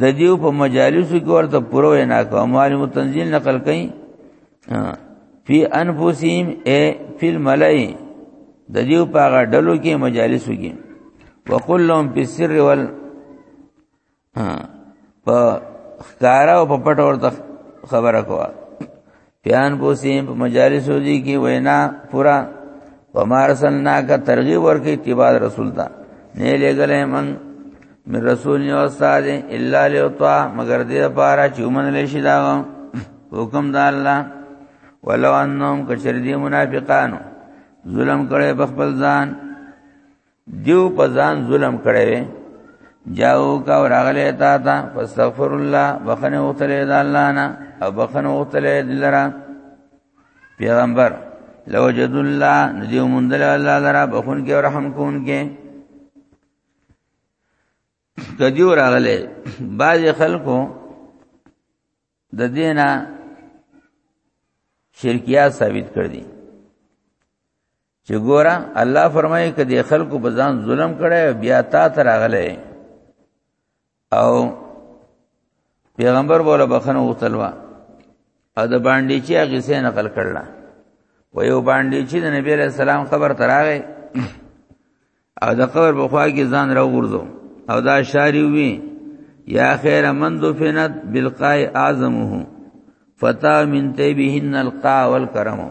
د دیو په مجالسو کې ورته پوره وینا کوم معلم تنزیل نقل کړي فی انفسهم ای فی الملای د دیو په هغه ډلو کې مجالسو کې وقل لهم فی السر وال په خکارا او په پټ ورته خبره کوه پیان بوسیم په مجالس ودی کی وینا پورا ومارسلنا کا ترغیب ورکی اتباع رسول دا نه لګلې من من رسول یو استاد الا لیطا مگر دې پارا چومن لشي دا حکم دا الله ولو انهم کچر دي منافقانو ظلم کړي بخبل ځان دیو په ځان ظلم کړی وي جاو کا راغله تا تا فاستغفر الله بخنه وتلې د الله نه او بخنه وتلې دلرا پیغمبر لو جد الله ندیو مندل الله لرا بخون کې رحم کون کې کدیو راغله باز خلکو د دینه شرکیات ثابت کړ دي چې ګوره الله فرمایي کدي خلکو په ځان ظلم کړي بیا تا تر اغله او پیغمبر بوله بخنه وتلوا او د باندې چې هغه سه نقل کړل و یو باندې چې د نبی له سلام خبر تراغه او د قبر په خوا کې ځان را وردو او دا شاری وی یا خیر من دفنت بالقای اعظمه فتا من تیبهن القا والکرمو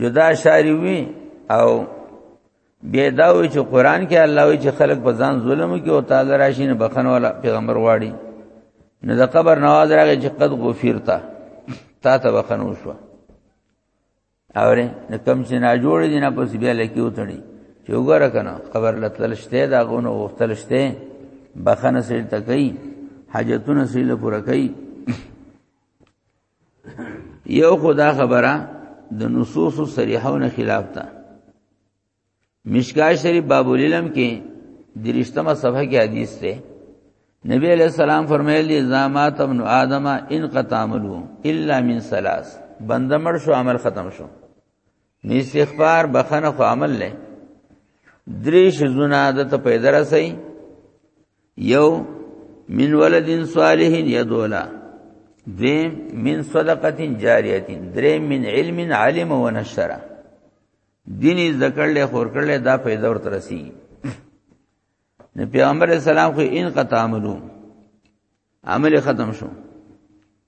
جدا شاری وی او بیا دا وی چې قران کې الله وی چې خلک په ځان ظلم کوي او تعالی راشي نه بخنه ولا پیغمبر واړي نه د قبر نواز راغی چې قد غفیرتا تا ته بخنه وشو اوره نه کم چې نه جوړ دي نه پس بیا لکی وتړي چې وګوره کنه قبر لتل شته دا غونو وختل شته بخنه سیل تکي حاجتونه سیل پوره کوي یو خدا خبره د نصوص صریحونه خلاف ده مشکای شریف باب العلم کې درشتمه صفحه کې حدیث ده نبی علیہ السلام فرمایلی زامات ابن آدم ان قطاملو الا من ثلاث بندمړ شو عمل ختم شو نه استغفار بخنه خو عمل لې درې شزونه عادت پیدا رسي یو من ولدین صالحین یدولا دې من صدقه جاریه درې من علم علم و نشره دیني ذکر له خور کړل دا پیدا ورته رسي نو پیغمبر اسلام خو ان قطع عملو عمل ختم شو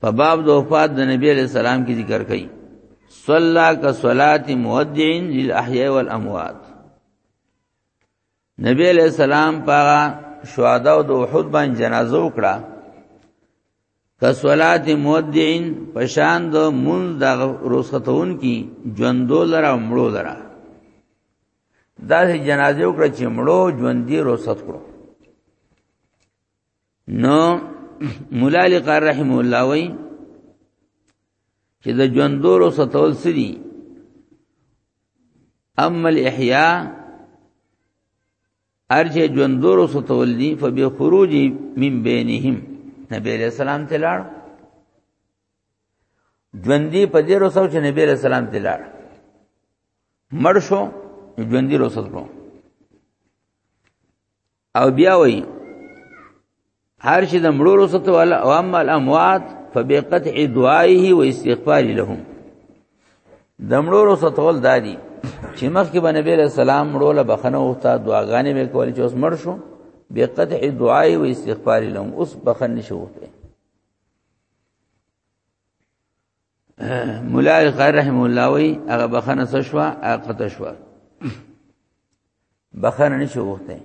په باب د وفات د نبی علیہ السلام کې ذکر کړي صلا کا صلات مودعين للاحياء والاموات نبی علیہ السلام پاغه شهدا او د احد باندې جنازه وکړه کا صلات مودعين پشان د مون د روسختون کی ژوندو لرا مړو لرا دا جنازه وکړه چې مړو ژوندۍ روسخت کړو نو مولا علی قار رحم الله وای چې د ژوندورو ستول سړي اما الاحیاء ارجه ژوندورو ستول دي فبخروج من بینهم نبی علیہ السلام تلاړ ژوندۍ په دې رسو چې نبی علیہ السلام تلاړ مړ شو ژوندۍ رسول کړو او بیا وی هر چې د مړو رسته ولا او اما الاموات فبقطع دعائه و استغفار لهم د مړو رسته ول دادی چې مخکې باندې نبی رسول سلام مړو له بخنه وخته دعاګانې وکول چې اوس مړ شو بقطع دعائه و استغفار لهم اوس بخنه شو وخته مولا قاری رحم الله وی هغه بخنه څه شو هغه ته شو بخنه نشو وخته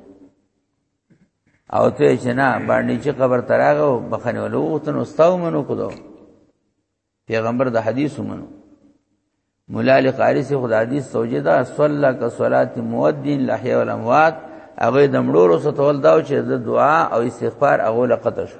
او ته چې نه باندې چې قبر تراغو بخنه ولو وخته نو استاو منو کړو پیغمبر د حدیث منو مولا علی قاری سے خدا حدیث سوجه دا صلی ک صلات مودین لحیا والاموات هغه د مړورو ستول دا چې د دعا او استغفار هغه لقطه شو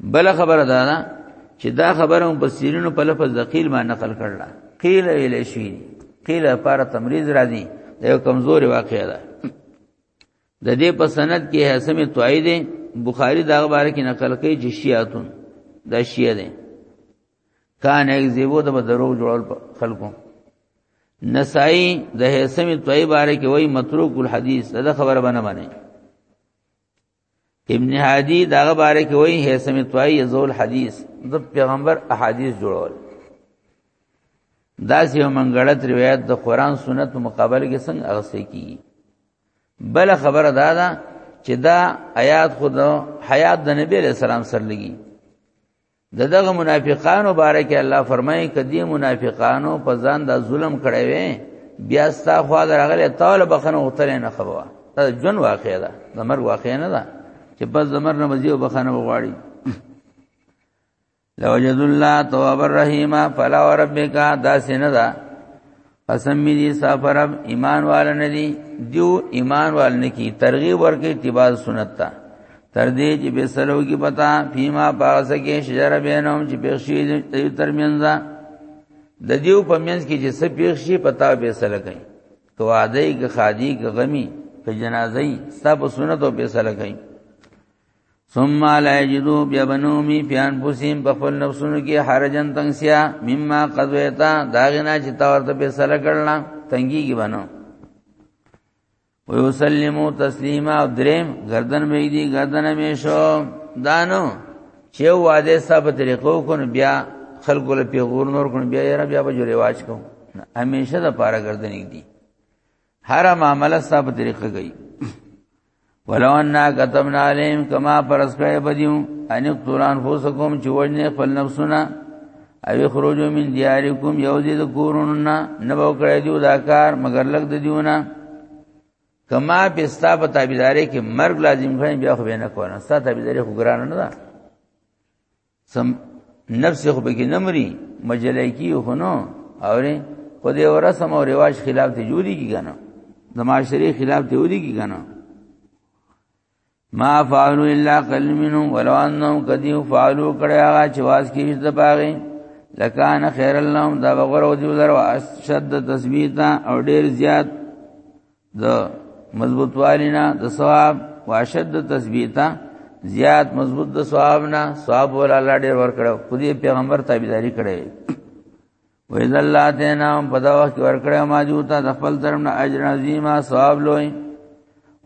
بل خبره دا ده چې دا خبره هم بصیرینو په لفظ د قیل ما نقل کړل قیل ویل شي قیل لپاره تمریز راځي دا یو کمزوري واقعه ده د دې په سند کې حسم توعی دی بخاری دا باره کې نقل کوي چې شیعاتون دا شیعه دي کان یک زیبو د درو جوړول خلکو نسائی د حسم توعی باره کې وای متروک الحدیث دا خبره بنه باندې ابن هادی داغه باره کې وایي هیثم طوای یزول حدیث د پیغمبر احادیث جوړول دا یو منګړت روایت د قران سنت مقابله کې څنګه اغسه کی بل خبره دا ده چې دا آیات خود حیات د نبی علیہ السلام سره لګي د دغه منافقانو باره کې الله فرمایي کدی منافقانو په ځان د ظلم کړی وي بیا ستا خو درغله طالب بخنه وتل نه خبره دا جون واقع ده د مرګ واقع نه ده چې بس د مرګ نه مزيو بخنه وغواړي لوجد الله تواب الرحیم فلا وربک دا سینه ده قسم می دی صافر اب ایمان والا ندی دیو ایمان والا نکی ترغیب ورکی اتباع سنت تا تر دې چې به سلو کی پتا فیما پاس کې شجر بینهم چې پېښې دی ترمنځ د دیو په منځ کې چې سب پېښې پتا به سل کوي تو عادی که خادی که غمی که جنازه ستا په سنت او به سل کوي ثم لا یجدو بیا بنومی پیان پوسیم په خپل نفسونو کې حرجن تنگسیا مما قضیتا داغنا چې تا ورته په سره کړل تنګي کې بنو ويسلمو تسلیما او دریم گردن مې دی گردن مې شو دانو چې واده صاحب طریقو کو بیا خلکو له پیغور نور کو بیا یې بیا به جوړې واچ کو همیشه د پاره گردن دی هر معاملې ستا په طریقه کوي ولو ان كتبنا عليهم كما فرض کړی بدیو ان اقتلان فوسکم چې وجنه خپل نفسونه او خروجو من دیارکم یوزید کوروننا نبو کړی دیو دا کار مگر لګ د دیونه کما پستا په تابعداري کې مرګ لازم خو بیا خو نه کونه ستا تابعداري خو ګران نه ده سم نفس خو به کې نمرې مجلې کې خو نو اورې خو دې ورسم او رواج خلاف ته جوړي کی کنه د معاشري خلاف ته ودی کی کنه ما فعلوا الا قل منهم ولو انهم قد فعلوا کړه هغه چې واس کې د باغې لکان خیر اللهم دا بغور او دیو درو اشد تثبیتا او ډیر زیات د مضبوط والینا د ثواب واشد تثبیتا زیات مضبوط د ثواب نه ثواب ولا الله ډیر ور کړو خو دې پیغمبر تابعداري کړې و اذا الله تینا په دا وخت ور کړو ما جوتا د خپل طرف نه اجر عظیما ثواب لوی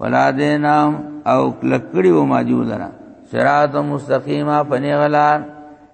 ولا دینا او کلکړي و ما جوتا صراط مستقیما پنی غلار